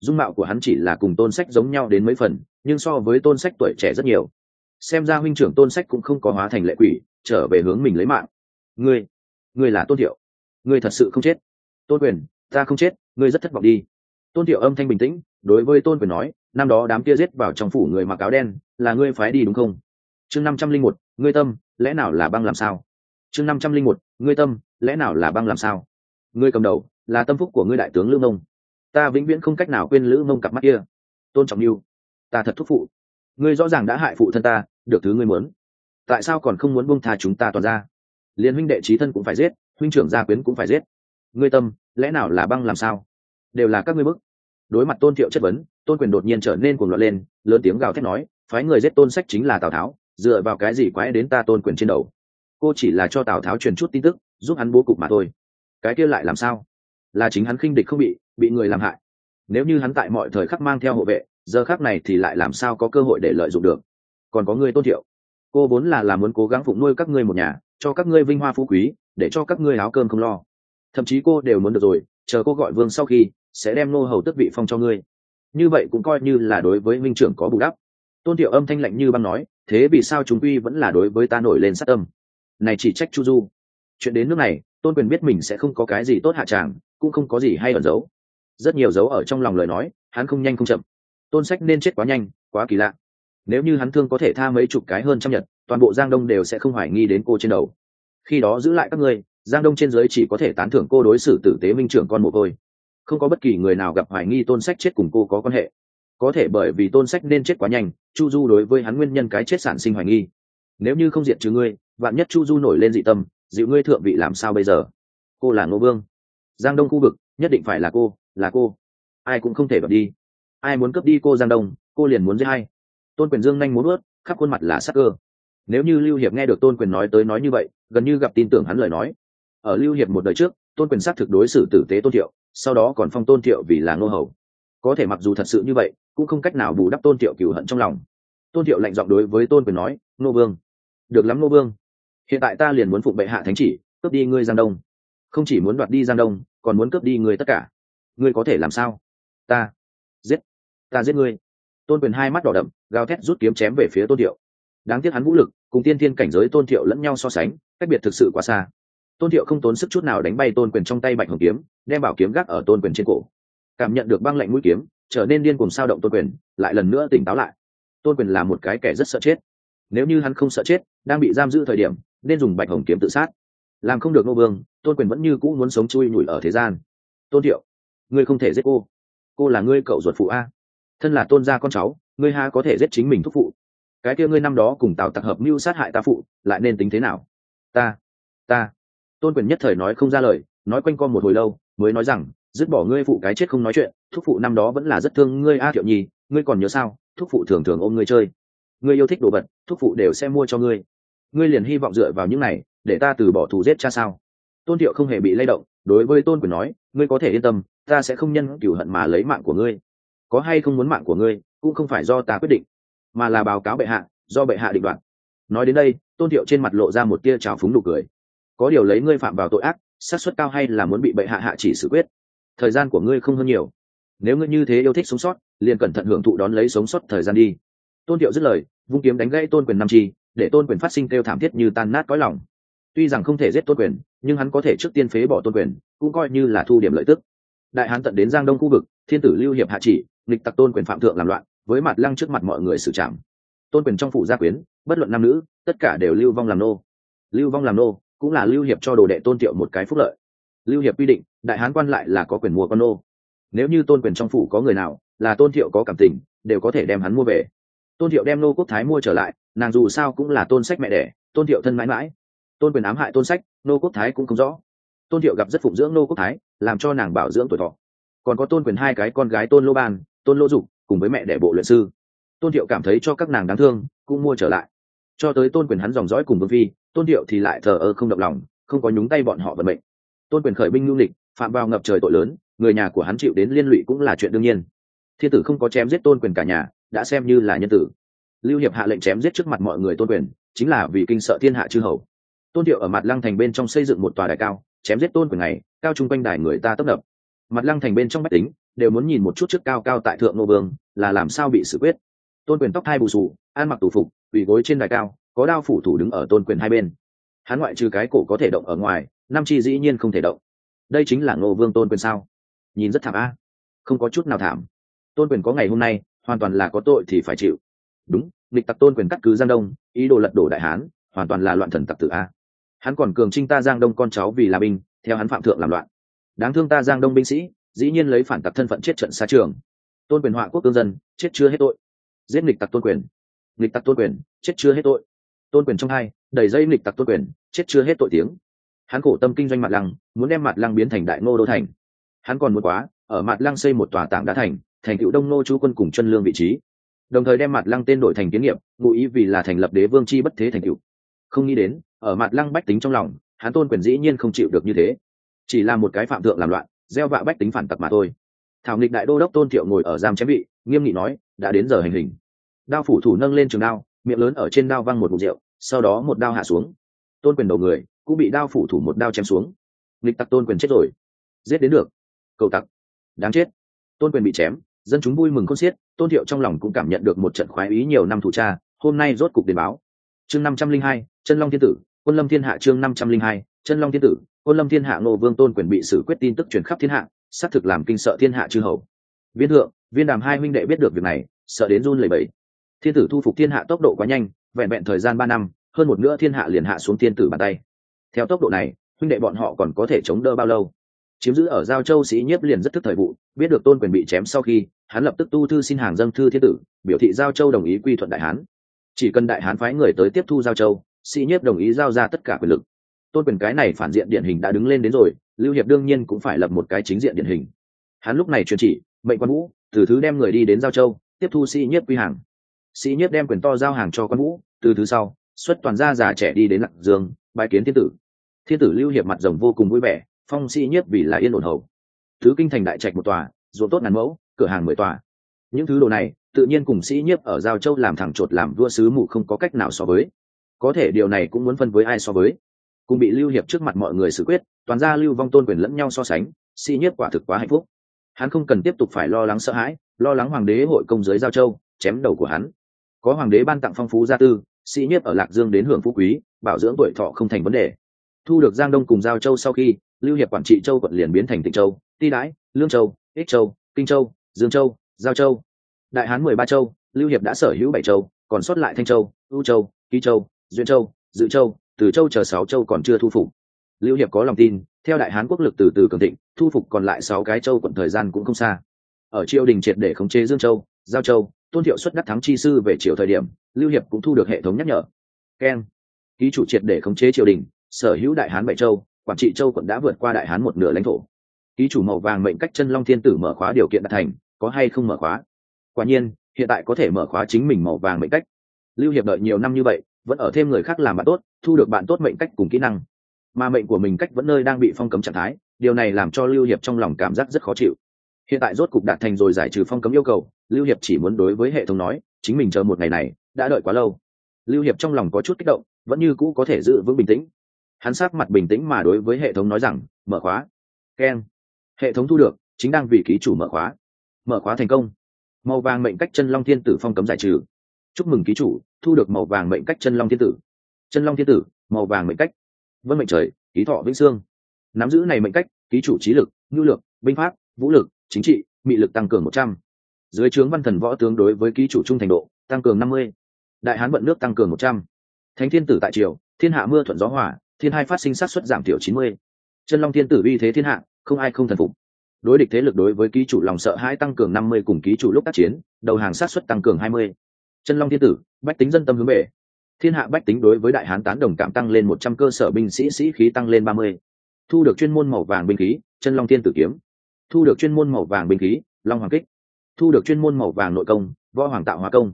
Dung mạo của hắn chỉ là cùng tôn sách giống nhau đến mấy phần, nhưng so với tôn sách tuổi trẻ rất nhiều. Xem ra huynh trưởng tôn sách cũng không có hóa thành lệ quỷ, trở về hướng mình lấy mạng. Ngươi ngươi là tôn thiệu. Ngươi thật sự không chết. Tôn quyền, ta không chết, ngươi rất thất vọng đi. Tôn thiệu âm thanh bình tĩnh, đối với tôn quyền nói, năm đó đám kia giết vào trong phủ người mặc áo đen, là ngươi phái đi đúng không? Chương năm trăm linh một, ngươi tâm, lẽ nào là băng làm sao? Chương năm trăm linh một, ngươi tâm, lẽ nào là băng làm sao? Ngươi cầm đầu, là tâm phúc của ngươi đại tướng lương mông. Ta vĩnh viễn không cách nào quên lữ mông cặp mắt kia. Tôn trọng yêu, ta thật thúc phụ. Ngươi rõ ràng đã hại phụ thân ta, được thứ ngươi muốn. Tại sao còn không muốn buông tha chúng ta toàn ra? Liên huynh đệ trí thân cũng phải giết, huynh trưởng gia quyến cũng phải giết. Ngươi tâm, lẽ nào là băng làm sao? Đều là các ngươi bức. Đối mặt tôn thiệu chất vấn, tôn quyền đột nhiên trở nên cuồng loạn lên, lớn tiếng gào thét nói, phái người giết tôn sách chính là tào tháo, dựa vào cái gì quái đến ta tôn quyền trên đầu? Cô chỉ là cho tào tháo truyền chút tin tức, giúp hắn bố cục mà thôi. Cái kia lại làm sao? Là chính hắn khinh địch không bị bị người làm hại. Nếu như hắn tại mọi thời khắc mang theo hộ vệ, giờ khắc này thì lại làm sao có cơ hội để lợi dụng được? Còn có người tôn thiệu. Cô vốn là là muốn cố gắng phụng nuôi các ngươi một nhà cho các ngươi vinh hoa phú quý, để cho các ngươi áo cơm không lo. Thậm chí cô đều muốn được rồi, chờ cô gọi vương sau khi, sẽ đem nô hầu tức vị phong cho ngươi. Như vậy cũng coi như là đối với minh trưởng có bù đắp. Tôn thiệu âm thanh lạnh như băng nói, thế vì sao chúng quy vẫn là đối với ta nổi lên sát âm này chỉ trách chu du. Chuyện đến nước này, tôn quyền biết mình sẽ không có cái gì tốt hạ tràng, cũng không có gì hay ẩn giấu. Rất nhiều dấu ở trong lòng lời nói, hắn không nhanh không chậm. Tôn sách nên chết quá nhanh, quá kỳ lạ. Nếu như hắn thương có thể tha mấy chục cái hơn trăm nhật toàn bộ giang đông đều sẽ không hoài nghi đến cô trên đầu. Khi đó giữ lại các ngươi, giang đông trên giới chỉ có thể tán thưởng cô đối xử tử tế minh trưởng con một côi. Không có bất kỳ người nào gặp hoài nghi tôn sách chết cùng cô có quan hệ. Có thể bởi vì tôn sách nên chết quá nhanh, chu du đối với hắn nguyên nhân cái chết sản sinh hoài nghi. Nếu như không diện trừ ngươi, vạn nhất chu du nổi lên dị tâm, dịu ngươi thượng vị làm sao bây giờ? Cô là ngô vương. Giang đông khu vực, nhất định phải là cô là cô. Ai cũng không thể gặp đi. Ai muốn cướp đi cô giang đông, cô liền muốn giết hay tôn quyền dương nhanh muốn ướt khắp khuôn mặt là sắc cơ nếu như lưu hiệp nghe được tôn quyền nói tới nói như vậy, gần như gặp tin tưởng hắn lời nói. Ở lưu hiệp một đời trước, tôn quyền xác thực đối xử tử tế tôn thiệu, sau đó còn phong tôn thiệu vì là ngô hầu. Có thể mặc dù thật sự như vậy, cũng không cách nào bù đắp tôn thiệu cửu hận trong lòng. Tôn thiệu lạnh giọng đối với tôn quyền nói, ngô vương, được lắm ngô vương. Hiện tại ta liền muốn phụng bệ hạ thánh chỉ, cướp đi ngươi giang đông. Không chỉ muốn đoạt đi giang đông, còn muốn cướp đi ngươi tất cả. Ngươi có thể làm sao? Ta giết ta giết ngươi. Tôn quyền hai mắt đỏ đậm, gào thét rút kiếm chém về phía tôn thiệu đáng tiếc hắn vũ lực cùng tiên thiên cảnh giới tôn thiệu lẫn nhau so sánh, cách biệt thực sự quá xa. Tôn thiệu không tốn sức chút nào đánh bay tôn quyền trong tay bạch hồng kiếm, đem bảo kiếm gác ở tôn quyền trên cổ. Cảm nhận được băng lạnh mũi kiếm, trở nên điên cùng sao động tôn quyền, lại lần nữa tỉnh táo lại. Tôn quyền là một cái kẻ rất sợ chết. Nếu như hắn không sợ chết, đang bị giam giữ thời điểm, nên dùng bạch hồng kiếm tự sát. Làm không được nô vương, tôn quyền vẫn như cũ muốn sống chui nhủi ở thế gian. Tôn thiệu, ngươi không thể giết cô. Cô là ngươi cậu ruột phụ a. Thân là tôn gia con cháu, ngươi ha có thể giết chính mình thúc phụ cái kia ngươi năm đó cùng tào tặc hợp mưu sát hại ta phụ, lại nên tính thế nào? Ta ta. Tôn quyền nhất thời nói không ra lời, nói quanh co một hồi lâu, mới nói rằng, dứt bỏ ngươi phụ cái chết không nói chuyện, thúc phụ năm đó vẫn là rất thương ngươi a thiệu nhi, ngươi còn nhớ sao, thúc phụ thường thường ôm ngươi chơi. Ngươi yêu thích đồ vật, thúc phụ đều sẽ mua cho ngươi. Ngươi liền hy vọng dựa vào những này, để ta từ bỏ thù giết cha sao? Tôn thiệu không hề bị lay động, đối với tôn quyền nói, ngươi có thể yên tâm, ta sẽ không nhân cửu hận mà lấy mạng của ngươi. Có hay không muốn mạng của ngươi, cũng không phải do ta quyết định mà là báo cáo bệ hạ, do bệ hạ định đoạt. Nói đến đây, tôn thiệu trên mặt lộ ra một tia trào phúng nụ cười. Có điều lấy ngươi phạm vào tội ác, xác suất cao hay là muốn bị bệ hạ hạ chỉ xử quyết? Thời gian của ngươi không hơn nhiều. Nếu ngươi như thế yêu thích sống sót, liền cẩn thận hưởng thụ đón lấy sống sót thời gian đi. Tôn thiệu dứt lời, vung kiếm đánh gãy tôn quyền nam chi, để tôn quyền phát sinh kêu thảm thiết như tan nát cõi lòng. Tuy rằng không thể giết tôn quyền, nhưng hắn có thể trước tiên phế bỏ tôn quyền, cũng coi như là thu điểm lợi tức. Đại hán tận đến giang đông khu vực, thiên tử lưu hiệp hạ chỉ, nghịch tặc tôn quyền phạm thượng làm loạn với mặt lăng trước mặt mọi người xử trảm. Tôn quyền trong phủ gia quyến, bất luận nam nữ, tất cả đều lưu vong làm nô. Lưu vong làm nô cũng là lưu hiệp cho đồ đệ tôn tiệu một cái phúc lợi. Lưu hiệp quy định, đại hán quan lại là có quyền mua con nô. Nếu như tôn quyền trong phủ có người nào là tôn thiệu có cảm tình, đều có thể đem hắn mua về. Tôn thiệu đem nô quốc thái mua trở lại, nàng dù sao cũng là tôn sách mẹ đẻ, tôn thiệu thân mãi mãi. Tôn quyền ám hại tôn sách, nô quốc thái cũng không rõ. Tôn thiệu gặp rất phụng dưỡng nô quốc thái, làm cho nàng bảo dưỡng tuổi thọ. Còn có tôn quyền hai cái con gái tôn lô ban, tôn lô dục cùng với mẹ đẻ bộ luyện sư. Tôn thiệu cảm thấy cho các nàng đáng thương, cũng mua trở lại. Cho tới tôn quyền hắn dòng dõi cùng vương phi, tôn thiệu thì lại thờ ơ không động lòng, không có nhúng tay bọn họ vận mệnh. Tôn quyền khởi binh lưu lịch, phạm vào ngập trời tội lớn, người nhà của hắn chịu đến liên lụy cũng là chuyện đương nhiên. Thiên tử không có chém giết tôn quyền cả nhà, đã xem như là nhân tử. Lưu hiệp hạ lệnh chém giết trước mặt mọi người tôn quyền, chính là vì kinh sợ thiên hạ chư hầu. Tôn thiệu ở mặt lăng thành bên trong xây dựng một tòa đài cao, chém giết tôn quyền này, cao chung quanh đài người ta tấp nập. Mặt lăng thành bên trong bách tính đều muốn nhìn một chút trước cao cao tại thượng nô vương, là làm sao bị xử quyết. Tôn quyền tóc thai bù sù, ăn mặc tù phục ủy gối trên đài cao, có đao phủ thủ đứng ở tôn quyền hai bên. Hắn ngoại trừ cái cổ có thể động ở ngoài nam chi dĩ nhiên không thể động. Đây chính là ngô vương tôn quyền sao? Nhìn rất thảm a. Không có chút nào thảm. Tôn quyền có ngày hôm nay, hoàn toàn là có tội thì phải chịu. Đúng, nghịch tặc tôn quyền cắt cứ giang đông, ý đồ lật đổ đại hán, hoàn toàn là loạn thần tặc tử a. Hắn còn cường trinh ta giang đông con cháu vì là binh, theo hắn phạm thượng làm loạn. Đáng thương ta giang đông binh sĩ dĩ nhiên lấy phản tặc thân phận chết trận xa trường. Tôn quyền họa quốc cương dân, chết chưa hết tội. Giết nghịch tặc tôn quyền. Nghịch tặc tôn quyền, chết chưa hết tội. Tôn quyền trong hai, đầy dây nghịch tặc tôn quyền, chết chưa hết tội tiếng. Hắn khổ tâm kinh doanh mặt lăng, muốn đem mặt lăng biến thành đại ngô đô thành. Hắn còn muốn quá, ở mặt lăng xây một tòa tảng đá thành thành cựu đông nô chú quân cùng chân lương vị trí. Đồng thời đem mặt lăng tên đổi thành kiến nghiệp, ngụ ý vì là thành lập đế vương chi bất thế thành cựu không nghĩ đến, ở mặt lăng bách tính trong lòng, hắn tôn quyền dĩ nhiên không chịu được như thế. Chỉ là một cái phạm thượng làm loạn gieo vạ bách tính phản tặc mà thôi. Thảo nghịch đại đô đốc tôn thiệu ngồi ở giam chém vị, nghiêm nghị nói, đã đến giờ hành hình. Đao phủ thủ nâng lên trường đao, miệng lớn ở trên đao văng một mục rượu, sau đó một đao hạ xuống. Tôn quyền đầu người cũng bị đao phủ thủ một đao chém xuống. Nghịch tặc tôn quyền chết rồi. Giết đến được. Cầu tặc. Đáng chết. Tôn quyền bị chém, dân chúng vui mừng khôn xiết, tôn thiệu trong lòng cũng cảm nhận được một trận khoái ý nhiều năm thủ tra, hôm nay rốt cục đền báo. Chương năm trăm linh hai, chân long thiên tử, quân lâm thiên hạ chương năm trăm linh hai chân long thiên tử quân lâm thiên hạ ngô vương tôn quyền bị xử quyết tin tức truyền khắp thiên hạ, xác thực làm kinh sợ thiên hạ chư hầu. Viên thượng, viên đàm hai huynh đệ biết được việc này, sợ đến run lẩy bẩy. Thiên tử thu phục thiên hạ tốc độ quá nhanh, vẹn vẹn thời gian ba năm, hơn một nữa thiên hạ liền hạ xuống thiên tử bàn tay. Theo tốc độ này, huynh đệ bọn họ còn có thể chống đỡ bao lâu? Chiếm giữ ở giao châu sĩ nhiếp liền rất thức thời vụ, biết được tôn quyền bị chém sau khi, hắn lập tức tu thư xin hàng dâng thư thiên tử, biểu thị giao châu đồng ý quy thuận đại hán. Chỉ cần đại hán phái người tới tiếp thu giao châu, sĩ nhiếp đồng ý giao ra tất cả quyền lực tôn quyền cái này phản diện điển hình đã đứng lên đến rồi, lưu hiệp đương nhiên cũng phải lập một cái chính diện điển hình. Hắn lúc này truyền chỉ, mệnh quan vũ, từ thứ đem người đi đến giao châu, tiếp thu sĩ nhiếp quy hàng. Sĩ nhiếp đem quyền to giao hàng cho quan vũ, từ thứ sau, xuất toàn gia già trẻ đi đến lạc dương bài kiến thiên tử. Thiên tử lưu hiệp mặt rồng vô cùng vui vẻ, phong sĩ nhiếp vì là yên ổn hầu. Thứ kinh thành đại trạch một tòa, ruộng tốt ngàn mẫu, cửa hàng mười tòa. Những thứ đồ này, tự nhiên cùng sĩ nhiếp ở giao châu làm thẳng chột làm vua sứ mù không có cách nào so với. Có thể điều này cũng muốn phân với ai so với cùng bị lưu hiệp trước mặt mọi người xử quyết, toàn ra lưu vong tôn quyền lẫn nhau so sánh sĩ nhiếp quả thực quá hạnh phúc. Hắn không cần tiếp tục phải lo lắng sợ hãi, lo lắng hoàng đế hội công giới giao châu, chém đầu của hắn. Có hoàng đế ban tặng phong phú gia tư sĩ nhiếp ở lạc dương đến hưởng phú quý, bảo dưỡng tuổi thọ không thành vấn đề. Thu được giang đông cùng giao châu sau khi, lưu hiệp quản trị châu quận liền biến thành tịnh châu, ti đãi, lương châu, ích châu, kinh châu, dương châu, giao châu. Đại hán mười ba châu, lưu hiệp đã sở hữu bảy châu, còn sót lại thanh châu ưu châu, ký châu, duyên châu, dự châu từ châu chờ sáu châu còn chưa thu phục. Lưu hiệp có lòng tin, theo đại hán quốc lực từ từ cường thịnh, thu phục còn lại sáu cái châu quận thời gian cũng không xa. Ở triều đình triệt để khống chế dương châu, giao châu, tôn thiệu xuất đắc thắng chi sư về triều thời điểm, lưu hiệp cũng thu được hệ thống nhắc nhở. Keng. Ký chủ triệt để khống chế triều đình, sở hữu đại hán bảy châu, quản trị châu quận đã vượt qua đại hán một nửa lãnh thổ. Ký chủ màu vàng mệnh cách chân long thiên tử mở khóa điều kiện đạt thành, có hay không mở khóa? Quả nhiên, hiện tại có thể mở khóa chính mình màu vàng mệnh cách. Lưu hiệp đợi nhiều năm như vậy vẫn ở thêm người khác làm bạn tốt, thu được bạn tốt mệnh cách cùng kỹ năng. Mà mệnh của mình cách vẫn nơi đang bị phong cấm trạng thái, điều này làm cho lưu hiệp trong lòng cảm giác rất khó chịu. Hiện tại rốt cục đạt thành rồi giải trừ phong cấm yêu cầu, lưu hiệp chỉ muốn đối với hệ thống nói, chính mình chờ một ngày này, đã đợi quá lâu. Lưu hiệp trong lòng có chút kích động, vẫn như cũ có thể giữ vững bình tĩnh. Hắn sát mặt bình tĩnh mà đối với hệ thống nói rằng, mở khóa. Keng hệ thống thu được, chính đang vì ký chủ mở khóa. Mở khóa thành công. Màu vàng mệnh cách chân long thiên tử phong cấm giải trừ. Chúc mừng ký chủ thu được màu vàng mệnh cách chân long thiên tử. Chân long thiên tử, màu vàng mệnh cách. Vân mệnh trời, ký thọ vĩnh sương nắm giữ này mệnh cách, ký chủ trí lực, nhu lực, binh pháp, vũ lực, chính trị, mị lực tăng cường một trăm. Dưới trướng văn thần võ tướng đối với ký chủ trung thành độ, tăng cường năm mươi. Đại hán vận nước tăng cường một trăm. Thánh thiên tử tại triều, thiên hạ mưa thuận gió hỏa thiên hai phát sinh sát xuất giảm thiểu chín mươi. Chân long thiên tử uy thế thiên hạ, không ai không thần phục. Đối địch thế lực đối với ký chủ lòng sợ hãi tăng cường năm mươi cùng ký chủ lúc tác chiến, đầu hàng sát xuất tăng cường hai mươi chân long thiên tử, bách tính dân tâm hướng về. Thiên hạ bách tính đối với đại hán tán đồng cảm tăng lên một trăm cơ sở binh sĩ sĩ khí tăng lên ba mươi. Thu được chuyên môn màu vàng binh khí, chân long thiên tử kiếm. Thu được chuyên môn màu vàng binh khí, long hoàng kích. Thu được chuyên môn màu vàng nội công, võ hoàng tạo hóa công.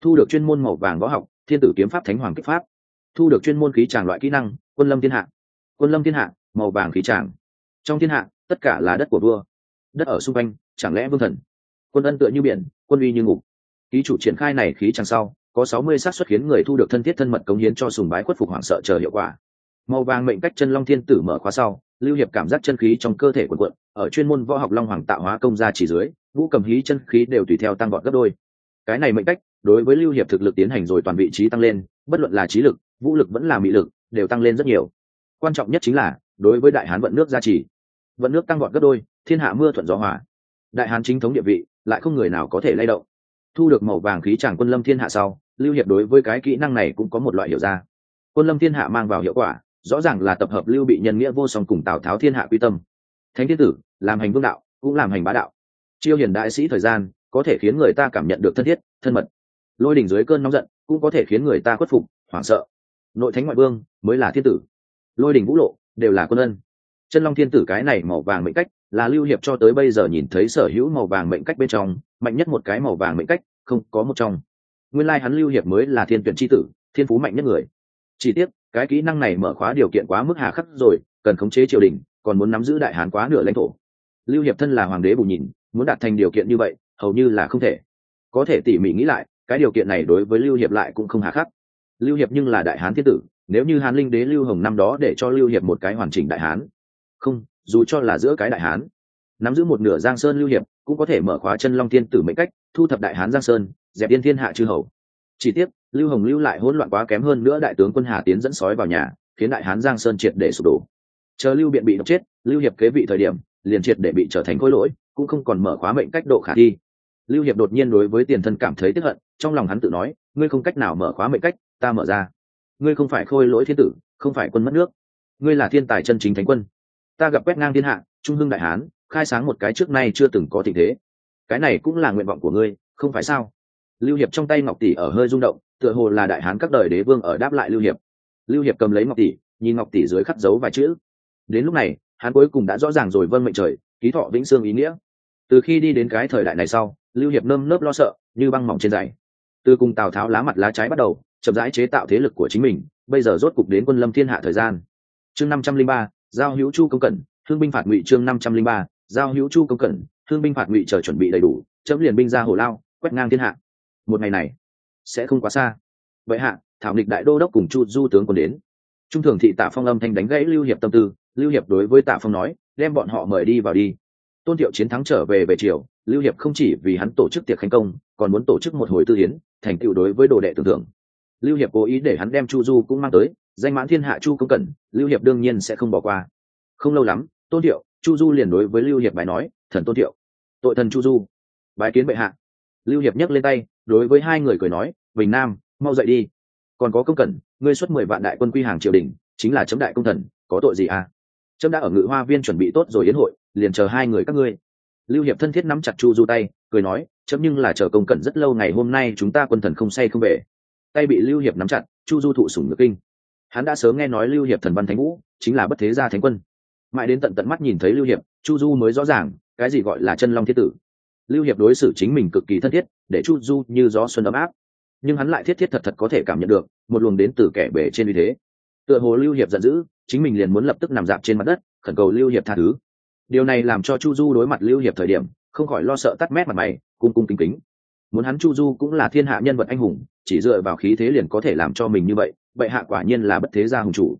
Thu được chuyên môn màu vàng võ học, thiên tử kiếm pháp thánh hoàng kích pháp. Thu được chuyên môn khí tràng loại kỹ năng, quân lâm thiên hạ. Quân lâm thiên hạ, màu vàng khí tràng trong thiên hạ, tất cả là đất của vua. Đất ở xung quanh, chẳng lẽ vương thần? Quân ân tựa như biển, quân uy như ngục ký chủ triển khai này khí chẳng sau, có sáu mươi xác suất khiến người thu được thân thiết thân mật cống hiến cho sùng bái khuất phục hoảng sợ chờ hiệu quả. Màu vàng mệnh cách chân long thiên tử mở khóa sau, lưu hiệp cảm giác chân khí trong cơ thể quần quận ở chuyên môn võ học long hoàng tạo hóa công gia chỉ dưới vũ cầm hí chân khí đều tùy theo tăng gọn gấp đôi. Cái này mệnh cách, đối với lưu hiệp thực lực tiến hành rồi toàn vị trí tăng lên, bất luận là trí lực, vũ lực vẫn là mỹ lực, đều tăng lên rất nhiều. Quan trọng nhất chính là, đối với đại hán vận nước gia trì, vận nước tăng gọn gấp đôi, thiên hạ mưa thuận gió hòa. Đại hán chính thống địa vị, lại không người nào có thể lay động thu được màu vàng khí tràng quân lâm thiên hạ sau, lưu hiệp đối với cái kỹ năng này cũng có một loại hiểu ra. Quân lâm thiên hạ mang vào hiệu quả, rõ ràng là tập hợp lưu bị nhân nghĩa vô song cùng tào tháo thiên hạ quy tâm. Thánh thiên tử, làm hành vương đạo, cũng làm hành bá đạo. Chiêu hiền đại sĩ thời gian, có thể khiến người ta cảm nhận được thân thiết, thân mật. Lôi đỉnh dưới cơn nóng giận, cũng có thể khiến người ta khuất phục, hoảng sợ. Nội thánh ngoại vương mới là thiên tử. Lôi đỉnh vũ lộ, đều là quân ân chân long thiên tử cái này màu vàng mệnh cách là lưu hiệp cho tới bây giờ nhìn thấy sở hữu màu vàng mệnh cách bên trong, mạnh nhất một cái màu vàng mệnh cách, không có một trong. Nguyên lai hắn lưu hiệp mới là thiên tuyển tri tử, thiên phú mạnh nhất người. Chỉ tiếc, cái kỹ năng này mở khóa điều kiện quá mức hà khắc rồi, cần khống chế triều đình, còn muốn nắm giữ đại hán quá nửa lãnh thổ. Lưu hiệp thân là hoàng đế bù nhìn, muốn đạt thành điều kiện như vậy, hầu như là không thể. Có thể tỉ mỉ nghĩ lại, cái điều kiện này đối với lưu hiệp lại cũng không hà khắc. Lưu hiệp nhưng là đại hán thiên tử, nếu như hán linh đế lưu hồng năm đó để cho lưu hiệp một cái hoàn chỉnh đại hán không, dù cho là giữa cái đại hán, nắm giữ một nửa giang sơn lưu hiệp, cũng có thể mở khóa chân long thiên tử mệnh cách, thu thập đại hán giang sơn, dẹp yên thiên hạ chư hầu. Chỉ tiếc, lưu hồng lưu lại hỗn loạn quá kém hơn nữa đại tướng quân hà tiến dẫn sói vào nhà, khiến đại hán giang sơn triệt để sụp đổ. Chờ lưu biện bị độc chết, lưu hiệp kế vị thời điểm, liền triệt để bị trở thành khối lỗi, cũng không còn mở khóa mệnh cách độ khả thi. Lưu hiệp đột nhiên đối với tiền thân cảm thấy tức hận, trong lòng hắn tự nói, ngươi không cách nào mở khóa mệnh cách, ta mở ra. Ngươi không phải khôi lỗi thiên tử, không phải quân mất nước. Ngươi là thiên tài chân chính thánh quân ta gặp quét ngang thiên hạ, trung hưng đại hán, khai sáng một cái trước nay chưa từng có tình thế. Cái này cũng là nguyện vọng của ngươi, không phải sao? Lưu hiệp trong tay ngọc tỷ ở hơi rung động, tựa hồ là đại hán các đời đế vương ở đáp lại lưu hiệp. Lưu hiệp cầm lấy ngọc tỷ, nhìn ngọc tỷ dưới khắc dấu vài chữ. Đến lúc này, hắn cuối cùng đã rõ ràng rồi vân mệnh trời, ký thọ vĩnh sương ý nghĩa. Từ khi đi đến cái thời đại này sau, lưu hiệp nơm nớp lo sợ, như băng mỏng trên giày. Từ cùng tào tháo lá mặt lá trái bắt đầu, chậm rãi chế tạo thế lực của chính mình, bây giờ rốt cục đến quân lâm thiên hạ thời gian. Chương năm trăm linh ba giao hữu chu công cẩn thương binh phạt ngụy chương năm trăm linh ba giao hữu chu công cẩn thương binh phạt ngụy chờ chuẩn bị đầy đủ chấm liền binh ra hồ lao quét ngang thiên hạ. Một ngày này sẽ không quá xa. Vậy hạ thảo nghịch đại đô đốc cùng chu du tướng còn đến. Trung thường thị tạ phong âm thanh đánh gãy lưu hiệp tâm tư lưu hiệp đối với tạ phong nói đem bọn họ mời đi vào đi. Tôn thiệu chiến thắng trở về về triều, lưu hiệp không chỉ vì hắn tổ chức tiệc khánh công còn muốn tổ chức một hồi tư hiến thành tựu đối với đồ đệ tưởng thưởng. Lưu hiệp cố ý để hắn đem chu du cũng mang tới danh mãn thiên hạ chu công cẩn, lưu hiệp đương nhiên sẽ không bỏ qua. Không lâu lắm, tôn thiệu, chu du liền đối với lưu hiệp bài nói, thần tôn thiệu, tội thần chu du bài kiến bệ hạ. Lưu hiệp nhấc lên tay, đối với hai người cười nói, bình nam, mau dậy đi. Còn có công cẩn, ngươi xuất mười vạn đại quân quy hàng triều đình, chính là chấm đại công thần, có tội gì à? Chấm đã ở ngự hoa viên chuẩn bị tốt rồi yến hội, liền chờ hai người các ngươi. Lưu hiệp thân thiết nắm chặt chu du tay, cười nói, chấm nhưng là chờ công cẩn rất lâu ngày hôm nay chúng ta quân thần không say không về. Tay bị lưu hiệp nắm chặt, chu du thụ sủng ngực kinh hắn đã sớm nghe nói lưu hiệp thần văn thánh vũ chính là bất thế gia thánh quân. Mãi đến tận tận mắt nhìn thấy lưu hiệp, chu du mới rõ ràng, cái gì gọi là chân long thiết tử. Lưu hiệp đối xử chính mình cực kỳ thân thiết, để chu du như gió xuân ấm áp. Nhưng hắn lại thiết thiết thật thật có thể cảm nhận được, một luồng đến từ kẻ bể trên uy thế. Tựa hồ lưu hiệp giận dữ, chính mình liền muốn lập tức nằm dạp trên mặt đất, khẩn cầu lưu hiệp tha thứ. Điều này làm cho chu du đối mặt lưu hiệp thời điểm, không khỏi lo sợ tắt mét mặt mày, cung cung kính kính. Muốn hắn chu du cũng là thiên hạ nhân vật anh hùng chỉ dựa vào khí thế liền có thể làm cho mình như vậy vậy hạ quả nhiên là bất thế gia hùng chủ.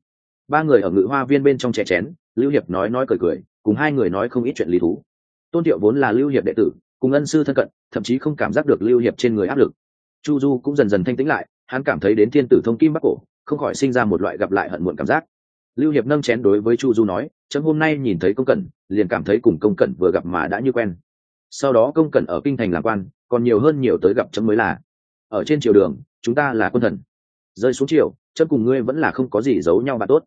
Ba người ở ngự hoa viên bên trong chè chén, lưu hiệp nói nói cười cười, cùng hai người nói không ít chuyện lý thú. Tôn thiệu vốn là lưu hiệp đệ tử, cùng ân sư thân cận, thậm chí không cảm giác được lưu hiệp trên người áp lực. Chu du cũng dần dần thanh tĩnh lại, hắn cảm thấy đến thiên tử thông kim bắc cổ, không khỏi sinh ra một loại gặp lại hận muộn cảm giác. Lưu hiệp nâng chén đối với chu du nói, chấm hôm nay nhìn thấy công cẩn, liền cảm thấy cùng công cẩn vừa gặp mà đã như quen. Sau đó công cẩn ở kinh thành làm quan, còn nhiều hơn nhiều tới gặp chấm mới là ở trên triều đường, chúng ta là quân thần. Rơi xuống triều chân cùng ngươi vẫn là không có gì giấu nhau bạn tốt.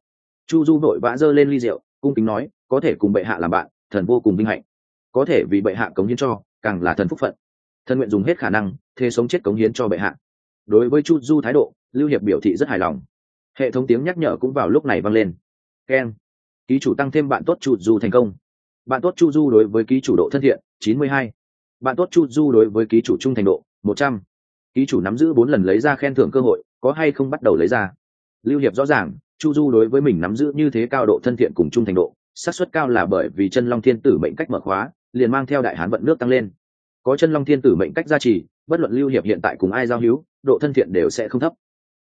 Chu du vội vã giơ lên ly rượu, cung kính nói, có thể cùng bệ hạ làm bạn, thần vô cùng vinh hạnh. Có thể vì bệ hạ cống hiến cho, càng là thần phúc phận. Thần nguyện dùng hết khả năng, thế sống chết cống hiến cho bệ hạ. Đối với chu du thái độ, lưu hiệp biểu thị rất hài lòng. Hệ thống tiếng nhắc nhở cũng vào lúc này vang lên. Keng ký chủ tăng thêm bạn tốt chu du thành công. Bạn tốt chu du đối với ký chủ độ thân thiện 92. bạn tốt chu du đối với ký chủ trung thành độ 100 ký chủ nắm giữ bốn lần lấy ra khen thưởng cơ hội, có hay không bắt đầu lấy ra? Lưu hiệp rõ ràng, chu du đối với mình nắm giữ như thế cao độ thân thiện cùng trung thành độ, xác suất cao là bởi vì chân long thiên tử mệnh cách mở khóa, liền mang theo đại hán vận nước tăng lên. Có chân long thiên tử mệnh cách gia trì, bất luận lưu hiệp hiện tại cùng ai giao hữu, độ thân thiện đều sẽ không thấp.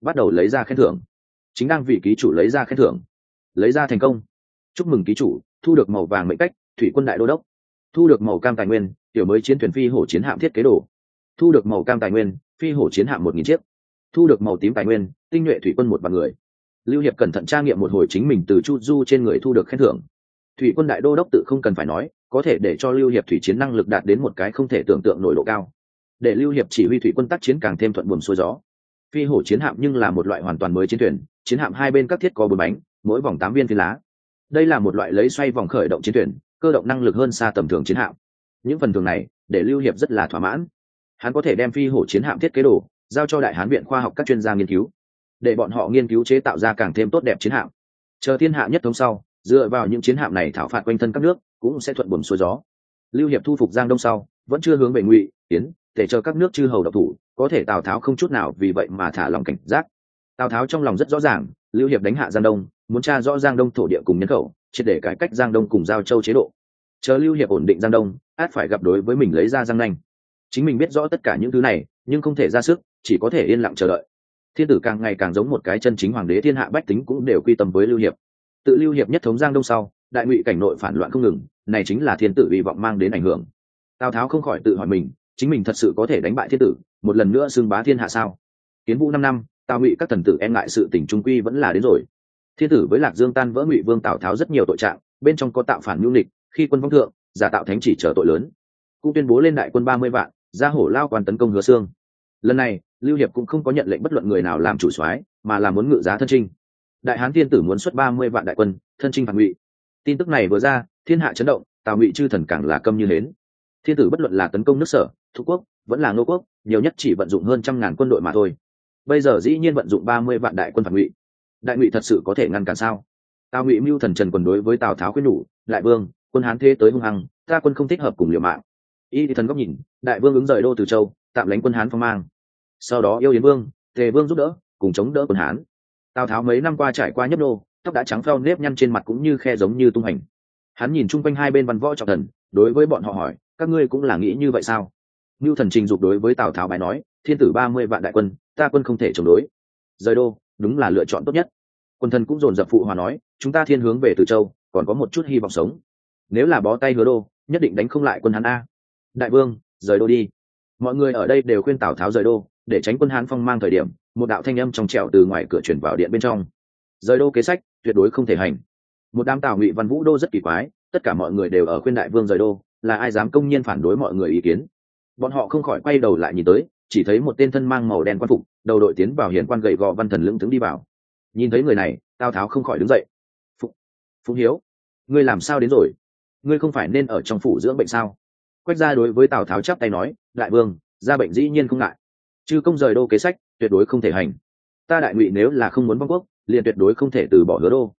Bắt đầu lấy ra khen thưởng. Chính đang vị ký chủ lấy ra khen thưởng. Lấy ra thành công. Chúc mừng ký chủ, thu được màu vàng mệnh cách, thủy quân đại đô đốc. Thu được màu cam tài nguyên, tiểu mới chiến thuyền phi hổ chiến hạm thiết kế đồ. Thu được màu cam tài nguyên phi hổ chiến hạm một nghìn chiếc, thu được màu tím tài nguyên, tinh nhuệ thủy quân một bằng người. Lưu hiệp cẩn thận tra nghiệm một hồi chính mình từ chu du trên người thu được khen thưởng. Thủy quân đại đô đốc tự không cần phải nói, có thể để cho lưu hiệp thủy chiến năng lực đạt đến một cái không thể tưởng tượng nổi độ cao. Để lưu hiệp chỉ huy thủy quân tác chiến càng thêm thuận buồm xuôi gió. Phi hổ chiến hạm nhưng là một loại hoàn toàn mới chiến thuyền, chiến hạm hai bên các thiết có bốn bánh, mỗi vòng tám viên phi lá. Đây là một loại lấy xoay vòng khởi động chiến thuyền, cơ động năng lực hơn xa tầm thường chiến hạm. Những phần thường này, để lưu hiệp rất là thỏa mãn hắn có thể đem phi hổ chiến hạm thiết kế đồ giao cho đại hán viện khoa học các chuyên gia nghiên cứu, để bọn họ nghiên cứu chế tạo ra càng thêm tốt đẹp chiến hạm. Chờ thiên hạ nhất thống sau, dựa vào những chiến hạm này thảo phạt quanh thân các nước, cũng sẽ thuận buồm xuôi gió. Lưu hiệp thu phục giang đông sau, vẫn chưa hướng về ngụy tiến để chờ các nước chư hầu độc thủ, có thể tào tháo không chút nào vì vậy mà thả lòng cảnh giác. Tào tháo trong lòng rất rõ ràng, lưu hiệp đánh hạ giang đông, muốn tra rõ giang đông thổ địa cùng nhân khẩu, triệt để cải cách giang đông cùng giao châu chế độ. Chờ lưu hiệp ổn định giang đông, át phải gặp đối với mình lấy ra giang nanh chính mình biết rõ tất cả những thứ này, nhưng không thể ra sức, chỉ có thể yên lặng chờ đợi. Thiên tử càng ngày càng giống một cái chân chính hoàng đế, thiên hạ bách tính cũng đều quy tâm với lưu hiệp. Tự lưu hiệp nhất thống giang đông sau, đại ngụy cảnh nội phản loạn không ngừng, này chính là thiên tử hy vọng mang đến ảnh hưởng. Tào tháo không khỏi tự hỏi mình, chính mình thật sự có thể đánh bại thiên tử, một lần nữa xưng bá thiên hạ sao? Kiến vũ năm năm, tào ngụy các thần tử e ngại sự tỉnh trung quy vẫn là đến rồi. Thiên tử với lạc dương tan vỡ ngụy vương tào tháo rất nhiều tội trạng, bên trong có tạo phản nhu lịch khi quân phong thượng, giả tạo thánh chỉ trở tội lớn. Cũng tuyên bố lên đại quân ba mươi vạn ra hổ lao quan tấn công hứa xương lần này, lưu hiệp cũng không có nhận lệnh bất luận người nào làm chủ soái, mà là muốn ngự giá thân trinh. Đại hán thiên tử muốn xuất ba mươi vạn đại quân, thân trinh phản ngụy. Tin tức này vừa ra, thiên hạ chấn động, tào ngụy chư thần càng là câm như hến. Thiên tử bất luận là tấn công nước sở, thu quốc, vẫn là ngô quốc, nhiều nhất chỉ vận dụng hơn trăm ngàn quân đội mà thôi. Bây giờ dĩ nhiên vận dụng ba mươi vạn đại quân phản ngụy. Đại ngụy thật sự có thể ngăn cản sao? Tào ngụy mưu thần trần quần đối với tào tháo khuyên nhủ, đại vương, quân hán thế tới hung hăng, ta quân không thích hợp cùng liều mạng y thì thần góc nhìn, đại vương ứng rời đô từ châu, tạm lánh quân hán phong mang. Sau đó yêu yến vương, tề vương giúp đỡ, cùng chống đỡ quân hán. Tào tháo mấy năm qua trải qua nhấp đô tóc đã trắng phao nếp nhăn trên mặt cũng như khe giống như tung hành hắn nhìn chung quanh hai bên văn võ trọng thần, đối với bọn họ hỏi, các ngươi cũng là nghĩ như vậy sao? Như thần trình dục đối với tào tháo bài nói, thiên tử ba mươi vạn đại quân, ta quân không thể chống đối. Rời đô, đúng là lựa chọn tốt nhất. Quân thần cũng dồn dập phụ hòa nói, chúng ta thiên hướng về từ châu, còn có một chút hy vọng sống. Nếu là bó tay hứa đô, nhất định đánh không lại quân hắn a đại vương, rời đô đi. Mọi người ở đây đều khuyên tào tháo rời đô, để tránh quân hán phong mang thời điểm, một đạo thanh âm trong trẹo từ ngoài cửa chuyển vào điện bên trong. Rời đô kế sách, tuyệt đối không thể hành. Một đám tào ngụy văn vũ đô rất kỳ quái, tất cả mọi người đều ở khuyên đại vương rời đô, là ai dám công nhiên phản đối mọi người ý kiến? Bọn họ không khỏi quay đầu lại nhìn tới, chỉ thấy một tên thân mang màu đen quan phục, đầu đội tiến vào hiền quan gậy gò văn thần lưỡng tướng đi vào. Nhìn thấy người này, tào tháo không khỏi đứng dậy. Phụng phụng hiếu, ngươi làm sao đến rồi? Ngươi không phải nên ở trong phủ dưỡng bệnh sao? Quách gia đối với tào tháo chắp tay nói, đại vương ra bệnh dĩ nhiên không ngại. Chứ công rời đô kế sách, tuyệt đối không thể hành. Ta đại ngụy nếu là không muốn vong quốc, liền tuyệt đối không thể từ bỏ hứa đô.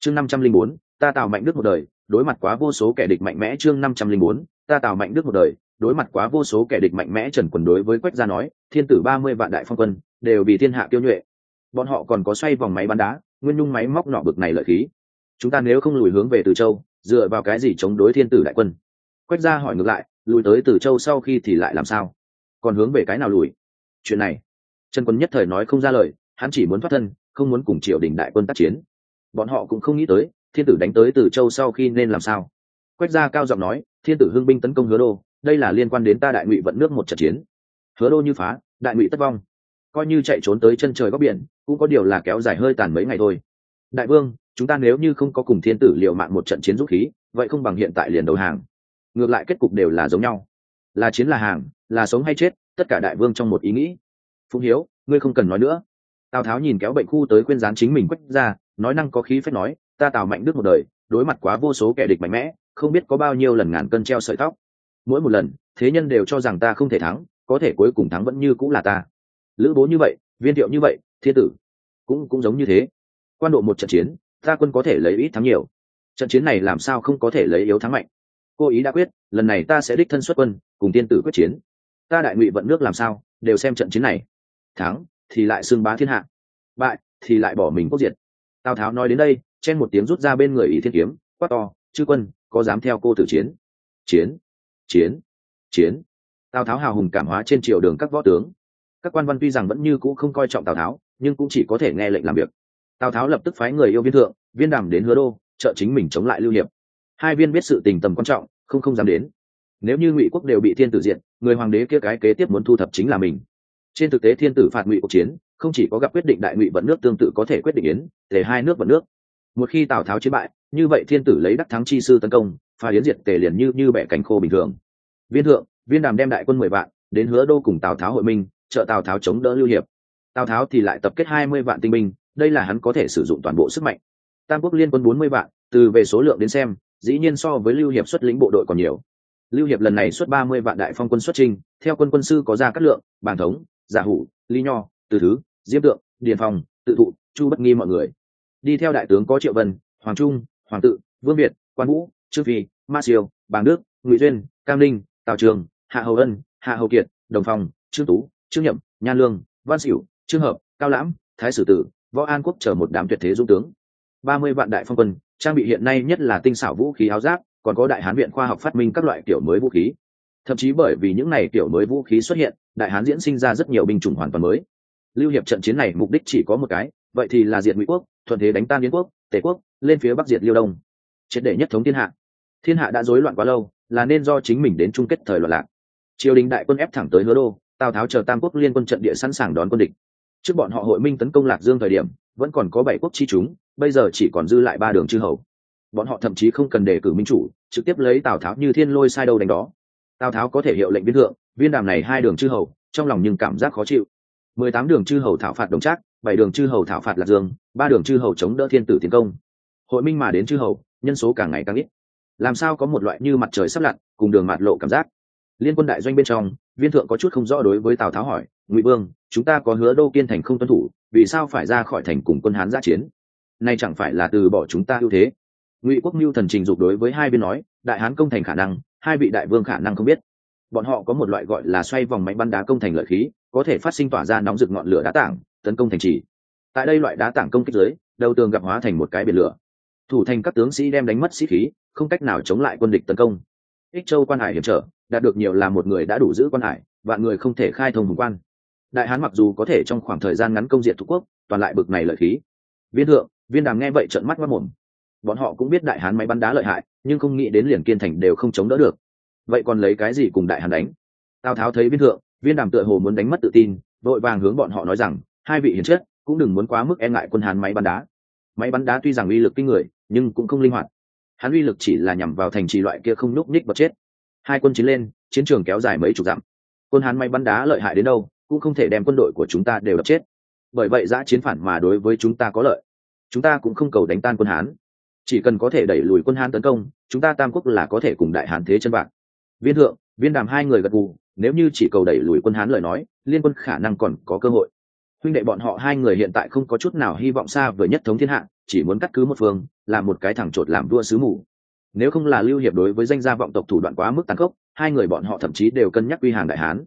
Chương năm trăm linh bốn, ta tào mạnh đức một đời, đối mặt quá vô số kẻ địch mạnh mẽ chương năm trăm linh bốn, ta tào mạnh đức một đời, đối mặt quá vô số kẻ địch mạnh mẽ trần quần đối với quách gia nói, thiên tử ba mươi vạn đại phong quân, đều vì thiên hạ tiêu nhuệ. Bọn họ còn có xoay vòng máy bắn đá, nguyên nhung máy móc nọ bực này lợi khí. Chúng ta nếu không lùi hướng về từ châu, dựa vào cái gì chống đối thiên tử đại quân? Quách gia hỏi ngược lại lùi tới từ châu sau khi thì lại làm sao? Còn hướng về cái nào lùi? Chuyện này, trần quân nhất thời nói không ra lời, hắn chỉ muốn thoát thân, không muốn cùng triều đình đại quân tác chiến. Bọn họ cũng không nghĩ tới, thiên tử đánh tới từ châu sau khi nên làm sao? Quách gia cao giọng nói, thiên tử hưng binh tấn công hứa đô, đây là liên quan đến ta đại ngụy vận nước một trận chiến. Hứa đô như phá, đại ngụy tất vong. Coi như chạy trốn tới chân trời góc biển, cũng có điều là kéo dài hơi tàn mấy ngày thôi. Đại vương, chúng ta nếu như không có cùng thiên tử liệu mạng một trận chiến rút khí, vậy không bằng hiện tại liền đầu hàng ngược lại kết cục đều là giống nhau. Là chiến là hàng, là sống hay chết, tất cả đại vương trong một ý nghĩ. Phụng hiếu, ngươi không cần nói nữa. Tào tháo nhìn kéo bệnh khu tới khuyên gián chính mình quách ra, nói năng có khí phép nói, ta tào mạnh đức một đời, đối mặt quá vô số kẻ địch mạnh mẽ, không biết có bao nhiêu lần ngàn cân treo sợi tóc. Mỗi một lần, thế nhân đều cho rằng ta không thể thắng, có thể cuối cùng thắng vẫn như cũng là ta. Lữ bố như vậy, viên thiệu như vậy, thiên tử, cũng cũng giống như thế. Quan độ một trận chiến, ta quân có thể lấy ít thắng nhiều. Trận chiến này làm sao không có thể lấy yếu thắng mạnh? Cô ý đã quyết, lần này ta sẽ đích thân xuất quân, cùng tiên tử quyết chiến. Ta đại ngụy vận nước làm sao, đều xem trận chiến này. Thắng, thì lại xưng bá thiên hạ. Bại, thì lại bỏ mình quốc diệt. Tào tháo nói đến đây, chen một tiếng rút ra bên người ý thiên kiếm, quát to, chư quân, có dám theo cô tử chiến? Chiến chiến chiến. Tào tháo hào hùng cảm hóa trên triều đường các võ tướng. Các quan văn tuy rằng vẫn như cũ không coi trọng tào tháo, nhưng cũng chỉ có thể nghe lệnh làm việc. Tào tháo lập tức phái người yêu viên thượng, viên đàm đến hứa đô, trợ chính mình chống lại lưu hiệp hai viên biết sự tình tầm quan trọng, không không dám đến. Nếu như ngụy quốc đều bị thiên tử diện người hoàng đế kia cái kế tiếp muốn thu thập chính là mình. Trên thực tế thiên tử phạt ngụy cuộc chiến, không chỉ có gặp quyết định đại ngụy vận nước tương tự có thể quyết định yến để hai nước vận nước. Một khi tào tháo chiến bại, như vậy thiên tử lấy đắc thắng chi sư tấn công, phá yến diệt tề liền như như bẻ cánh khô bình thường. Viên thượng, viên đàm đem đại quân mười vạn, đến hứa đô cùng tào tháo hội minh, trợ tào tháo chống đỡ lưu hiệp. Tào tháo thì lại tập kết hai mươi vạn tinh binh, đây là hắn có thể sử dụng toàn bộ sức mạnh. Tam quốc liên quân bốn mươi vạn, từ về số lượng đến xem dĩ nhiên so với lưu hiệp xuất lĩnh bộ đội còn nhiều. Lưu hiệp lần này xuất ba mươi vạn đại phong quân xuất trinh theo quân quân sư có gia cát lượng bàn thống giả hủ ly nho từ thứ diêm tượng điền phòng, tự thụ chu bất nghi mọi người. Đi theo đại tướng có triệu vân hoàng trung hoàng tự vương việt quan vũ trương phi ma siêu bàng đức ngụy duyên cam linh tào trường hạ hầu ân hạ hầu kiệt đồng phòng, trương tú trương nhậm nhan lương văn xỉu trương hợp cao lãm thái sử tử võ an quốc chờ một đám tuyệt thế dũng tướng. Ba mươi vạn đại phong quân trang bị hiện nay nhất là tinh xảo vũ khí áo giáp, còn có đại hán viện khoa học phát minh các loại kiểu mới vũ khí. Thậm chí bởi vì những này kiểu mới vũ khí xuất hiện, đại hán diễn sinh ra rất nhiều binh chủng hoàn toàn mới. Lưu hiệp trận chiến này mục đích chỉ có một cái, vậy thì là diệt ngụy quốc, thuận thế đánh tan yến quốc, tề quốc, lên phía bắc diệt liêu đông. Triệt để nhất thống thiên hạ. Thiên hạ đã rối loạn quá lâu, là nên do chính mình đến chung kết thời loạn lạc. Triều đình đại quân ép thẳng tới hứa đô, tào tháo chờ tam quốc liên quân trận địa sẵn sàng đón quân địch trước bọn họ hội minh tấn công lạc dương thời điểm, vẫn còn có bảy quốc chi chúng, bây giờ chỉ còn dư lại ba đường chư hầu. Bọn họ thậm chí không cần đề cử minh chủ, trực tiếp lấy tào tháo như thiên lôi sai đâu đánh đó. Tào tháo có thể hiệu lệnh viên thượng, viên đàm này hai đường chư hầu, trong lòng nhưng cảm giác khó chịu. Mười tám đường chư hầu thảo phạt đồng trác, bảy đường chư hầu thảo phạt lạc dương, ba đường chư hầu chống đỡ thiên tử tiến công. Hội minh mà đến chư hầu, nhân số càng ngày càng ít. Làm sao có một loại như mặt trời sắp lặn, cùng đường mạt lộ cảm giác? Liên quân đại doanh bên trong, viên thượng có chút không rõ đối với tào tháo hỏi ngụy vương, chúng ta có hứa đô kiên thành không tuân thủ, vì sao phải ra khỏi thành cùng quân hán giã chiến? Nay chẳng phải là từ bỏ chúng ta ưu thế? Ngụy quốc mưu thần trình dục đối với hai bên nói, đại hán công thành khả năng, hai vị đại vương khả năng không biết. Bọn họ có một loại gọi là xoay vòng máy bắn đá công thành lợi khí, có thể phát sinh tỏa ra nóng rực ngọn lửa đá tảng, tấn công thành trì. Tại đây loại đá tảng công kích dưới, đầu tường gặp hóa thành một cái biển lửa. Thủ thành các tướng sĩ đem đánh mất sĩ khí, không cách nào chống lại quân địch tấn công. Ích châu quan hải hiểm trở, đạt được nhiều là một người đã đủ giữ quan hải, vạn người không thể khai thông hùng quan đại hán mặc dù có thể trong khoảng thời gian ngắn công diện thủ quốc, toàn lại bực này lợi khí. Viên thượng, viên đàm nghe vậy trận mắt mất mồm. Bọn họ cũng biết đại hán máy bắn đá lợi hại, nhưng không nghĩ đến liền kiên thành đều không chống đỡ được. Vậy còn lấy cái gì cùng đại hán đánh? Tào tháo thấy viên thượng, viên đàm tựa hồ muốn đánh mất tự tin, vội vàng hướng bọn họ nói rằng, hai vị hiền chết cũng đừng muốn quá mức e ngại quân hán máy bắn đá. Máy bắn đá tuy rằng uy lực kinh người, nhưng cũng không linh hoạt. Hắn uy lực chỉ là nhằm vào thành trì loại kia không núp ních bật chết. Hai quân chiến lên, chiến trường kéo dài mấy chục dặm. Quân hán máy bắn đá lợi hại đến đâu? Cũng không thể đem quân đội của chúng ta đều đập chết. Bởi vậy giã chiến phản mà đối với chúng ta có lợi. Chúng ta cũng không cầu đánh tan quân hán. Chỉ cần có thể đẩy lùi quân hán tấn công, chúng ta tam quốc là có thể cùng đại hán thế chân bạc. Viên thượng, viên đàm hai người gật gù, nếu như chỉ cầu đẩy lùi quân hán lời nói, liên quân khả năng còn có cơ hội. Huynh đệ bọn họ hai người hiện tại không có chút nào hy vọng xa vời nhất thống thiên hạ, chỉ muốn cắt cứ một phương, làm một cái thẳng chột làm đua sứ mù. Nếu không là lưu hiệp đối với danh gia vọng tộc thủ đoạn quá mức tàn khốc, hai người bọn họ thậm chí đều cân nhắc quy hàng đại hán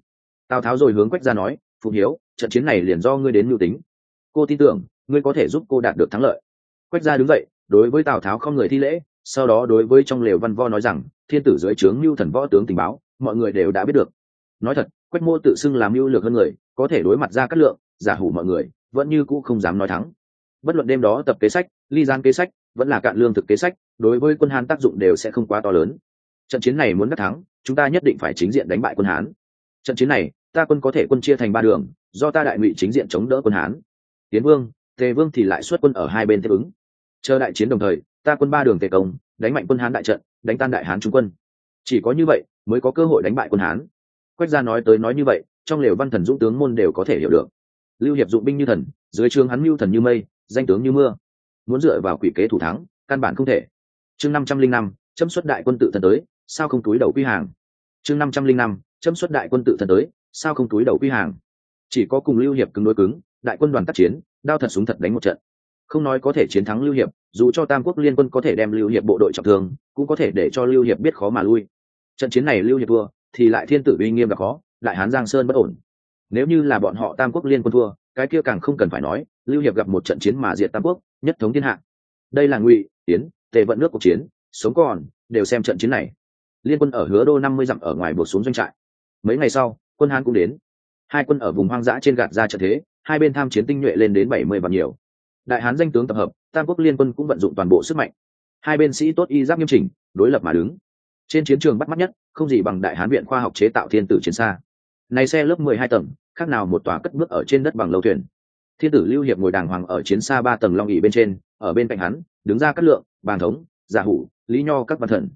tào tháo rồi hướng quách ra nói, phụ hiếu, trận chiến này liền do ngươi đến mưu tính. Cô tin tưởng, ngươi có thể giúp cô đạt được thắng lợi. Quách ra đứng dậy, đối với tào tháo không người thi lễ, sau đó đối với trong lều văn vo nói rằng, thiên tử dưới trướng mưu thần võ tướng tình báo, mọi người đều đã biết được. Nói thật, quách mô tự xưng làm mưu lược hơn người, có thể đối mặt ra các lượng, giả hủ mọi người, vẫn như cũ không dám nói thắng. Bất luận đêm đó tập kế sách, ly gian kế sách, vẫn là cạn lương thực kế sách, đối với quân hán tác dụng đều sẽ không quá to lớn. Trận chiến này muốn đắc thắng, chúng ta nhất định phải chính diện đánh bại quân hán trận chiến này, ta quân có thể quân chia thành ba đường, do ta đại ngụy chính diện chống đỡ quân hán. Tiến vương, tề vương thì lại xuất quân ở hai bên tiếp ứng. Chờ đại chiến đồng thời, ta quân ba đường tề công, đánh mạnh quân hán đại trận, đánh tan đại hán trung quân. Chỉ có như vậy, mới có cơ hội đánh bại quân hán. Quách gia nói tới nói như vậy, trong lều văn thần dũng tướng môn đều có thể hiểu được. Lưu hiệp dụng binh như thần, dưới trường hắn mưu thần như mây, danh tướng như mưa. Muốn dựa vào quỷ kế thủ thắng, căn bản không thể. Chương năm trăm linh năm, chấm xuất đại quân tự thần tới, sao không túi đầu quy hàng? Chương năm trăm linh năm chấm xuất đại quân tự thần tới, sao không túi đầu quy hàng? Chỉ có cùng lưu hiệp cứng đối cứng, đại quân đoàn tác chiến, đao thật súng thật đánh một trận. Không nói có thể chiến thắng lưu hiệp, dù cho tam quốc liên quân có thể đem lưu hiệp bộ đội trọng thương, cũng có thể để cho lưu hiệp biết khó mà lui. Trận chiến này lưu hiệp thua, thì lại thiên tử uy nghiêm và khó đại hán giang sơn bất ổn. Nếu như là bọn họ tam quốc liên quân thua, cái kia càng không cần phải nói, lưu hiệp gặp một trận chiến mà diệt tam quốc, nhất thống thiên hạ. Đây là ngụy tiến tề vận nước cuộc chiến, sống còn, đều xem trận chiến này. Liên quân ở hứa đô năm mươi dặm ở ngoài buộc xuống doanh trại mấy ngày sau, quân hán cũng đến. Hai quân ở vùng hoang dã trên gạt ra trận thế, hai bên tham chiến tinh nhuệ lên đến bảy mươi và nhiều. Đại hán danh tướng tập hợp, tam quốc liên quân cũng vận dụng toàn bộ sức mạnh. Hai bên sĩ tốt y giáp nghiêm chỉnh, đối lập mà đứng. Trên chiến trường bắt mắt nhất, không gì bằng đại hán viện khoa học chế tạo thiên tử chiến xa. Này xe lớp mười hai tầng, khác nào một tòa cất bước ở trên đất bằng lâu thuyền. Thiên tử lưu hiệp ngồi đàng hoàng ở chiến xa ba tầng long ỉ bên trên, ở bên cạnh hắn, đứng ra các lượng, bàn thống, giả hủ, lý nho các văn thần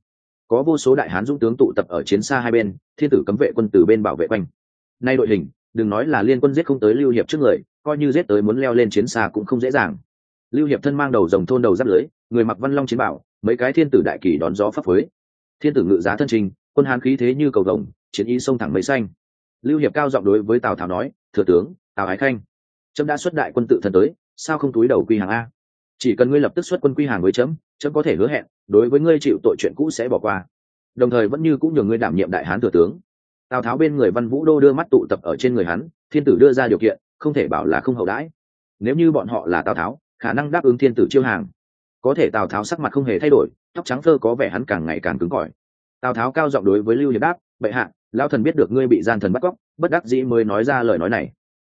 có vô số đại hán dũng tướng tụ tập ở chiến xa hai bên, thiên tử cấm vệ quân từ bên bảo vệ quanh. Nay đội hình, đừng nói là liên quân giết không tới lưu hiệp trước người, coi như giết tới muốn leo lên chiến xa cũng không dễ dàng. Lưu hiệp thân mang đầu dòng thôn đầu giáp lưới, người mặc văn long chiến bảo, mấy cái thiên tử đại kỳ đón gió pháp phới thiên tử ngự giá thân trình, quân hán khí thế như cầu rồng chiến ý sông thẳng mấy xanh. Lưu hiệp cao giọng đối với tào tháo nói, thừa tướng, tào ái khanh trâm đã xuất đại quân tự thần tới, sao không túi đầu quy hàng a? Chỉ cần ngươi lập tức xuất quân quy hàng với chấm chấm có thể hứa hẹn, đối với ngươi chịu tội chuyện cũ sẽ bỏ qua. Đồng thời vẫn như cũng nhờ ngươi đảm nhiệm đại hán thừa tướng. Tào tháo bên người văn vũ đô đưa mắt tụ tập ở trên người hắn, thiên tử đưa ra điều kiện, không thể bảo là không hậu đãi. Nếu như bọn họ là tào tháo, khả năng đáp ứng thiên tử chiêu hàng. Có thể tào tháo sắc mặt không hề thay đổi, tóc trắng thơ có vẻ hắn càng ngày càng cứng cỏi. Tào tháo cao giọng đối với lưu hiệp đáp, bệ hạ lao thần biết được ngươi bị gian thần bắt cóc, bất đắc dĩ mới nói ra lời nói này.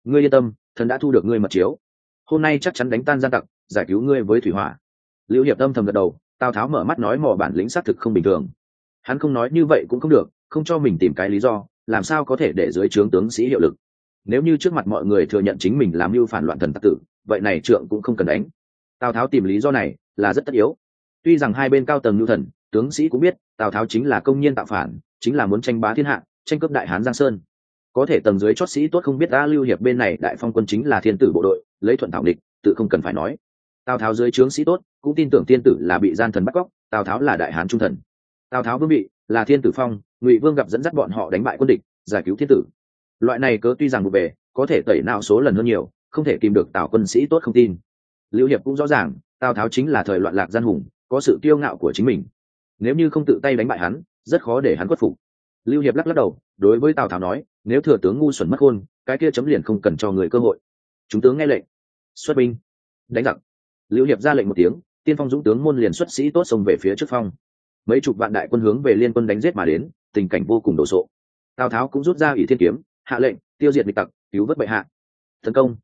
Ngươi yên tâm, thần đã thu được ngươi mật chiếu. Hôm nay chắc chắn đánh tan gian tặc giải cứu ngươi với thủy hỏa. Liễu hiệp âm thầm gật đầu, tào tháo mở mắt nói mò bản lĩnh xác thực không bình thường. Hắn không nói như vậy cũng không được, không cho mình tìm cái lý do, làm sao có thể để dưới trướng tướng sĩ hiệu lực. Nếu như trước mặt mọi người thừa nhận chính mình làm mưu phản loạn thần tặc tử, vậy này trượng cũng không cần đánh. Tào tháo tìm lý do này là rất tất yếu. Tuy rằng hai bên cao tầng lưu thần, tướng sĩ cũng biết, tào tháo chính là công nhân tạo phản, chính là muốn tranh bá thiên hạ, tranh cướp đại hán giang sơn. Có thể tầng dưới chót sĩ tốt không biết đã lưu hiệp bên này đại phong quân chính là thiên tử bộ đội, lấy thuận thảo địch tự không cần phải nói tào tháo dưới trướng sĩ tốt, cũng tin tưởng thiên tử là bị gian thần bắt cóc, tào tháo là đại hán trung thần. Tào tháo vương vị, là thiên tử phong, ngụy vương gặp dẫn dắt bọn họ đánh bại quân địch, giải cứu thiên tử. Loại này cớ tuy rằng một về có thể tẩy não số lần hơn nhiều, không thể kìm được tào quân sĩ tốt không tin. Lưu hiệp cũng rõ ràng, tào tháo chính là thời loạn lạc gian hùng, có sự kiêu ngạo của chính mình. Nếu như không tự tay đánh bại hắn, rất khó để hắn khuất phục. Lưu hiệp lắc lắc đầu, đối với tào tháo nói, nếu thừa tướng ngu xuẩn mất khôn cái kia chấm liền không cần cho người cơ hội. Chúng tướng nghe lệnh. Xuất binh. Đánh giặc lưu hiệp ra lệnh một tiếng, tiên phong dũng tướng môn liền xuất sĩ tốt xông về phía trước phong. Mấy chục vạn đại quân hướng về liên quân đánh giết mà đến, tình cảnh vô cùng đồ sộ. Tào tháo cũng rút ra ủy thiên kiếm, hạ lệnh, tiêu diệt địch tặc, cứu vớt bệ hạ. Tấn công.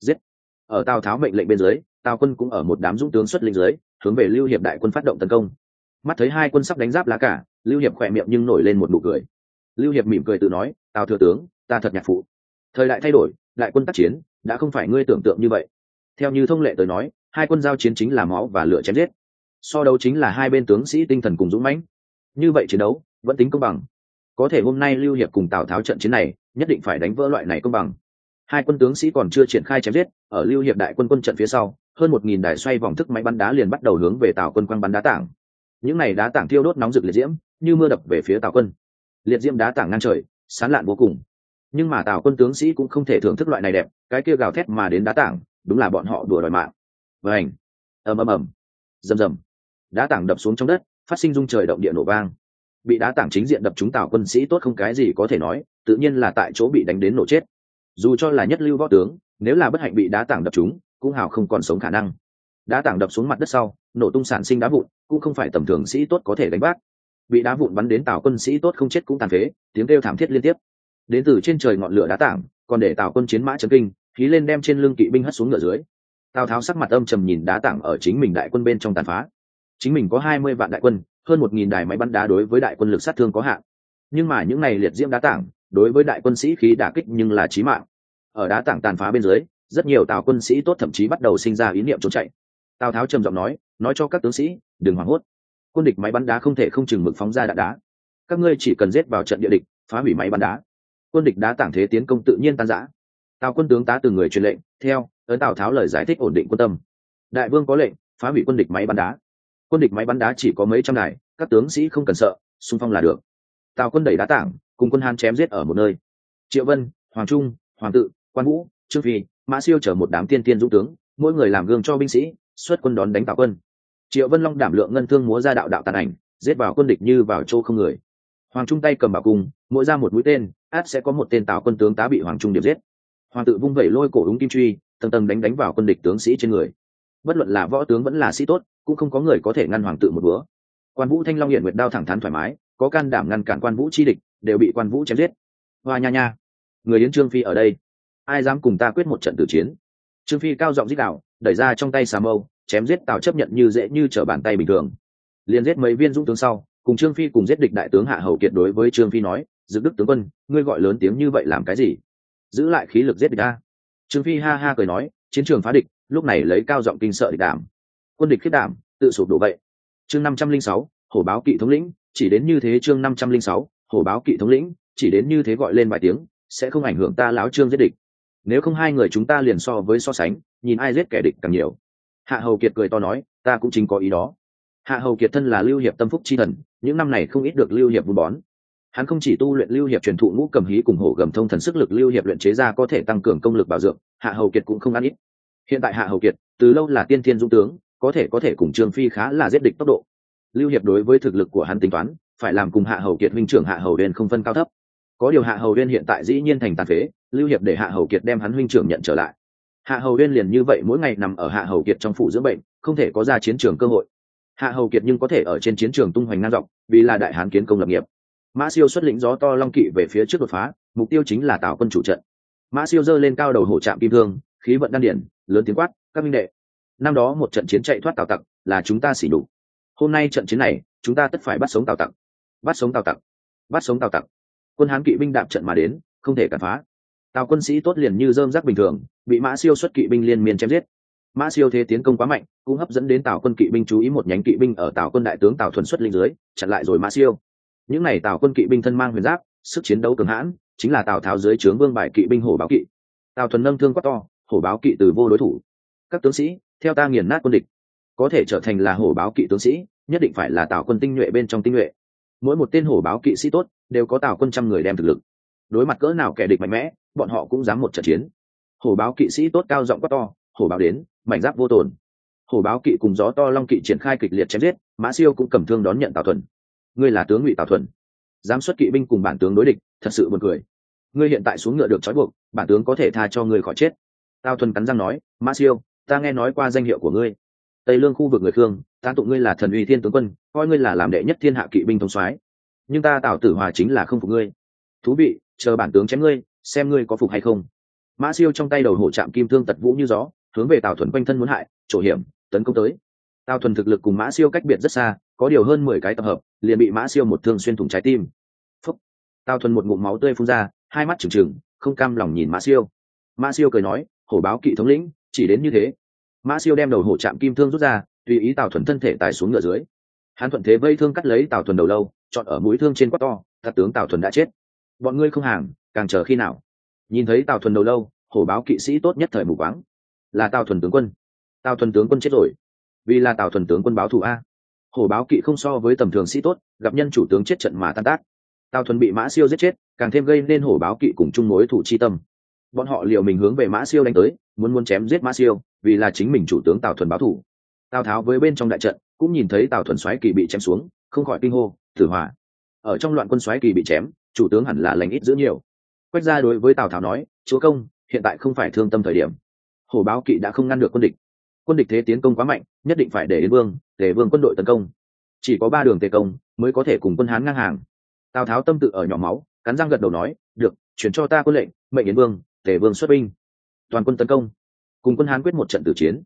Giết. Ở tào tháo mệnh lệnh bên dưới, tào quân cũng ở một đám dũng tướng xuất linh dưới, hướng về lưu hiệp đại quân phát động tấn công. Mắt thấy hai quân sắp đánh giáp lá cả lưu hiệp khỏe miệng nhưng nổi lên một nụ cười. Lưu hiệp mỉm cười tự nói, tào thừa tướng, ta thật nhạc phụ. Thời đại thay đổi, đại quân tác chiến, đã không phải ngươi tưởng tượng như vậy. Theo như thông lệ tới nói hai quân giao chiến chính là máu và lửa chém giết. So đấu chính là hai bên tướng sĩ tinh thần cùng dũng mãnh. Như vậy chiến đấu vẫn tính công bằng. Có thể hôm nay lưu hiệp cùng tào tháo trận chiến này, nhất định phải đánh vỡ loại này công bằng. Hai quân tướng sĩ còn chưa triển khai chém giết, ở lưu hiệp đại quân quân trận phía sau, hơn một nghìn đài xoay vòng thức máy bắn đá liền bắt đầu hướng về tào quân quang bắn đá tảng. Những này đá tảng thiêu đốt nóng rực liệt diễm, như mưa đập về phía tào quân. Liệt diễm đá tảng ngang trời, sán lạn vô cùng. Nhưng mà tào quân tướng sĩ cũng không thể thưởng thức loại này đẹp, cái kia gào thét mà đến đá tảng, đúng là bọn họ đùa đòi mạng vảnh ầm ầm ầm. Rầm rầm. Đá tảng đập xuống trong đất, phát sinh rung trời động địa nổ vang. Bị đá tảng chính diện đập chúng tào quân sĩ tốt không cái gì có thể nói, tự nhiên là tại chỗ bị đánh đến nổ chết. Dù cho là nhất lưu võ tướng, nếu là bất hạnh bị đá tảng đập chúng cũng hào không còn sống khả năng. Đá tảng đập xuống mặt đất sau, nổ tung sản sinh đá vụn, cũng không phải tầm thường sĩ tốt có thể đánh bác. Bị đá vụn bắn đến tào quân sĩ tốt không chết cũng tàn phế, tiếng kêu thảm thiết liên tiếp. Đến từ trên trời ngọn lửa đá tảng, còn để tào quân chiến mã chấn kinh, khí lên đem trên lưng kỵ binh hất xuống ngựa dưới tào tháo sắc mặt âm trầm nhìn đá tảng ở chính mình đại quân bên trong tàn phá. Chính mình có hai mươi vạn đại quân, hơn một nghìn đài máy bắn đá đối với đại quân lực sát thương có hạn. Nhưng mà những này liệt diễm đá tảng, đối với đại quân sĩ khí đả kích nhưng là chí mạng. Ở đá tảng tàn phá bên dưới, rất nhiều tào quân sĩ tốt thậm chí bắt đầu sinh ra ý niệm trốn chạy. Tào tháo trầm giọng nói nói cho các tướng sĩ, đừng hoảng hốt. Quân địch máy bắn đá không thể không chừng mực phóng ra đạn đá. Các ngươi chỉ cần giết vào trận địa địch, phá hủy máy bắn đá. Quân địch đá tảng thế tiến công tự nhiên tan giã tào quân tướng tá từng người truyền lệnh, theo ấn tào tháo lời giải thích ổn định quân tâm. Đại vương có lệnh, phá hủy quân địch máy bắn đá. Quân địch máy bắn đá chỉ có mấy trăm đài, các tướng sĩ không cần sợ, xung phong là được. Tào quân đẩy đá tảng, cùng quân hàn chém giết ở một nơi. Triệu vân, hoàng trung, hoàng tự, quan vũ, trương phi, mã siêu chở một đám tiên tiên dũng tướng, mỗi người làm gương cho binh sĩ, xuất quân đón đánh tào quân. Triệu vân long đảm lượng ngân thương múa ra đạo đạo tàn ảnh, giết vào quân địch như vào chỗ không người. Hoàng trung tay cầm bảo cung, mỗi ra một mũi tên, át sẽ có một tên tào quân tướng tá bị hoàng trung điểm giết. Hoàng tự vung vẩy lôi cổ đúng kim truy tầng tầng đánh đánh vào quân địch tướng sĩ trên người. Bất luận là võ tướng vẫn là sĩ tốt, cũng không có người có thể ngăn hoàng tự một búa quan vũ thanh long hiện nguyệt đao thẳng thắn thoải mái, có can đảm ngăn cản quan vũ chi địch, đều bị quan vũ chém giết. Hoa nha nha. Người đến trương phi ở đây. Ai dám cùng ta quyết một trận tử chiến? Trương phi cao giọng giết đạo, đẩy ra trong tay xà mâu, chém giết tào chấp nhận như dễ như trở bàn tay bình thường. Liền giết mấy viên dũng tướng sau, cùng trương phi cùng giết địch đại tướng hạ hầu kiệt đối với trương phi nói giữ đức tướng quân, ngươi gọi lớn tiếng như vậy làm cái gì? Giữ lại khí lực giết địch ta trương phi ha ha cười nói, chiến trường phá địch, lúc này lấy cao giọng kinh sợ địch đảm. Quân địch khiết đảm, tự sụp đổ vậy. Chương năm trăm linh sáu, hổ báo kỵ thống lĩnh, chỉ đến như thế chương năm trăm linh sáu, hổ báo kỵ thống lĩnh, chỉ đến như thế gọi lên vài tiếng, sẽ không ảnh hưởng ta láo trương giết địch. Nếu không hai người chúng ta liền so với so sánh, nhìn ai giết kẻ địch càng nhiều. Hạ hầu kiệt cười to nói, ta cũng chính có ý đó. Hạ hầu kiệt thân là lưu hiệp tâm phúc chi thần, những năm này không ít được lưu hiệp vun bón hắn không chỉ tu luyện lưu hiệp truyền thụ ngũ cầm hí cùng hổ gầm thông thần sức lực, lưu hiệp luyện chế ra có thể tăng cường công lực bảo dưỡng, hạ hầu kiệt cũng không ăn ít. Hiện tại hạ hầu kiệt, từ lâu là tiên thiên dũng tướng, có thể có thể cùng trương phi khá là giết địch tốc độ. Lưu hiệp đối với thực lực của hắn tính toán, phải làm cùng hạ hầu kiệt minh trưởng hạ hầu đen không phân cao thấp. Có điều hạ hầu đen hiện tại dĩ nhiên thành tàn phế, lưu hiệp để hạ hầu kiệt đem hắn huynh trưởng nhận trở lại. Hạ hầu đen liền như vậy mỗi ngày nằm ở hạ hầu kiệt trong phủ dưỡng bệnh, không thể có ra chiến trường cơ hội. Hạ hầu kiệt nhưng có thể ở trên chiến trường tung hoành ngang dọc, vì là đại hán kiến công lập nghiệp mã siêu xuất lĩnh gió to long kỵ về phía trước đột phá, mục tiêu chính là tào quân chủ trận. Mã siêu giơ lên cao đầu hổ trạm kim thương, khí vận đan điển, lớn tiếng quát, các minh đệ, năm đó một trận chiến chạy thoát tào tặc, là chúng ta xỉ đủ. hôm nay trận chiến này, chúng ta tất phải bắt sống tào tặc. Bắt sống tào tặc. Bắt sống tào tặc. Quân hán kỵ binh đạp trận mà đến, không thể cản phá. Tào quân sĩ tốt liền như dơm rác bình thường, bị mã siêu xuất kỵ binh liên miên chém giết. Mã siêu thế tiến công quá mạnh, cũng hấp dẫn đến tào quân kỵ binh chú ý một nhánh kỵ binh ở tào quân đại tướng tào thuần xuất linh dưới, chặn lại rồi mã siêu những này tào quân kỵ binh thân mang huyền giáp, sức chiến đấu cường hãn, chính là tào tháo dưới trướng vương bài kỵ binh hổ báo kỵ. Tào thuần nâng thương quát to, hổ báo kỵ từ vô đối thủ. Các tướng sĩ, theo ta nghiền nát quân địch, có thể trở thành là hổ báo kỵ tướng sĩ, nhất định phải là tào quân tinh nhuệ bên trong tinh nhuệ. Mỗi một tên hổ báo kỵ sĩ tốt, đều có tào quân trăm người đem thực lực. Đối mặt cỡ nào kẻ địch mạnh mẽ, bọn họ cũng dám một trận chiến. Hổ báo kỵ sĩ tốt cao giọng quát to, hổ báo đến, mảnh giáp vô tồn. Hổ báo kỵ cùng gió to long kỵ triển khai kịch liệt chém giết, mã siêu cũng cầm thương đón nhận tào thuần ngươi là tướng ngụy tào thuần dám xuất kỵ binh cùng bản tướng đối địch thật sự buồn cười ngươi hiện tại xuống ngựa được trói buộc bản tướng có thể tha cho ngươi khỏi chết tào thuần cắn răng nói Ma siêu ta nghe nói qua danh hiệu của ngươi tây lương khu vực người khương ta tụng ngươi là thần uy thiên tướng quân coi ngươi là làm đệ nhất thiên hạ kỵ binh thống soái nhưng ta tào tử hòa chính là không phục ngươi thú vị chờ bản tướng chém ngươi xem ngươi có phục hay không mã siêu trong tay đầu hổ trạm kim thương tật vũ như gió hướng về tào thuần quanh thân muốn hại chỗ hiểm tấn công tới tào thuần thực lực cùng mã siêu cách biệt rất xa có điều hơn mười cái tập hợp, liền bị mã siêu một thương xuyên thủng trái tim. Phúc. tào thuần một ngụm máu tươi phun ra, hai mắt trừng trừng, không cam lòng nhìn mã siêu. Mã siêu cười nói, hổ báo kỵ thống lĩnh, chỉ đến như thế. Mã siêu đem đầu hổ chạm kim thương rút ra, tùy ý tào thuần thân thể tài xuống ngựa dưới. Hắn thuận thế vây thương cắt lấy tào thuần đầu lâu, chọn ở mũi thương trên quát to thật tướng tào thuần đã chết. Bọn ngươi không hàng, càng chờ khi nào? Nhìn thấy tào thuần đầu lâu, hổ báo kỵ sĩ tốt nhất thời mù quáng. Là tào thuần tướng quân. Tào thuần tướng quân chết rồi. Vì là tào thuần tướng quân báo thù a hổ báo kỵ không so với tầm thường sĩ tốt, gặp nhân chủ tướng chết trận mà tan tác. Tào thuần bị mã siêu giết chết, càng thêm gây nên hổ báo kỵ cùng chung mối thủ chi tâm. Bọn họ liệu mình hướng về mã siêu đánh tới, muốn muốn chém giết mã siêu, vì là chính mình chủ tướng tào thuần báo thủ. Tào tháo với bên trong đại trận, cũng nhìn thấy tào thuần xoáy kỳ bị chém xuống, không khỏi kinh hô, Tử hỏa ở trong loạn quân xoáy kỳ bị chém, chủ tướng hẳn là lành ít giữ nhiều. Quách ra đối với tào tháo nói, chúa công, hiện tại không phải thương tâm thời điểm. Hổ báo kỵ đã không ngăn được quân địch quân địch thế tiến công quá mạnh, nhất định phải để yến vương để vương quân đội tấn công. Chỉ có ba đường tề công mới có thể cùng quân hán ngang hàng. Tào tháo tâm tự ở nhỏ máu, cắn răng gật đầu nói, được, chuyển cho ta quân lệnh, mệnh yến vương, tề vương xuất binh. Toàn quân tấn công, cùng quân hán quyết một trận tử chiến.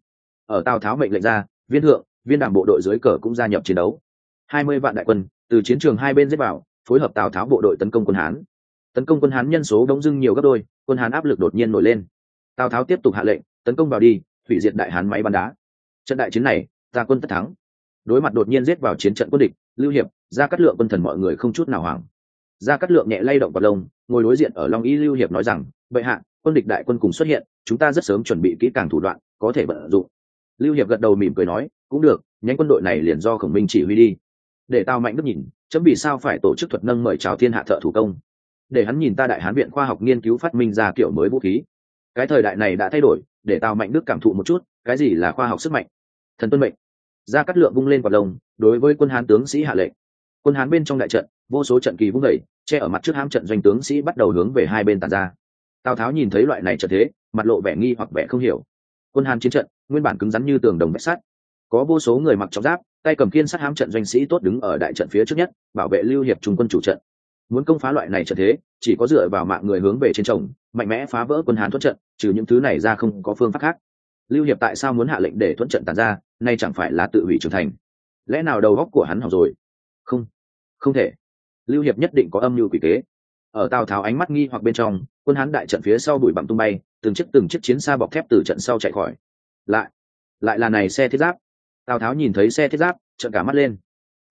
Ở tào tháo mệnh lệnh ra, viên thượng, viên đảng bộ đội dưới cờ cũng gia nhập chiến đấu. Hai mươi vạn đại quân từ chiến trường hai bên giết vào, phối hợp tào tháo bộ đội tấn công quân hán. Tấn công quân hán nhân số đông dưng nhiều gấp đôi, quân hán áp lực đột nhiên nổi lên. Tào tháo tiếp tục hạ lệnh, tấn công vào đi hủy diệt đại hán máy bắn đá. Trận đại chiến này ta quân tất thắng. Đối mặt đột nhiên giết vào chiến trận quân địch, lưu hiệp ra cắt lượng quân thần mọi người không chút nào hoảng. Ra cắt lượng nhẹ lay động vào lông, ngồi đối diện ở long y lưu hiệp nói rằng, bệ hạ, quân địch đại quân cùng xuất hiện, chúng ta rất sớm chuẩn bị kỹ càng thủ đoạn, có thể vận dụng. Lưu hiệp gật đầu mỉm cười nói, cũng được, nhánh quân đội này liền do khổng minh chỉ huy đi. Để tao mạnh đức nhìn, chấm vì sao phải tổ chức thuật nâng mời chào thiên hạ thợ thủ công? Để hắn nhìn ta đại hán viện khoa học nghiên cứu phát minh ra kiểu mới vũ khí. Cái thời đại này đã thay đổi để tào mạnh đức cảm thụ một chút, cái gì là khoa học sức mạnh? Thần tuân mệnh. Ra cắt lượng vung lên quả lồng, đối với quân hán tướng sĩ hạ lệnh. Quân hán bên trong đại trận, vô số trận kỳ vung đẩy che ở mặt trước hãm trận doanh tướng sĩ bắt đầu hướng về hai bên tàn ra. Tào tháo nhìn thấy loại này trận thế, mặt lộ vẻ nghi hoặc vẻ không hiểu. Quân hán chiến trận, nguyên bản cứng rắn như tường đồng vách sắt. Có vô số người mặc trọng giáp, tay cầm kiên sát hãm trận doanh sĩ tốt đứng ở đại trận phía trước nhất, bảo vệ lưu hiệp trung quân chủ trận muốn công phá loại này trận thế, chỉ có dựa vào mạng người hướng về trên chồng mạnh mẽ phá vỡ quân hán thuận trận, trừ những thứ này ra không có phương pháp khác. Lưu hiệp tại sao muốn hạ lệnh để thuận trận tàn ra, nay chẳng phải là tự hủy trưởng thành. Lẽ nào đầu góc của hắn hỏng rồi? Không không thể. Lưu hiệp nhất định có âm mưu quỷ kế. Ở tào tháo ánh mắt nghi hoặc bên trong, quân hán đại trận phía sau bụi bặm tung bay, từng chiếc từng chiếc chiến xa bọc thép từ trận sau chạy khỏi. Lại lại là này xe thiết giáp. Tào tháo nhìn thấy xe thiết giáp, trợn cả mắt lên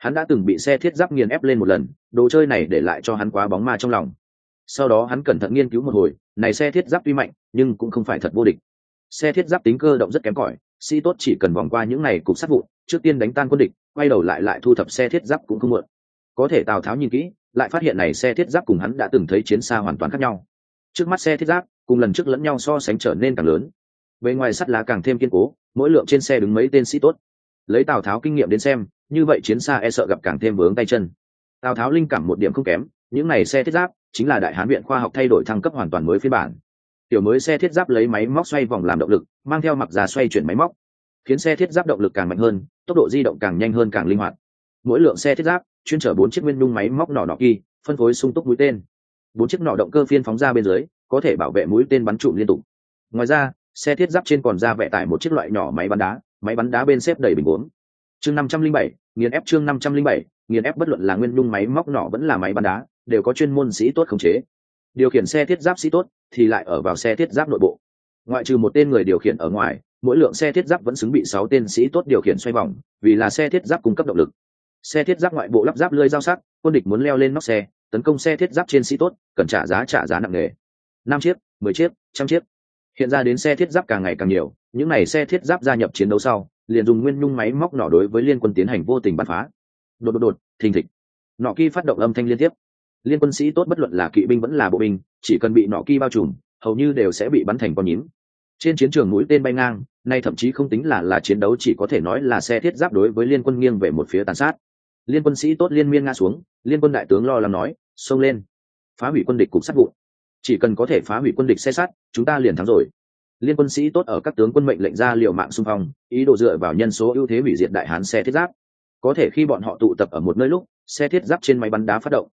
hắn đã từng bị xe thiết giáp nghiền ép lên một lần, đồ chơi này để lại cho hắn quá bóng ma trong lòng. Sau đó hắn cẩn thận nghiên cứu một hồi, này xe thiết giáp tuy mạnh, nhưng cũng không phải thật vô địch. Xe thiết giáp tính cơ động rất kém cỏi, sĩ tốt chỉ cần vòng qua những này cục sát vụn, trước tiên đánh tan quân địch, quay đầu lại lại thu thập xe thiết giáp cũng không muộn. Có thể tào tháo nhìn kỹ, lại phát hiện này xe thiết giáp cùng hắn đã từng thấy chiến xa hoàn toàn khác nhau. Trước mắt xe thiết giáp, cùng lần trước lẫn nhau so sánh trở nên càng lớn. Bề ngoài sắt lá càng thêm kiên cố, mỗi lượng trên xe đứng mấy tên sĩ tốt lấy tào tháo kinh nghiệm đến xem, như vậy chiến xa e sợ gặp càng thêm vướng tay chân. Tào tháo linh cảm một điểm không kém, những này xe thiết giáp chính là đại hán viện khoa học thay đổi thăng cấp hoàn toàn mới phiên bản. Tiểu mới xe thiết giáp lấy máy móc xoay vòng làm động lực, mang theo mặc giá xoay chuyển máy móc. Khiến xe thiết giáp động lực càng mạnh hơn, tốc độ di động càng nhanh hơn càng linh hoạt. Mỗi lượng xe thiết giáp chuyên chở bốn chiếc nguyên nhung máy móc nỏ nọ kỳ phân phối sung túc mũi tên. Bốn chiếc nỏ động cơ phiên phóng ra bên dưới, có thể bảo vệ mũi tên bắn trụ liên tục. Ngoài ra, xe thiết giáp trên còn ra vẽ tải một chiếc loại nhỏ máy bắn đá máy bắn đá bên xếp đầy bình uống. Chương năm trăm linh bảy, nghiền ép chương năm trăm linh bảy, nghiền ép bất luận là nguyên nhung máy móc nỏ vẫn là máy bắn đá, đều có chuyên môn sĩ tốt khống chế. Điều khiển xe thiết giáp sĩ tốt thì lại ở vào xe thiết giáp nội bộ. Ngoại trừ một tên người điều khiển ở ngoài, mỗi lượng xe thiết giáp vẫn xứng bị sáu tên sĩ tốt điều khiển xoay vòng, vì là xe thiết giáp cung cấp động lực. Xe thiết giáp ngoại bộ lắp giáp lưới dao sắc quân địch muốn leo lên nóc xe, tấn công xe thiết giáp trên sĩ tốt, cần trả giá trả giá nặng nề. Năm chiếc, mười chiếc, trăm chiếc hiện ra đến xe thiết giáp càng ngày càng nhiều, những n à y xe thiết giáp gia nhập chiến đấu sau, liền dùng nguyên nhung máy móc nỏ đối với liên quân tiến hành vô tình bắn phá. Đột đột đột, thình thịch. Nọ ky phát động âm thanh liên tiếp. Liên quân sĩ tốt bất luận là kỵ binh vẫn là bộ binh, chỉ cần bị nọ ky bao trùm, hầu như đều sẽ bị bắn thành con nhím. Trên chiến trường mũi tên bay ngang, nay thậm chí không tính là là chiến đấu chỉ có thể nói là xe thiết giáp đối với liên quân nghiêng về một phía tàn sát. Liên quân sĩ tốt liên miên ngã xuống, liên quân đại tướng lo lắng nói, xông lên. Phá hủy quân địch cục sát vụn chỉ cần có thể phá hủy quân địch xe sắt chúng ta liền thắng rồi. Liên quân sĩ tốt ở các tướng quân mệnh lệnh ra liều mạng xung phong, ý đồ dựa vào nhân số ưu thế hủy diệt đại hán xe thiết giáp. Có thể khi bọn họ tụ tập ở một nơi lúc, xe thiết giáp trên máy bắn đá phát động.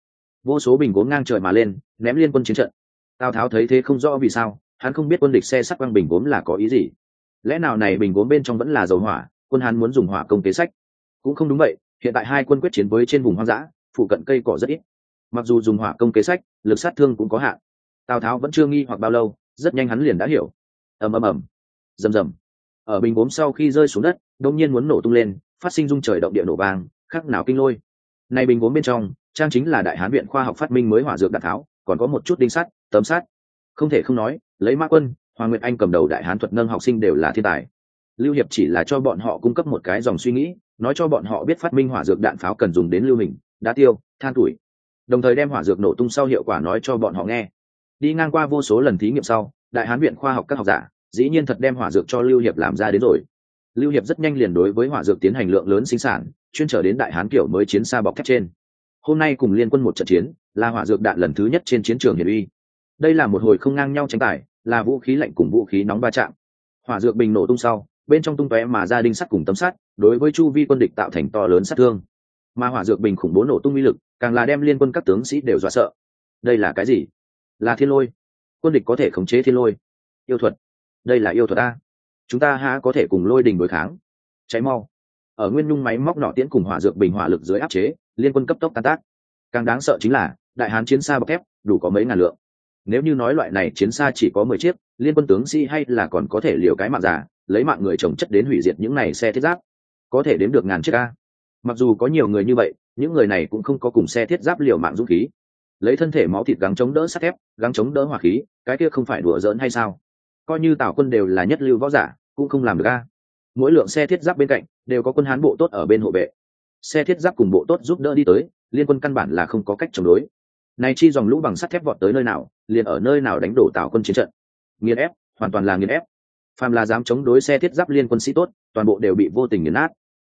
Vô số bình gốm ngang trời mà lên, ném liên quân chiến trận. Tào tháo thấy thế không rõ vì sao, hắn không biết quân địch xe sắt quăng bình gốm là có ý gì. Lẽ nào này bình gốm bên trong vẫn là dầu hỏa, quân hắn muốn dùng hỏa công kế sách? Cũng không đúng vậy, hiện tại hai quân quyết chiến với trên vùng hoang dã, phụ cận cây cỏ rất ít. Mặc dù dùng hỏa công kế sách, lực sát thương cũng có hạn tào tháo vẫn chưa nghi hoặc bao lâu, rất nhanh hắn liền đã hiểu. Ầm ầm ầm. Rầm rầm. Ở bình gốm sau khi rơi xuống đất đông nhiên muốn nổ tung lên, phát sinh dung trời động địa nổ vang, khác nào kinh lôi. Này bình gốm bên trong, trang chính là đại hán viện khoa học phát minh mới hỏa dược đạn tháo, còn có một chút đinh sắt, tấm sắt. Không thể không nói, lấy mã quân, hoàng nguyệt anh cầm đầu đại hán thuật nâng học sinh đều là thiên tài. Lưu hiệp chỉ là cho bọn họ cung cấp một cái dòng suy nghĩ, nói cho bọn họ biết phát minh hỏa dược đạn pháo cần dùng đến lưu hình, đá tiêu, than tuổi. Đồng thời đem hỏa dược nổ tung sau hiệu quả nói cho bọn họ nghe đi ngang qua vô số lần thí nghiệm sau, đại hán viện khoa học các học giả, dĩ nhiên thật đem hỏa dược cho lưu hiệp làm ra đến rồi. Lưu hiệp rất nhanh liền đối với hỏa dược tiến hành lượng lớn sinh sản, chuyên trở đến đại hán kiểu mới chiến xa bọc thép trên. Hôm nay cùng liên quân một trận chiến, là hỏa dược đạn lần thứ nhất trên chiến trường hiển uy. Đây là một hồi không ngang nhau tranh tài, là vũ khí lạnh cùng vũ khí nóng va chạm. Hỏa dược bình nổ tung sau, bên trong tung tóe mà gia đình sắt cùng tấm sắt, đối với chu vi quân địch tạo thành to lớn sát thương. Mà hỏa dược bình khủng bố nổ tung uy lực, càng là đem liên quân các tướng sĩ đều dọa sợ. Đây là cái gì? Là thiên lôi. Quân địch có thể khống chế thiên lôi. Yêu thuật. Đây là yêu thuật ta, chúng ta há có thể cùng lôi đình đối kháng. Cháy mau. Ở nguyên nhung máy móc nọ tiễn cùng hỏa dược bình hỏa lực dưới áp chế liên quân cấp tốc tan tác. Càng đáng sợ chính là đại hán chiến xa bọc thép đủ có mấy ngàn lượng. Nếu như nói loại này chiến xa chỉ có mười chiếc liên quân tướng sĩ hay là còn có thể liều cái mạng giả lấy mạng người trồng chất đến hủy diệt những này xe thiết giáp. Có thể đếm được ngàn chiếc ca mặc dù có nhiều người như vậy những người này cũng không có cùng xe thiết giáp liều mạng dũng khí lấy thân thể máu thịt gắng chống đỡ sắt thép, gắng chống đỡ hỏa khí, cái kia không phải đùa giỡn hay sao? Coi như tào quân đều là nhất lưu võ giả, cũng không làm được a. Mỗi lượng xe thiết giáp bên cạnh, đều có quân hán bộ tốt ở bên hộ vệ. Xe thiết giáp cùng bộ tốt giúp đỡ đi tới, liên quân căn bản là không có cách chống đối. Này chi dòng lũ bằng sắt thép vọt tới nơi nào, liền ở nơi nào đánh đổ tào quân chiến trận. Nghiền ép, hoàn toàn là nghiền ép. Phàm là dám chống đối xe thiết giáp liên quân sĩ tốt, toàn bộ đều bị vô tình nghiền nát.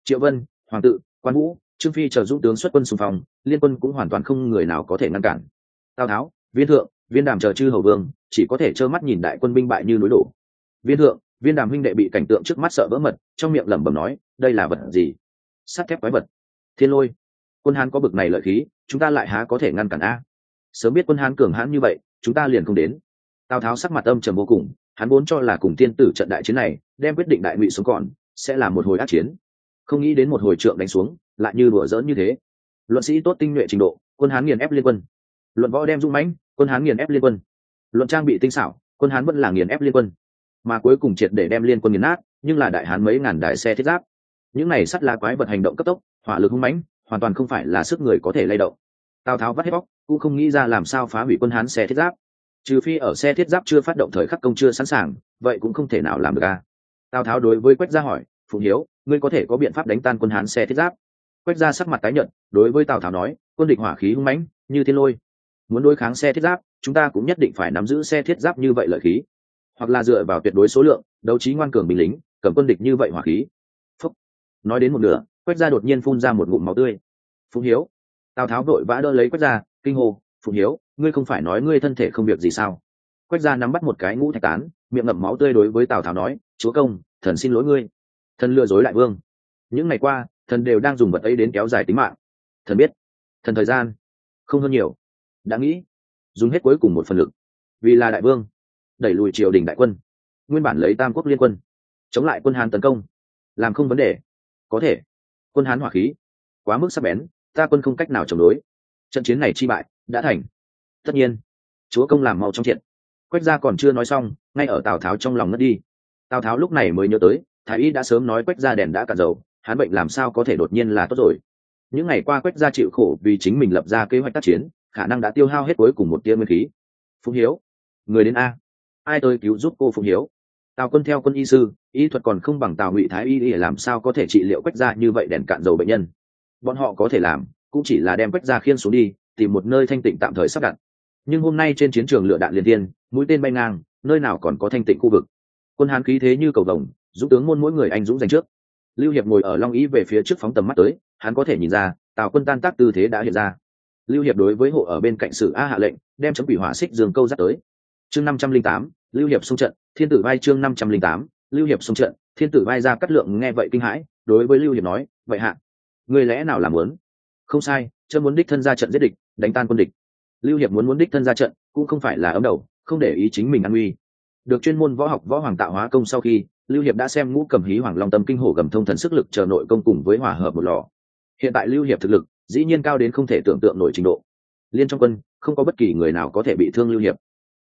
Triệu vân, hoàng tự, quan vũ trương phi chờ dũng tướng xuất quân xung phong, liên quân cũng hoàn toàn không người nào có thể ngăn cản. Tào tháo, viên thượng, viên đàm chờ chư hầu vương, chỉ có thể trơ mắt nhìn đại quân binh bại như núi đổ. Viên thượng, viên đàm huynh đệ bị cảnh tượng trước mắt sợ vỡ mật, trong miệng lẩm bẩm nói, đây là vật gì? Sắt thép quái vật. Thiên lôi, quân hán có bực này lợi khí, chúng ta lại há có thể ngăn cản a? Sớm biết quân hán cường hãn như vậy, chúng ta liền không đến. Tào tháo sắc mặt âm trầm vô cùng, hắn vốn cho là cùng tiên tử trận đại chiến này, đem quyết định đại ngụy xuống còn, sẽ là một hồi át chiến. Không nghĩ đến một hồi trượng đánh xuống lại như đùa giỡn như thế. Luận sĩ tốt tinh nhuệ trình độ, quân hán nghiền ép liên quân. Luận võ đem dũng mãnh, quân hán nghiền ép liên quân. Luận trang bị tinh xảo, quân hán vẫn là nghiền ép liên quân. Mà cuối cùng triệt để đem liên quân nghiền nát, nhưng là đại hán mấy ngàn đại xe thiết giáp. Những này sắt lá quái vật hành động cấp tốc, hỏa lực hung mãnh, hoàn toàn không phải là sức người có thể lay động. Tào tháo vắt hết bóc, cũng không nghĩ ra làm sao phá hủy quân hán xe thiết giáp. Trừ phi ở xe thiết giáp chưa phát động thời khắc công chưa sẵn sàng, vậy cũng không thể nào làm được a. Tào tháo đối với quách gia hỏi, phụng hiếu, ngươi có thể có biện pháp đánh tan quân hán xe thiết giáp? Quách gia sắc mặt tái nhận đối với tào tháo nói, quân địch hỏa khí hung mãnh, như thiên lôi. Muốn đối kháng xe thiết giáp, chúng ta cũng nhất định phải nắm giữ xe thiết giáp như vậy lợi khí. Hoặc là dựa vào tuyệt đối số lượng, đấu trí ngoan cường binh lính, cầm quân địch như vậy hỏa khí. Phúc. nói đến một nửa quách gia đột nhiên phun ra một ngụm máu tươi. Phụng hiếu. Tào tháo vội vã đỡ lấy quách gia kinh hô, phụng hiếu, ngươi không phải nói ngươi thân thể không việc gì sao? Quách gia nắm bắt một cái ngũ thạch tán, miệng ngậm máu tươi đối với tào tháo nói, chúa công, thần xin lỗi ngươi. Thần lừa dối lại vương. Những ngày qua thần đều đang dùng vật ấy đến kéo dài tính mạng. Thần biết, thần thời gian, không hơn nhiều. Đã nghĩ, dùng hết cuối cùng một phần lực. Vì là đại vương, đẩy lùi triều đình đại quân, nguyên bản lấy tam quốc liên quân, chống lại quân hán tấn công, làm không vấn đề. Có thể, quân hán hỏa khí, quá mức sắc bén, ta quân không cách nào chống đối. Trận chiến này chi bại, đã thành. Tất nhiên, chúa công làm mau trong triện quách gia còn chưa nói xong, ngay ở tào tháo trong lòng ngất đi. Tào tháo lúc này mới nhớ tới, thái y đã sớm nói quách gia đèn đã cạn dầu hắn bệnh làm sao có thể đột nhiên là tốt rồi? Những ngày qua quách gia chịu khổ vì chính mình lập ra kế hoạch tác chiến, khả năng đã tiêu hao hết cuối cùng một tia nguyên khí. Phụng hiếu, người đến a. Ai tôi cứu giúp cô phụng hiếu? Tào quân theo quân y sư, y thuật còn không bằng tào ngụy thái y để làm sao có thể trị liệu quách gia như vậy đèn cạn dầu bệnh nhân? Bọn họ có thể làm, cũng chỉ là đem quách gia khiên xuống đi, tìm một nơi thanh tịnh tạm thời sắp đặt. Nhưng hôm nay trên chiến trường lựa đạn liên thiên, mũi tên bay ngang, nơi nào còn có thanh tịnh khu vực? Quân hán khí thế như cầu vồng, giúp tướng môn mỗi người anh dũng giành trước lưu hiệp ngồi ở long ý về phía trước phóng tầm mắt tới, hắn có thể nhìn ra, tào quân tan tác tư thế đã hiện ra. Lưu hiệp đối với hộ ở bên cạnh sử a hạ lệnh, đem chấm quỷ hỏa xích dương câu dắt tới. Chương năm trăm linh tám, lưu hiệp xung trận, thiên tử vai chương năm trăm linh tám, lưu hiệp xung trận, thiên tử vai ra cắt lượng nghe vậy kinh hãi, đối với lưu hiệp nói, vậy hạ người lẽ nào làm muốn? Không sai, chớ muốn đích thân ra trận giết địch, đánh tan quân địch. Lưu hiệp muốn muốn đích thân ra trận, cũng không phải là ấm đầu, không để ý chính mình an nguy. được chuyên môn võ học võ hoàng tạo hóa công sau khi lưu hiệp đã xem ngũ cầm hí hoàng long tâm kinh hổ gầm thông thần sức lực chờ nội công cùng với hòa hợp một lò. Hiện tại lưu hiệp thực lực, dĩ nhiên cao đến không thể tưởng tượng nổi trình độ. Liên trong quân, không có bất kỳ người nào có thể bị thương lưu hiệp.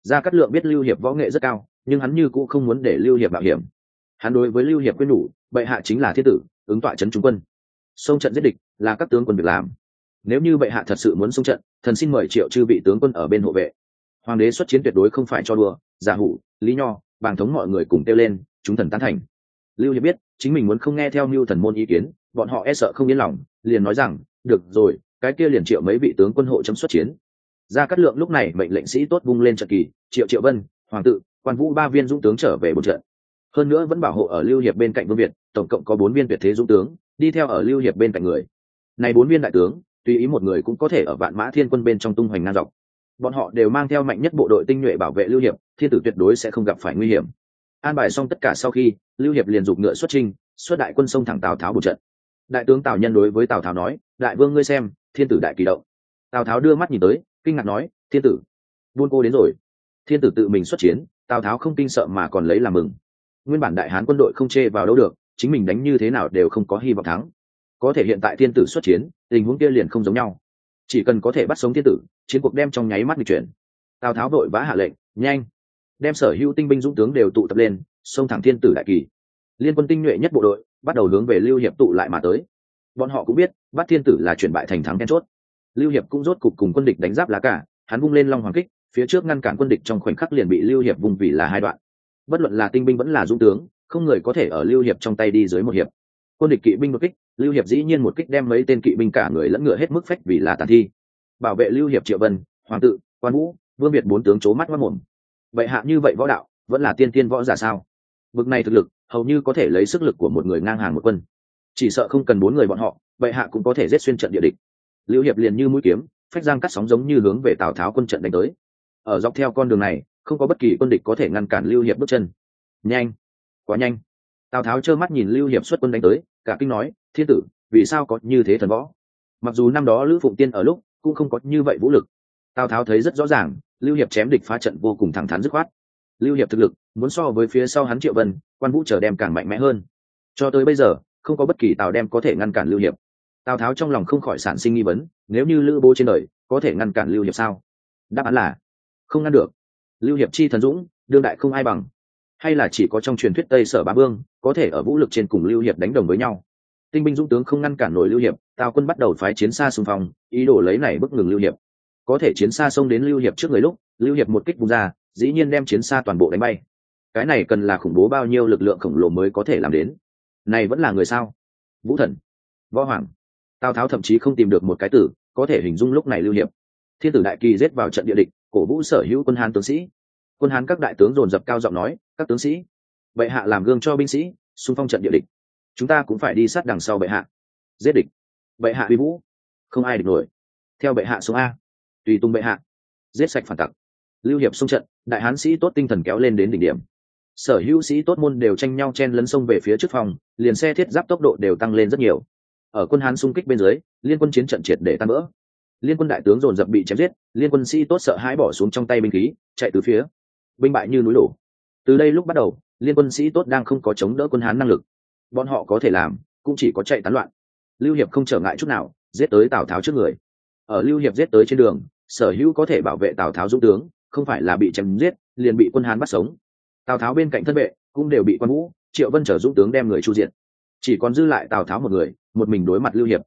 Gia cát lượng biết lưu hiệp võ nghệ rất cao, nhưng hắn như cũng không muốn để lưu hiệp mạo hiểm. Hắn đối với lưu hiệp quyết nhủ, bệ hạ chính là thiết tử, ứng tọa trấn trung quân. Xông trận giết địch là các tướng quân việc làm. Nếu như bệ hạ thật sự muốn xông trận, thần xin mời triệu chư vị tướng quân ở bên hộ vệ. Hoàng đế xuất chiến tuyệt đối không phải cho đùa, giả hủ, lý nho, bàng thống mọi người cùng kêu lên chúng thần tán thành. Lưu hiệp biết, chính mình muốn không nghe theo mưu thần môn ý kiến, bọn họ e sợ không yên lòng, liền nói rằng, được rồi, cái kia liền triệu mấy vị tướng quân hộ chấm xuất chiến. Ra cát lượng lúc này mệnh lệnh sĩ tốt vung lên trận kỳ, triệu triệu vân, hoàng tự, quan vũ ba viên dũng tướng trở về một trận. Hơn nữa vẫn bảo hộ ở lưu hiệp bên cạnh vương việt, tổng cộng có bốn viên tuyệt thế dũng tướng, đi theo ở lưu hiệp bên cạnh người. Này bốn viên đại tướng, tùy ý một người cũng có thể ở vạn mã thiên quân bên trong tung hoành ngang dọc. Bọn họ đều mang theo mạnh nhất bộ đội tinh nhuệ bảo vệ lưu hiệp, thiên tử tuyệt đối sẽ không gặp phải nguy hiểm an bài xong tất cả sau khi, lưu hiệp liền giục ngựa xuất trinh xuất đại quân sông thẳng tào tháo một trận. Đại tướng tào nhân đối với tào tháo nói, đại vương ngươi xem, thiên tử đại kỳ động. Tào tháo đưa mắt nhìn tới, kinh ngạc nói, thiên tử, buôn cô đến rồi. Thiên tử tự mình xuất chiến, tào tháo không kinh sợ mà còn lấy làm mừng. Nguyên bản đại hán quân đội không chê vào đâu được, chính mình đánh như thế nào đều không có hy vọng thắng. Có thể hiện tại thiên tử xuất chiến, tình huống kia liền không giống nhau. Chỉ cần có thể bắt sống thiên tử, chiến cuộc đem trong nháy mắt di chuyển. Tào tháo vội vã hạ lệnh, nhanh đem sở hữu tinh binh dũng tướng đều tụ tập lên, xông thẳng thiên tử đại kỳ. Liên quân tinh nhuệ nhất bộ đội bắt đầu hướng về lưu hiệp tụ lại mà tới. Bọn họ cũng biết, bắt thiên tử là chuyển bại thành thắng then chốt. Lưu hiệp cũng rốt cục cùng quân địch đánh giáp lá cả hắn vung lên long hoàng kích, phía trước ngăn cản quân địch trong khoảnh khắc liền bị lưu hiệp vùng vì là hai đoạn. Bất luận là tinh binh vẫn là dũng tướng, không người có thể ở lưu hiệp trong tay đi dưới một hiệp. Quân địch kỵ binh một kích, lưu hiệp dĩ nhiên một kích đem mấy tên kỵ binh cả người lẫn ngựa hết mức phách vì là tàn thi. Bảo vệ lưu hiệp triệu vân, hoàng tự, quan vũ, vương việt bốn tướng c mắt mất mồm vậy hạ như vậy võ đạo, vẫn là tiên tiên võ giả sao? Bực này thực lực, hầu như có thể lấy sức lực của một người ngang hàng một quân. Chỉ sợ không cần bốn người bọn họ, vậy hạ cũng có thể giết xuyên trận địa địch. Lưu hiệp liền như mũi kiếm, phách giang cắt sóng giống như hướng về tào tháo quân trận đánh tới. Ở dọc theo con đường này, không có bất kỳ quân địch có thể ngăn cản lưu hiệp bước chân. Nhanh! Quá nhanh! Tào tháo trơ mắt nhìn lưu hiệp xuất quân đánh tới, cả kinh nói, thiên tử, vì sao có như thế thần võ? Mặc dù năm đó lữ phụng tiên ở lúc cũng không có như vậy vũ lực. Tào tháo thấy rất rõ ràng lưu hiệp chém địch phá trận vô cùng thẳng thắn dứt khoát. Lưu hiệp thực lực, muốn so với phía sau hắn triệu vân, quan vũ trở đem càng mạnh mẽ hơn. Cho tới bây giờ, không có bất kỳ tào đem có thể ngăn cản lưu hiệp. Tào tháo trong lòng không khỏi sản sinh nghi vấn, nếu như lữ bố trên đời, có thể ngăn cản lưu hiệp sao? Đáp án là, không ngăn được. Lưu hiệp chi thần dũng, đương đại không ai bằng. Hay là chỉ có trong truyền thuyết tây sở bá vương, có thể ở vũ lực trên cùng lưu hiệp đánh đồng với nhau. Tinh binh dũng tướng không ngăn cản nổi lưu hiệp, tào quân bắt đầu phái chiến xa xung phong, ý đồ lấy này bức ngừng lưu hiệp có thể chiến xa xông đến lưu hiệp trước người lúc, lưu hiệp một kích bung ra, dĩ nhiên đem chiến xa toàn bộ đánh bay. Cái này cần là khủng bố bao nhiêu lực lượng khổng lồ mới có thể làm đến? Này vẫn là người sao? Vũ thần, võ hoàng, tào tháo thậm chí không tìm được một cái tử có thể hình dung lúc này lưu hiệp. Thiên tử đại kỳ giết vào trận địa địch, cổ vũ sở hữu quân hán tướng sĩ. Quân hán các đại tướng dồn dập cao giọng nói, các tướng sĩ, bệ hạ làm gương cho binh sĩ, xung phong trận địa địch. Chúng ta cũng phải đi sát đằng sau bệ hạ. Giết địch. Bệ hạ uy vũ. Không ai địch nổi. Theo bệ hạ xuống a tùy tung bệ hạ. Giết sạch phản tặc. Lưu hiệp xung trận, đại hán sĩ tốt tinh thần kéo lên đến đỉnh điểm. Sở hữu sĩ tốt môn đều tranh nhau chen lấn sông về phía trước phòng, liền xe thiết giáp tốc độ đều tăng lên rất nhiều. Ở quân hán xung kích bên dưới, liên quân chiến trận triệt để tan vỡ. Liên quân đại tướng dồn dập bị chém giết, liên quân sĩ tốt sợ hãi bỏ xuống trong tay binh khí, chạy từ phía. Binh bại như núi đổ. Từ đây lúc bắt đầu, liên quân sĩ tốt đang không có chống đỡ quân hán năng lực. Bọn họ có thể làm, cũng chỉ có chạy tán loạn. Lưu hiệp không trở ngại chút nào, giết tới tào tháo trước người. Ở lưu hiệp giết tới trên đường sở hữu có thể bảo vệ tào tháo dũng tướng, không phải là bị chém giết, liền bị quân hán bắt sống. Tào tháo bên cạnh thân vệ cũng đều bị quan vũ, triệu vân trở dũng tướng đem người chu diện chỉ còn dư lại tào tháo một người, một mình đối mặt lưu hiệp.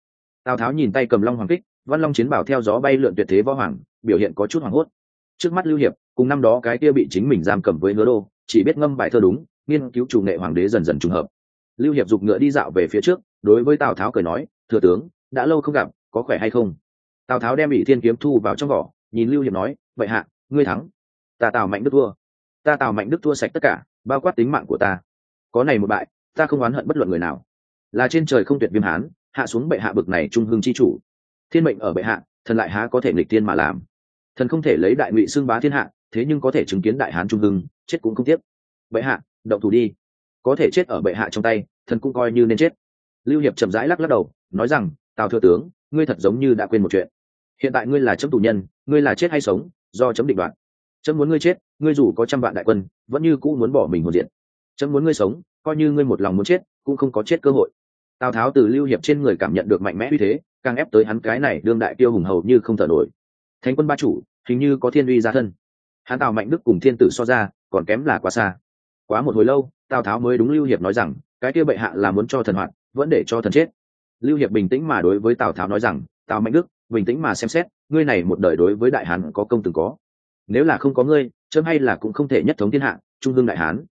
Tào tháo nhìn tay cầm long hoàng kích, văn long chiến bảo theo gió bay lượn tuyệt thế võ hoàng, biểu hiện có chút hoảng hốt. Trước mắt lưu hiệp, cùng năm đó cái kia bị chính mình giam cầm với hứa đô, chỉ biết ngâm bài thơ đúng, nghiên cứu chủ nghệ hoàng đế dần dần trùng hợp. Lưu hiệp giục ngựa đi dạo về phía trước, đối với tào tháo cười nói, thừa tướng, đã lâu không gặp, có khỏe hay không? Tào tháo đem ỷ thiên kiếm thu vào trong vỏ, nhìn lưu hiệp nói, vậy hạ, ngươi thắng. Ta tào mạnh đức thua. Ta tào mạnh đức thua sạch tất cả, bao quát tính mạng của ta. Có này một bại, ta không oán hận bất luận người nào. Là trên trời không tuyệt viêm hán, hạ xuống bệ hạ bực này trung hương chi chủ. Thiên mệnh ở bệ hạ, thần lại há có thể nghịch tiên mà làm. Thần không thể lấy đại ngụy xưng bá thiên hạ, thế nhưng có thể chứng kiến đại hán trung hưng, chết cũng không tiếc. Bệ hạ, động thủ đi. Có thể chết ở bệ hạ trong tay, thần cũng coi như nên chết. Lưu hiệp chậm rãi lắc lắc đầu, nói rằng, tào thừa tướng, ngươi thật giống như đã quên một chuyện hiện tại ngươi là chấm tù nhân, ngươi là chết hay sống, do chấm định đoạt. Chấm muốn ngươi chết, ngươi dù có trăm vạn đại quân, vẫn như cũ muốn bỏ mình hồn diện. Chấm muốn ngươi sống, coi như ngươi một lòng muốn chết, cũng không có chết cơ hội. Tào tháo từ lưu hiệp trên người cảm nhận được mạnh mẽ uy thế, càng ép tới hắn cái này đương đại tiêu hùng hầu như không thở nổi. Thánh quân ba chủ, hình như có thiên uy gia thân. Hắn tào mạnh đức cùng thiên tử so ra, còn kém là quá xa. Quá một hồi lâu, tào tháo mới đúng lưu hiệp nói rằng, cái kia bệ hạ là muốn cho thần hoạt, vẫn để cho thần chết. Lưu hiệp bình tĩnh mà đối với tào tháo nói rằng, tào mạnh đức bình tĩnh mà xem xét, ngươi này một đời đối với đại hán có công từng có. Nếu là không có ngươi, chấm hay là cũng không thể nhất thống thiên hạ, trung hương đại hán.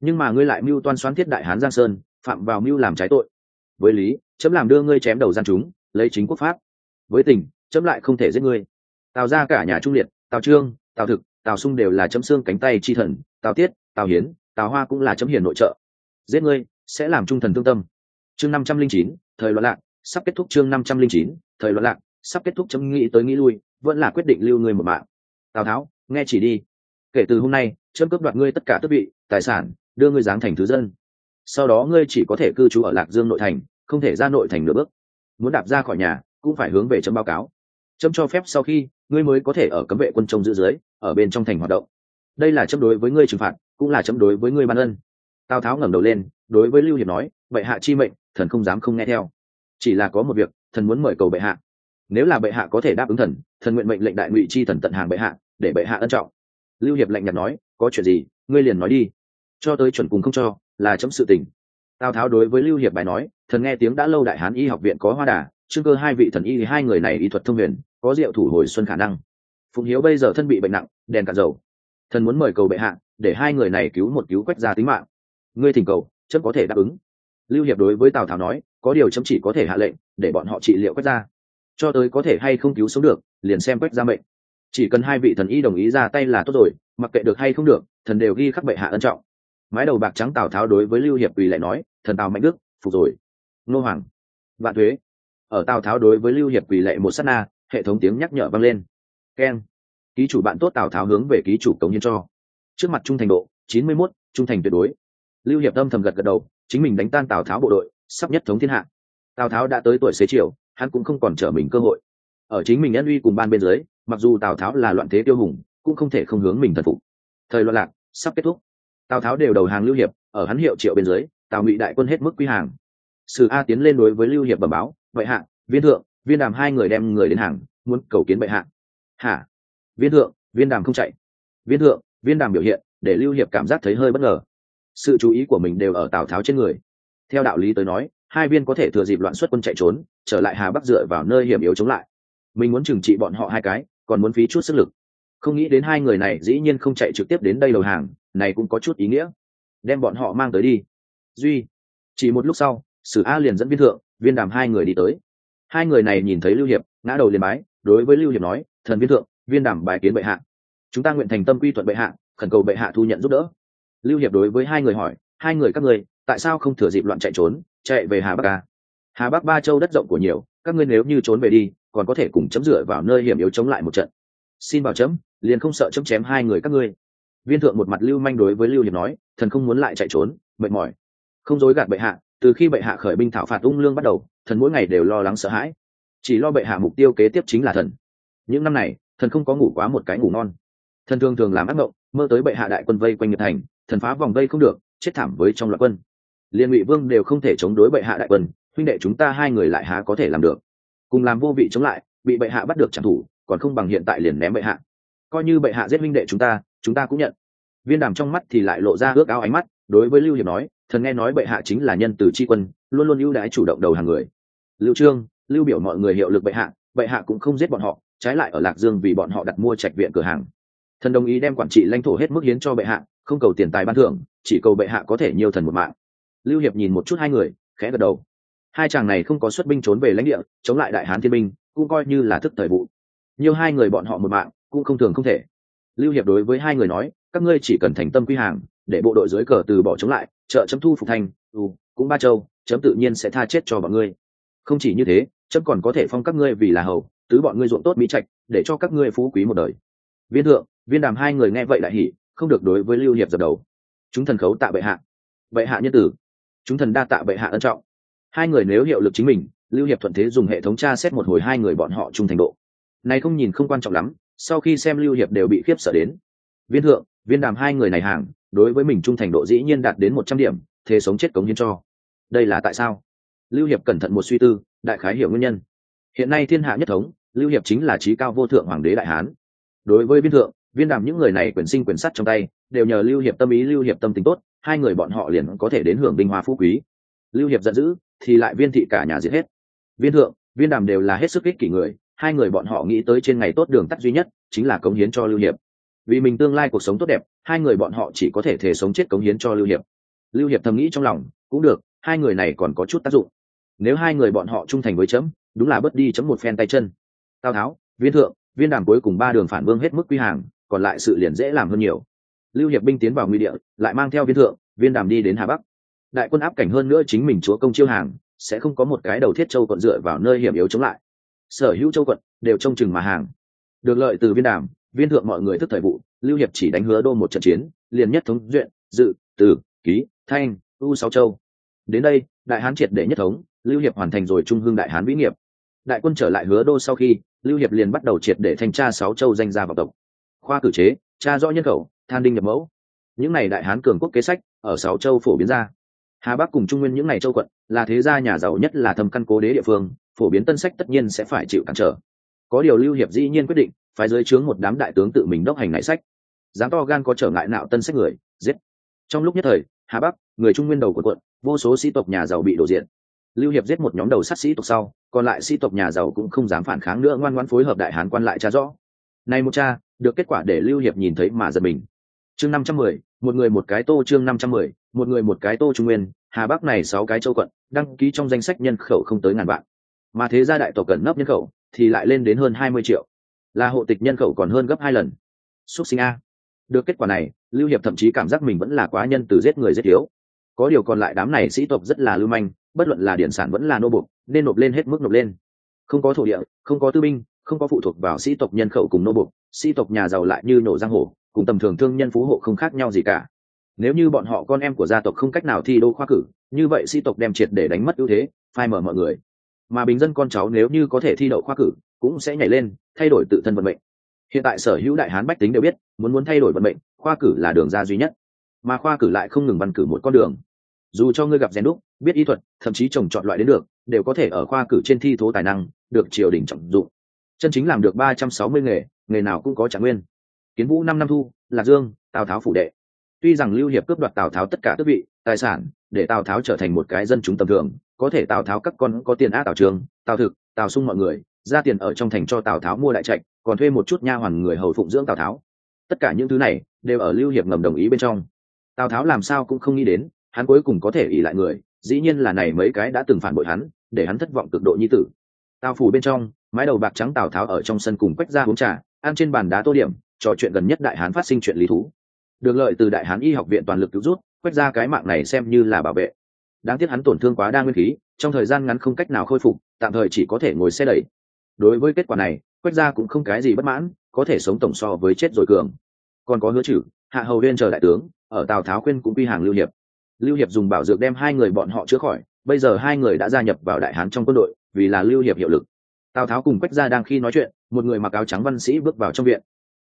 Nhưng mà ngươi lại mưu toan xoán thiết đại hán giang sơn, phạm vào mưu làm trái tội. Với lý, chấm làm đưa ngươi chém đầu gian chúng, lấy chính quốc pháp. Với tình, chấm lại không thể giết ngươi. Tào ra cả nhà trung liệt, tào trương, tào thực, tào sung đều là chấm xương cánh tay chi thần, tào tiết, tào hiến, tào hoa cũng là chấm hiền nội trợ. Giết ngươi, sẽ làm trung thần tương tâm. Chương năm trăm linh chín, thời loạn lạc, sắp kết thúc chương năm trăm linh chín, thời loạn lạc sắp kết thúc chấm nghĩ tới nghĩ lui, vẫn là quyết định lưu ngươi một mạng. Tào tháo, nghe chỉ đi. Kể từ hôm nay, chấm cướp đoạt ngươi tất cả tước vị, tài sản, đưa ngươi giáng thành thứ dân. Sau đó ngươi chỉ có thể cư trú ở lạc dương nội thành, không thể ra nội thành nửa bước. Muốn đạp ra khỏi nhà, cũng phải hướng về chấm báo cáo. Chấm cho phép sau khi, ngươi mới có thể ở cấm vệ quân trông giữ dưới, ở bên trong thành hoạt động. Đây là chấm đối với ngươi trừng phạt, cũng là chấm đối với ngươi ban ân. Tào tháo ngẩng đầu lên, đối với lưu hiệp nói, bệ hạ chi mệnh, thần không dám không nghe theo. Chỉ là có một việc, thần muốn mời cầu bệ hạ nếu là bệ hạ có thể đáp ứng thần thần nguyện mệnh lệnh đại ngụy chi thần tận hàng bệ hạ, để bệ hạ ân trọng. Lưu hiệp lạnh nhạt nói, có chuyện gì, ngươi liền nói đi. Cho tới chuẩn cùng không cho, là chấm sự tình. Tào tháo đối với lưu hiệp bài nói, thần nghe tiếng đã lâu đại hán y học viện có hoa đà, chương cơ hai vị thần y thì hai người này y thuật thông huyền, có diệu thủ hồi xuân khả năng. Phụng hiếu bây giờ thân bị bệnh nặng, đèn cạn dầu. Thần muốn mời cầu bệ hạ, để hai người này cứu một cứu quách ra tính mạng. Ngươi thỉnh cầu, chấm có thể đáp ứng. Lưu hiệp đối với tào tháo nói, có điều chấm chỉ có thể hạ lệnh, để bọn họ trị liệu quách ra cho tới có thể hay không cứu sống được, liền xem quách ra mệnh. Chỉ cần hai vị thần y đồng ý ra tay là tốt rồi, mặc kệ được hay không được, thần đều ghi khắc bệ hạ ân trọng. Mái đầu bạc trắng tào tháo đối với lưu hiệp quỳ lại nói, thần tào mạnh đức, phục rồi. Nô hoàng. Vạn thuế. Ở tào tháo đối với lưu hiệp quỳ lệ một s á t na, hệ thống tiếng nhắc nhở vang lên. Keng. Ký chủ bạn tốt tào tháo hướng về ký chủ cống nhân cho. Trước mặt trung thành độ, chín mươi mốt, trung thành tuyệt đối. Lưu hiệp âm thầm gật gật đầu, chính mình đánh tan tào tháo bộ đội, sắp nhất thống thiên hạ. Tào tháo đã tới tuổi xế chiều hắn cũng không còn trở mình cơ hội. Ở chính mình nhân uy cùng ban bên dưới, mặc dù tào tháo là loạn thế tiêu hùng, cũng không thể không hướng mình thần phục. Thời loạn lạc, sắp kết thúc. Tào tháo đều đầu hàng lưu hiệp, ở hắn hiệu triệu bên dưới, tào ngụy đại quân hết mức quy hàng. Sử a tiến lên đối với lưu hiệp bẩm báo vậy hạ, viên thượng, viên đàm hai người đem người đến hàng, muốn cầu kiến bệ hạ. Hả? Viên thượng, viên đàm không chạy. Viên thượng, viên đàm biểu hiện, để lưu hiệp cảm giác thấy hơi bất ngờ. Sự chú ý của mình đều ở tào tháo trên người. Theo đạo lý tới nói hai viên có thể thừa dịp loạn xuất quân chạy trốn, trở lại hà bắc dựa vào nơi hiểm yếu chống lại. Mình muốn trừng trị bọn họ hai cái, còn muốn phí chút sức lực. Không nghĩ đến hai người này dĩ nhiên không chạy trực tiếp đến đây đầu hàng, này cũng có chút ý nghĩa. Đem bọn họ mang tới đi. Duy, chỉ một lúc sau, sử a liền dẫn viên thượng, viên đàm hai người đi tới. Hai người này nhìn thấy lưu hiệp, ngã đầu liền bái, đối với lưu hiệp nói, thần viên thượng, viên đàm bài kiến bệ hạ. Chúng ta nguyện thành tâm quy thuận bệ hạ, khẩn cầu bệ hạ thu nhận giúp đỡ. Lưu hiệp đối với hai người hỏi, hai người các ngươi, tại sao không thừa dịp loạn chạy trốn? Chạy về hà bắc à? hà bắc ba châu đất rộng của nhiều, các ngươi nếu như trốn về đi, còn có thể cùng chấm dựa vào nơi hiểm yếu chống lại một trận. Xin bảo chấm, liền không sợ chấm chém hai người các ngươi. Viên thượng một mặt lưu manh đối với lưu hiệp nói, thần không muốn lại chạy trốn, mệt mỏi. Không dối gạt bệ hạ, từ khi bệ hạ khởi binh thảo phạt ung lương bắt đầu, thần mỗi ngày đều lo lắng sợ hãi. Chỉ lo bệ hạ mục tiêu kế tiếp chính là thần. Những năm này, thần không có ngủ quá một cái ngủ ngon. Thần thường thường làm ác mộng, mơ tới bệ hạ đại quân vây quanh nghiệp thành, thần phá vòng vây không được, chết thảm với trong loạt quân liên ngụy vương đều không thể chống đối bệ hạ đại quân, huynh đệ chúng ta hai người lại há có thể làm được? Cùng làm vô vị chống lại, bị bệ hạ bắt được trả thủ, còn không bằng hiện tại liền ném bệ hạ. Coi như bệ hạ giết huynh đệ chúng ta chúng ta cũng nhận. Viên đàm trong mắt thì lại lộ ra ước ao ánh mắt, đối với lưu hiệp nói, thần nghe nói bệ hạ chính là nhân từ tri quân, luôn luôn ưu đãi chủ động đầu hàng người. Lưu trương, lưu biểu mọi người hiệu lực bệ hạ bệ hạ cũng không giết bọn họ, trái lại ở lạc dương vì bọn họ đặt mua trạch viện cửa hàng. Thần đồng ý đem quản trị lãnh thổ hết mức hiến cho bệ hạ, không cầu tiền tài ban thưởng, chỉ cầu bệ hạ có thể nhiều thần một mạng lưu hiệp nhìn một chút hai người khẽ gật đầu. Hai chàng này không có xuất binh trốn về lãnh địa chống lại đại hán thiên binh cũng coi như là thức thời vụ. Nhiều hai người bọn họ một mạng cũng không thường không thể. Lưu hiệp đối với hai người nói các ngươi chỉ cần thành tâm quy hàng để bộ đội dưới cờ từ bỏ chống lại trợ chấm thu phục thành ừ, cũng ba châu chấm tự nhiên sẽ tha chết cho bọn ngươi. Không chỉ như thế chấm còn có thể phong các ngươi vì là hầu tứ bọn ngươi ruộng tốt mỹ trạch để cho các ngươi phú quý một đời. Viên thượng viên đàm hai người nghe vậy lại hỉ không được đối với lưu hiệp dập đầu. Chúng thần khấu tạ bệ hạ. Bệ hạ nhân tử chúng thần đa tạ bệ hạ ân trọng. Hai người nếu hiệu lực chính mình, lưu hiệp thuận thế dùng hệ thống tra xét một hồi hai người bọn họ trung thành độ. Này không nhìn không quan trọng lắm, sau khi xem lưu hiệp đều bị khiếp sợ đến. Viên thượng, viên đàm hai người này hàng, đối với mình trung thành độ dĩ nhiên đạt đến một trăm điểm, thế sống chết cống hiến cho. Đây là tại sao? Lưu hiệp cẩn thận một suy tư, đại khái hiểu nguyên nhân. Hiện nay thiên hạ nhất thống, lưu hiệp chính là trí cao vô thượng hoàng đế đại hán. Đối với viên thượng, viên đàm những người này quyền sinh quyền sắt trong tay, đều nhờ lưu hiệp tâm ý, lưu hiệp tâm tính tốt hai người bọn họ liền có thể đến hưởng binh hoa phú quý. Lưu hiệp giận dữ, thì lại viên thị cả nhà diệt hết. Viên thượng, viên đàm đều là hết sức ích kỷ người, hai người bọn họ nghĩ tới trên ngày tốt đường tắt duy nhất, chính là cống hiến cho lưu hiệp. Vì mình tương lai cuộc sống tốt đẹp, hai người bọn họ chỉ có thể thể sống chết cống hiến cho lưu hiệp. Lưu hiệp thầm nghĩ trong lòng, cũng được, hai người này còn có chút tác dụng. Nếu hai người bọn họ trung thành với chấm, đúng là bớt đi chấm một phen tay chân. Tào tháo, viên thượng, viên đàm cuối cùng ba đường phản vương hết mức quy hàng, còn lại sự liền dễ làm hơn nhiều lưu hiệp binh tiến vào nguy địa, lại mang theo viên thượng, viên đàm đi đến hà bắc. Đại quân áp cảnh hơn nữa chính mình chúa công chiêu hàng, sẽ không có một cái đầu thiết châu quận dựa vào nơi hiểm yếu chống lại. Sở hữu châu quận đều trông chừng mà hàng. Được lợi từ viên đàm, viên thượng mọi người thức thời vụ, lưu hiệp chỉ đánh hứa đô một trận chiến, liền nhất thống duyện, dự, từ, ký, thanh, u sáu châu. Đến đây, đại hán triệt để nhất thống, lưu hiệp hoàn thành rồi trung hương đại hán vĩ nghiệp. Đại quân trở lại hứa đô sau khi, lưu hiệp liền bắt đầu triệt để thanh tra sáu châu danh gia vào tộc. Khoa cử chế, tra rõ nhân khẩu than đinh nhập mẫu. Những n à y đại hán cường quốc kế sách, ở sáu châu phổ biến ra. Hà bắc cùng trung nguyên những n à y châu quận, là thế gia nhà giàu nhất là thâm căn cố đế địa phương, phổ biến tân sách tất nhiên sẽ phải chịu cản trở. Có điều lưu hiệp dĩ nhiên quyết định phải dưới trướng một đám đại tướng tự mình đốc hành nại sách. Dám to gan có trở ngại nạo tân sách người, giết. Trong lúc nhất thời, hà bắc, người trung nguyên đầu của quận, vô số sĩ tộc nhà giàu bị đổ diện. Lưu hiệp giết một nhóm đầu sát sĩ tộc sau, còn lại sĩ tộc nhà giàu cũng không dám phản kháng nữa, ngoan ngoan phối hợp đại hán quan lại cha rõ. Này một cha được kết quả để lưu hiệp nhìn thấy mà giật mình chương năm trăm mười, một người một cái tô chương năm trăm mười, một người một cái tô trung nguyên, hà bắc này sáu cái châu quận, đăng ký trong danh sách nhân khẩu không tới ngàn vạn. Mà thế gia đại tộc cần nấp nhân khẩu thì lại lên đến hơn hai mươi triệu. Là hộ tịch nhân khẩu còn hơn gấp hai lần. Xuất sinh a. Được kết quả này, lưu hiệp thậm chí cảm giác mình vẫn là quá nhân từ giết người giết thiếu. Có điều còn lại đám này sĩ tộc rất là lưu manh, bất luận là điển sản vẫn là nô bục nên nộp lên hết mức nộp lên. Không có thổ địa, không có tư binh, không có phụ thuộc vào sĩ tộc nhân khẩu cùng nô bục sĩ tộc nhà giàu lại như nổ giang hồ cùng tầm thường thương nhân phú hộ không khác nhau gì cả. Nếu như bọn họ con em của gia tộc không cách nào thi đô khoa cử, như vậy sĩ tộc đem triệt để đánh mất ưu thế, phai mở mọi người. Mà bình dân con cháu nếu như có thể thi đậu khoa cử, cũng sẽ nhảy lên, thay đổi tự thân vận mệnh. Hiện tại sở hữu đại hán bách tính đều biết, muốn muốn thay đổi vận mệnh, khoa cử là đường ra duy nhất. Mà khoa cử lại không ngừng văn cử một con đường. Dù cho ngươi gặp rèn đúc, biết y thuật, thậm chí trồng chọn loại đến được, đều có thể ở khoa cử trên thi thố tài năng, được triều đình trọng dụng. Chân chính làm được ba trăm sáu mươi nghề nghề nào cũng có trả nguyên kiến vũ năm năm thu, lạc dương, tào tháo phủ đệ. Tuy rằng lưu hiệp cướp đoạt tào tháo tất cả tước vị, tài sản, để tào tháo trở thành một cái dân chúng tầm thường, có thể tào tháo các con có tiền á tào trường, tào thực, tào sung mọi người, ra tiền ở trong thành cho tào tháo mua đại trạch, còn thuê một chút nha hoàn người hầu phụng dưỡng tào tháo. Tất cả những thứ này đều ở lưu hiệp ngầm đồng ý bên trong. Tào tháo làm sao cũng không nghĩ đến, hắn cuối cùng có thể ỉ lại người, dĩ nhiên là này mấy cái đã từng phản bội hắn, để hắn thất vọng cực độ nhi tử. Tào phủ bên trong, mái đầu bạc trắng tào tháo ở trong sân cùng quách ra uống trà, ăn trên bàn đá tô điểm trò chuyện gần nhất đại hán phát sinh chuyện lý thú. Được lợi từ đại hán y học viện toàn lực cứu rút, quét ra cái mạng này xem như là bảo vệ. Đáng tiếc hắn tổn thương quá đa nguyên khí, trong thời gian ngắn không cách nào khôi phục, tạm thời chỉ có thể ngồi xe đẩy. Đối với kết quả này, quét ra cũng không cái gì bất mãn, có thể sống tổng so với chết rồi cường. Còn có hứa trừ, hạ hầu viên chờ đại tướng, ở tào tháo khuyên cũng quy hàng lưu hiệp. Lưu hiệp dùng bảo dược đem hai người bọn họ chữa khỏi, bây giờ hai người đã gia nhập vào đại hán trong quân đội, vì là lưu hiệp hiệu lực. Tào tháo cùng quách gia đang khi nói chuyện, một người mặc áo trắng văn sĩ bước vào trong viện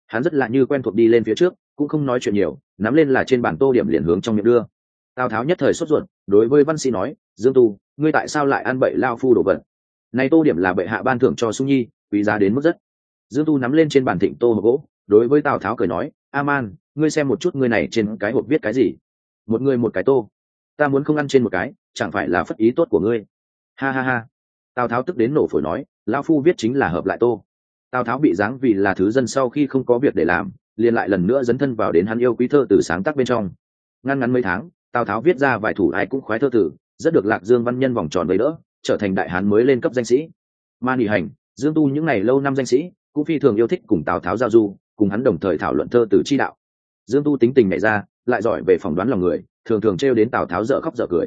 hắn rất lạ như quen thuộc đi lên phía trước, cũng không nói chuyện nhiều, nắm lên là trên bản tô điểm liền hướng trong miệng đưa. Tào tháo nhất thời sốt ruột, đối với văn sĩ nói, dương tu, ngươi tại sao lại ăn bậy lao phu đồ vật? Này tô điểm là bệ hạ ban thưởng cho sung nhi, quý giá đến mức rất. Dương tu nắm lên trên bàn thịnh tô hộp gỗ, đối với tào tháo cười nói a man ngươi xem một chút ngươi này trên cái hộp viết cái gì? Một người một cái tô. Ta muốn không ăn trên một cái, chẳng phải là phất ý tốt của ngươi. Ha ha ha. Tào tháo tức đến nổ phổi nói, lao phu viết chính là hợp lại tô tào tháo bị giáng vì là thứ dân sau khi không có việc để làm, liền lại lần nữa dấn thân vào đến hắn yêu quý thơ từ sáng tác bên trong. Ngăn ngắn mấy tháng, tào tháo viết ra vài thủ ai cũng khoái thơ tử rất được lạc dương văn nhân vòng tròn với đỡ, trở thành đại hán mới lên cấp danh sĩ. Ma nỉ hành, dương tu những ngày lâu năm danh sĩ, cũng phi thường yêu thích cùng tào tháo giao du, cùng hắn đồng thời thảo luận thơ từ chi đạo. Dương tu tính tình nhảy ra, lại giỏi về phỏng đoán lòng người, thường thường trêu đến tào tháo dở khóc dở cười.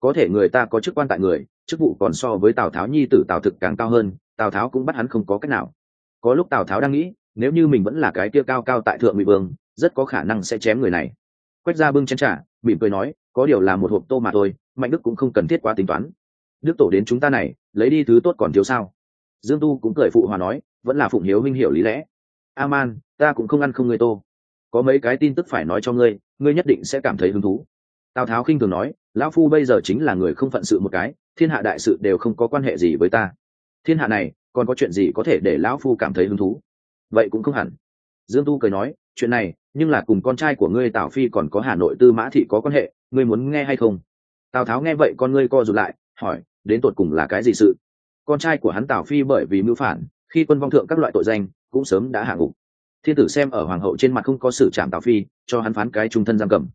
Có thể người ta có chức quan tại người, chức vụ còn so với tào tháo nhi tử tào thực càng cao hơn, tào tháo cũng bắt hắn không có cách nào có lúc tào tháo đang nghĩ, nếu như mình vẫn là cái kia cao cao tại thượng ngụy vương, rất có khả năng sẽ chém người này. Quét ra bưng chén trả mỉm cười nói, có điều là một hộp tô mà thôi, mạnh đức cũng không cần thiết quá tính toán. Đức tổ đến chúng ta này, lấy đi thứ tốt còn thiếu sao? Dương tu cũng cười phụ hòa nói, vẫn là phụng hiếu minh hiểu lý lẽ. A man ta cũng không ăn không người tô. Có mấy cái tin tức phải nói cho ngươi ngươi nhất định sẽ cảm thấy hứng thú. Tào tháo khinh thường nói, lão phu bây giờ chính là người không phận sự một cái, thiên hạ đại sự đều không có quan hệ gì với ta. Thiên hạ này còn có chuyện gì có thể để lão phu cảm thấy hứng thú? Vậy cũng không hẳn. Dương tu cười nói, chuyện này, nhưng là cùng con trai của ngươi tào phi còn có hà nội tư mã thị có quan hệ, ngươi muốn nghe hay không? Tào tháo nghe vậy con ngươi co rụt lại, hỏi, đến tột cùng là cái gì sự? Con trai của hắn tào phi bởi vì mưu phản, khi quân vong thượng các loại tội danh, cũng sớm đã hạ ngục. Thiên tử xem ở hoàng hậu trên mặt không có sự chạm tào phi, cho hắn phán cái trung thân giam cầm.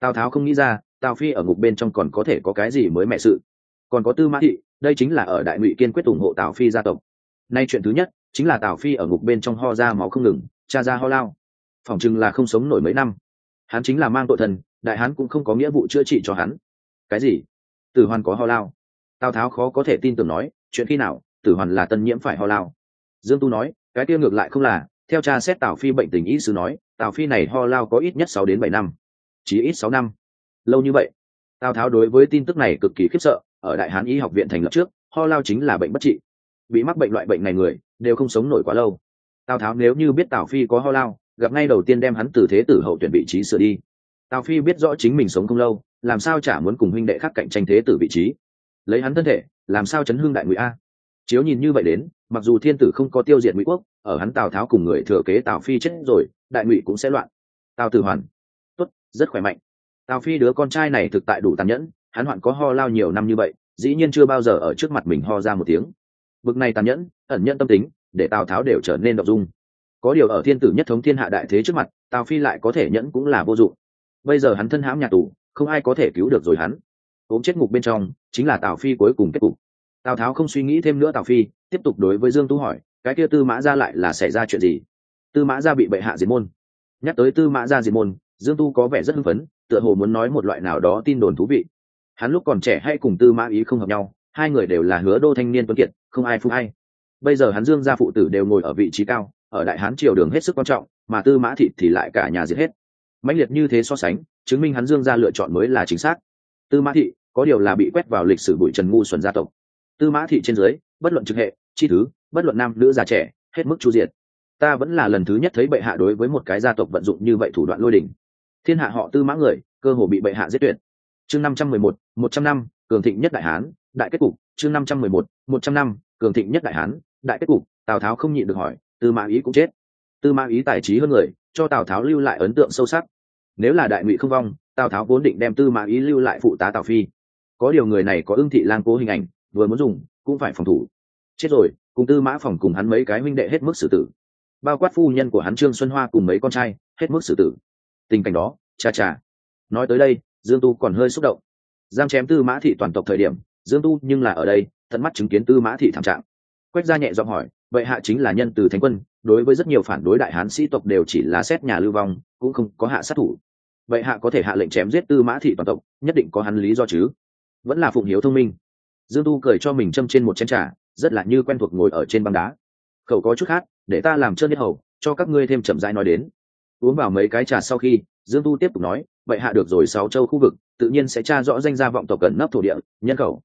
Tào tháo không nghĩ ra, tào phi ở ngục bên trong còn có thể có cái gì mới mẹ sự. Còn có tư mã thị, đây chính là ở đại ngụy kiên quyết ủng hộ tào phi gia tộc nay chuyện thứ nhất chính là tào phi ở ngục bên trong ho ra máu không ngừng, cha ra ho lao. Phỏng chừng là không sống nổi mấy năm. Hắn chính là mang tội thần, đại hán cũng không có nghĩa vụ chữa trị cho hắn. Cái gì? Tử hoàn có ho lao? Tào tháo khó có thể tin tưởng nói, chuyện khi nào, tử hoàn là tân nhiễm phải ho lao. Dương tu nói, cái kia ngược lại không là, theo cha xét tào phi bệnh tình ý sư nói, tào phi này ho lao có ít nhất sáu đến bảy năm. Chỉ ít sáu năm. Lâu như vậy. Tào tháo đối với tin tức này cực kỳ khiếp sợ, ở đại hán y học viện thành lập trước, ho lao chính là bệnh bất trị bị mắc bệnh loại bệnh này người, đều không sống nổi quá lâu. Tào tháo nếu như biết tào phi có ho lao, gặp ngay đầu tiên đem hắn từ thế tử hậu tuyển vị trí sửa đi. Tào phi biết rõ chính mình sống không lâu, làm sao chả muốn cùng huynh đệ khác cạnh tranh thế tử vị trí? Lấy hắn thân thể, làm sao chấn hương đại ngụy a? Chiếu nhìn như vậy đến, mặc dù thiên tử không có tiêu diệt ngụy quốc, ở hắn tào tháo cùng người thừa kế tào phi chết rồi, đại ngụy cũng sẽ loạn. Tào tử hoàn, tốt, rất khỏe mạnh. Tào phi đứa con trai này thực tại đủ tàn nhẫn, hắn hoạn có ho lao nhiều năm như vậy, dĩ nhiên chưa bao giờ ở trước mặt mình ho ra một tiếng bực này tàn nhẫn, ẩn nhận tâm tính, để tào tháo đều trở nên đ dung. Có điều ở thiên tử nhất thống thiên hạ đại thế trước mặt, tào phi lại có thể nhẫn cũng là vô dụng. Bây giờ hắn thân hãm nhà tù, không ai có thể cứu được rồi hắn. Ốm chết ngục bên trong, chính là tào phi cuối cùng kết cục. Tào tháo không suy nghĩ thêm nữa tào phi, tiếp tục đối với dương tu hỏi, cái kia tư mã ra lại là xảy ra chuyện gì? Tư mã ra bị bệ hạ diệt môn. Nhắc tới tư mã ra diệt môn, dương tu có vẻ rất hưng phấn, tựa hồ muốn nói một loại nào đó tin đồn thú vị. Hắn lúc còn trẻ hay cùng tư mã ý không hợp nhau hai người đều là hứa đô thanh niên tuấn kiệt, không ai phụ ai. Bây giờ hắn dương gia phụ tử đều ngồi ở vị trí cao, ở đại hán triều đường hết sức quan trọng, mà tư mã thị thì lại cả nhà diệt hết. Mãnh liệt như thế so sánh, chứng minh hắn dương gia lựa chọn mới là chính xác. Tư mã thị có điều là bị quét vào lịch sử bụi trần ngu xuẩn gia tộc. Tư mã thị trên dưới, bất luận trực hệ, chi thứ, bất luận nam, nữ, già, trẻ, hết mức chu diệt. Ta vẫn là lần thứ nhất thấy bệ hạ đối với một cái gia tộc vận dụng như vậy thủ đoạn lôi đình. Thiên hạ họ tư mã người, cơ hồ bị bệ hạ giết tuyệt. Chương năm trăm mười một một trăm năm, cường thịnh nhất đại hán đại kết cục, chương năm trăm mười một một trăm năm, cường thịnh nhất đại hán, đại kết cục, tào tháo không nhịn được hỏi, tư mã ý cũng chết. Tư mã ý tài trí hơn người, cho tào tháo lưu lại ấn tượng sâu sắc. Nếu là đại ngụy không vong, tào tháo vốn định đem tư mã ý lưu lại phụ tá tào phi. Có điều người này có ưng thị lang cố hình ảnh, vừa muốn dùng, cũng phải phòng thủ. Chết rồi, cùng tư mã phòng cùng hắn mấy cái huynh đệ hết mức xử tử. Bao quát phu nhân của hắn trương xuân hoa cùng mấy con trai, hết mức xử tử. Tình cảnh đó, cha cha. Nói tới đây, dương tu còn hơi xúc động. Giam chém tư mã thị toàn tộc thời điểm dương tu nhưng là ở đây, tận mắt chứng kiến tư mã thị thảm trạng. Quách Gia nhẹ giọng hỏi vậy hạ chính là nhân từ thánh quân, đối với rất nhiều phản đối đại hán sĩ tộc đều chỉ là xét nhà lưu vong, cũng không có hạ sát thủ. Vậy hạ có thể hạ lệnh chém giết tư mã thị toàn tộc, nhất định có hắn lý do chứ. Vẫn là phụng hiếu thông minh. Dương tu cười cho mình châm trên một chén trà, rất là như quen thuộc ngồi ở trên băng đá. Khẩu có chút khác, để ta làm trơn nhất hầu, cho các ngươi thêm chậm rãi nói đến. Uống vào mấy cái trà sau khi, dương tu tiếp tục nói vậy hạ được rồi sáu châu khu vực, tự nhiên sẽ tra rõ danh gia vọng tộc cẩn nấp thổ địa, nhân khẩu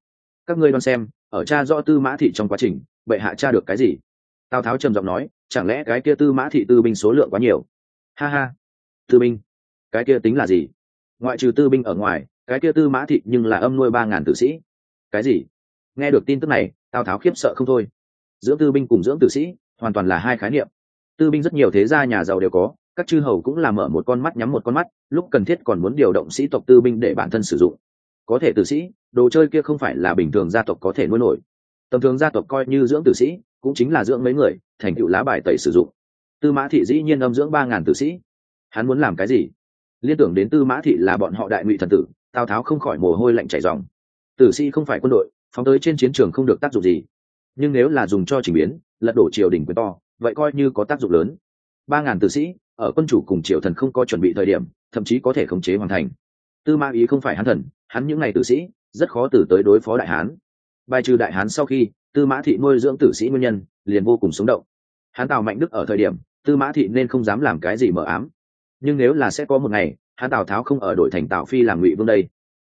các ngươi đoán xem, ở tra rõ tư mã thị trong quá trình, bệ hạ tra được cái gì? Tào tháo trầm giọng nói, chẳng lẽ cái kia tư mã thị tư binh số lượng quá nhiều? Ha ha. Tư binh? Cái kia tính là gì? Ngoại trừ tư binh ở ngoài, cái kia tư mã thị nhưng là âm nuôi ba ngàn tử sĩ. Cái gì? Nghe được tin tức này, tào tháo khiếp sợ không thôi. Dưỡng tư binh cùng dưỡng tử sĩ, hoàn toàn là hai khái niệm. Tư binh rất nhiều thế gia nhà giàu đều có, các chư hầu cũng làm mở một con mắt nhắm một con mắt, lúc cần thiết còn muốn điều động sĩ tộc tư binh để bản thân sử dụng có thể tử sĩ, đồ chơi kia không phải là bình thường gia tộc có thể nuôi nổi. Tầm thường gia tộc coi như dưỡng tử sĩ, cũng chính là dưỡng mấy người, thành tựu lá bài tẩy sử dụng. Tư mã thị dĩ nhiên âm dưỡng ba ngàn tử sĩ. Hắn muốn làm cái gì? Liên tưởng đến tư mã thị là bọn họ đại ngụy thần tử, tào tháo không khỏi mồ hôi lạnh chảy dòng tử sĩ không phải quân đội, phóng tới trên chiến trường không được tác dụng gì. Nhưng nếu là dùng cho trình biến, lật đổ triều đình quyền to, vậy coi như có tác dụng lớn. Ba ngàn tử sĩ, ở quân chủ cùng triều thần không có chuẩn bị thời điểm, thậm chí có thể khống chế hoàn thành tư mã ý không phải hắn thần, hắn những ngày tử sĩ, rất khó từ tới đối phó đại hán. Bài trừ đại hán sau khi, tư mã thị nuôi dưỡng tử sĩ nguyên nhân, liền vô cùng sống động. Hắn tào mạnh đức ở thời điểm, tư mã thị nên không dám làm cái gì mờ ám. Nhưng nếu là sẽ có một ngày, hắn tào tháo không ở đội thành tào phi làm ngụy vương đây.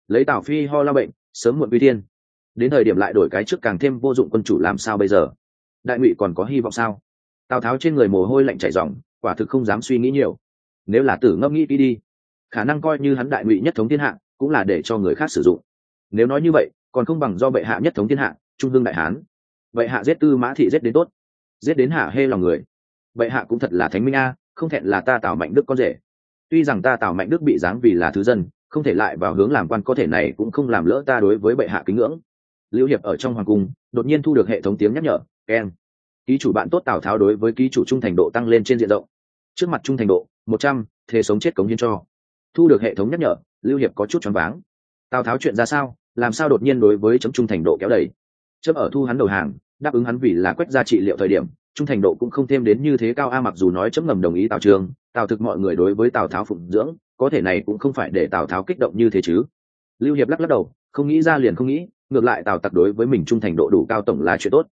Lấy tào phi ho la bệnh, sớm muộn uy thiên. Đến thời điểm lại đổi cái trước càng thêm vô dụng quân chủ làm sao bây giờ? Đại ngụy còn có hy vọng sao? Tào tháo trên người mồ hôi lạnh chảy ròng, quả thực không dám suy nghĩ nhiều. Nếu là tử ngẫm nghĩ đi đi khả năng coi như hắn đại ngụy nhất thống thiên hạ, cũng là để cho người khác sử dụng. Nếu nói như vậy, còn không bằng do bệ hạ nhất thống thiên hạ, trung hương đại hán. Bệ hạ giết tư mã thị giết đến tốt. Giết đến hạ hê lòng người. Bệ hạ cũng thật là thánh minh a, không thẹn là ta tào mạnh đức con rể. Tuy rằng ta tào mạnh đức bị giáng vì là thứ dân, không thể lại vào hướng làm quan có thể này cũng không làm lỡ ta đối với bệ hạ kính ngưỡng. Lưu hiệp ở trong hoàng cung, đột nhiên thu được hệ thống tiếng nhắc nhở, keng. Ký chủ bạn tốt tào tháo đối với ký chủ trung thành độ tăng lên trên diện rộng. Trước mặt trung thành độ, một trăm thế sống chết cống hiến cho thu được hệ thống nhắc nhở, lưu hiệp có chút choáng váng. Tào tháo chuyện ra sao? Làm sao đột nhiên đối với chấm trung thành độ kéo đầy? Chấm ở thu hắn đầu hàng, đáp ứng hắn vì là quét ra trị liệu thời điểm, trung thành độ cũng không thêm đến như thế cao a, mặc dù nói chấm ngầm đồng ý tào trường, tào thực mọi người đối với tào tháo phụng dưỡng, có thể này cũng không phải để tào tháo kích động như thế chứ. Lưu hiệp lắc lắc đầu, không nghĩ ra liền không nghĩ, ngược lại tào tặc đối với mình trung thành độ đủ cao tổng là chuyện tốt.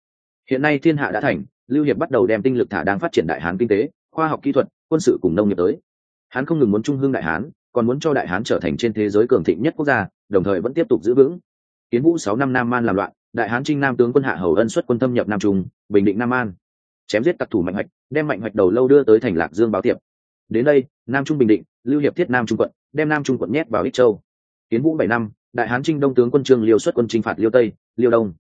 Hiện nay thiên hạ đã thành, lưu hiệp bắt đầu đem tinh lực thả đang phát triển đại hán kinh tế, khoa học kỹ thuật, quân sự cùng nông nghiệp tới. Hắn không ngừng muốn trung hương đại hán còn muốn cho đại hán trở thành trên thế giới cường thịnh nhất quốc gia, đồng thời vẫn tiếp tục giữ vững. Kiến vũ sáu năm nam man làm loạn, đại hán trinh nam tướng quân hạ hầu ân xuất quân thâm nhập nam trung, bình định nam an chém giết tặc thủ mạnh hoạch, đem mạnh hoạch đầu lâu đưa tới thành lạc dương báo tiệp. Đến đây, nam trung bình định, lưu hiệp thiết nam trung quận, đem nam trung quận nhét vào ích châu. Kiến vũ bảy năm, đại hán trinh đông tướng quân trương liêu xuất quân chinh phạt liêu tây, liêu đông.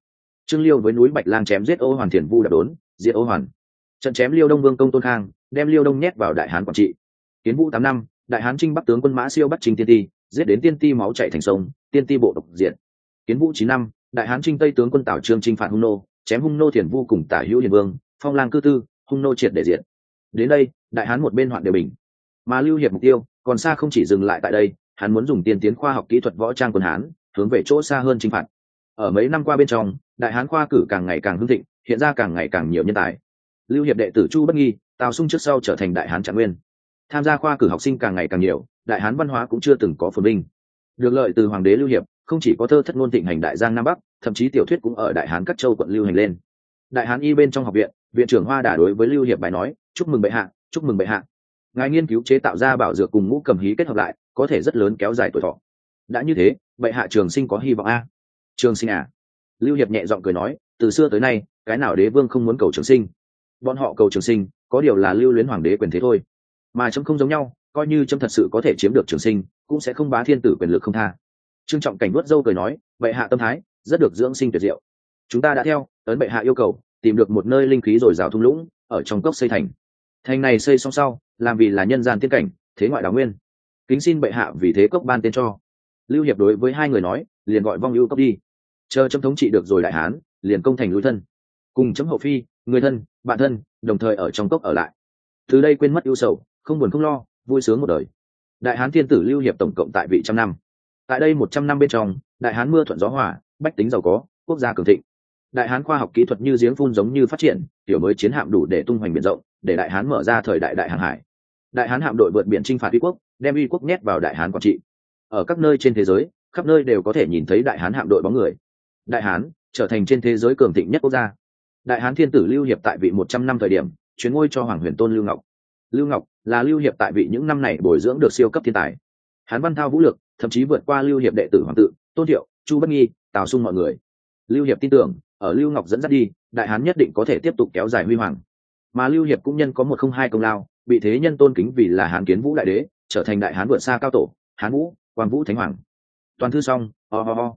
Trương liêu với núi bạch lang chém giết ô hoàn thiền vu đập đốn, diệt ô hoàn. Trận chém liêu đông vương công tôn khang, đem liêu đông nhét vào đại hán quảng trị. Kiến vũ tám năm đại hán trinh bắc tướng quân mã siêu bắt trinh tiên ti, giết đến tiên ti máu chạy thành sông, tiên ti bộ độc diện kiến vũ chín năm, đại hán trinh tây tướng quân tào trương trinh phạt hung nô, chém hung nô thiền vu cùng tả hữu hiền vương, phong lang cư tư, hung nô triệt để diện đến đây, đại hán một bên hoạn đều bình. Mà lưu hiệp mục tiêu, còn xa không chỉ dừng lại tại đây, hắn muốn dùng tiên tiến khoa học kỹ thuật võ trang quân hán, hướng về chỗ xa hơn chinh phạt. Ở mấy năm qua bên trong, đại hán khoa cử càng ngày càng hưng thịnh, hiện ra càng ngày càng nhiều nhân tài. Lưu hiệp đệ tử chu bất nghi, tào sung trước sau trở thành đại hán trạng nguyên tham gia khoa cử học sinh càng ngày càng nhiều, đại hán văn hóa cũng chưa từng có phồn vinh. Được lợi từ hoàng đế lưu hiệp, không chỉ có thơ thất ngôn thịnh hành đại giang nam bắc, thậm chí tiểu thuyết cũng ở đại hán các châu quận lưu hành lên. Đại hán y bên trong học viện viện trưởng hoa đả đối với lưu hiệp bài nói, chúc mừng bệ hạ, chúc mừng bệ hạ. Ngài nghiên cứu chế tạo ra bảo dược cùng ngũ cầm hí kết hợp lại, có thể rất lớn kéo dài tuổi thọ. Đã như thế, bệ hạ trường sinh có hy vọng a. Trường sinh à? Lưu hiệp nhẹ giọng cười nói, từ xưa tới nay, cái nào đế vương không muốn cầu trường sinh? Bọn họ cầu trường sinh, có điều là lưu luyến hoàng đế quyền thế thôi mà chấm không giống nhau, coi như chấm thật sự có thể chiếm được trường sinh, cũng sẽ không bá thiên tử quyền lực không tha. Trương trọng cảnh nuốt dâu cười nói, bệ hạ tâm thái, rất được dưỡng sinh tuyệt diệu. Chúng ta đã theo, ấn bệ hạ yêu cầu, tìm được một nơi linh khí dồi dào thung lũng, ở trong cốc xây thành. Thành này xây xong sau, làm vì là nhân gian tiên cảnh, thế ngoại đào nguyên. Kính xin bệ hạ vì thế cốc ban tên cho. Lưu hiệp đối với hai người nói, liền gọi vong ưu cốc đi. Chờ chấm thống trị được rồi đại hán, liền công thành núi thân. Cùng chấm hậu phi, người thân, bạn thân, đồng thời ở trong cốc ở lại. Từ đây quên mất ưu sầu không buồn không lo, vui sướng một đời. Đại hán thiên tử lưu hiệp tổng cộng tại vị trăm năm. Tại đây một trăm năm bên trong, đại hán mưa thuận gió hòa, bách tính giàu có, quốc gia cường thịnh. Đại hán khoa học kỹ thuật như giếng phun giống như phát triển tiểu mới chiến hạm đủ để tung hoành biển rộng, để đại hán mở ra thời đại đại hàng hải. Đại hán hạm đội vượt biển chinh phạt uy quốc, đem uy quốc nhét vào đại hán quản trị. Ở các nơi trên thế giới, khắp nơi đều có thể nhìn thấy đại hán hạm đội bóng người. Đại hán trở thành trên thế giới cường thịnh nhất quốc gia. Đại hán thiên tử lưu hiệp tại vị một trăm năm thời điểm chuyến ngôi cho hoàng huyền tôn lưu ngọc. Lưu ngọc là lưu hiệp tại vị những năm này bồi dưỡng được siêu cấp thiên tài. Hán văn thao vũ lực, thậm chí vượt qua lưu hiệp đệ tử hoàng tự, tôn thiệu, chu bất nghi, tào sung mọi người. Lưu hiệp tin tưởng, ở lưu ngọc dẫn dắt đi, đại hán nhất định có thể tiếp tục kéo dài huy hoàng. Mà lưu hiệp cũng nhân có một không hai công lao, bị thế nhân tôn kính vì là hán kiến vũ đại đế, trở thành đại hán vượt xa cao tổ, hán vũ quang vũ thánh hoàng. Toàn thư xong, ho ho ho.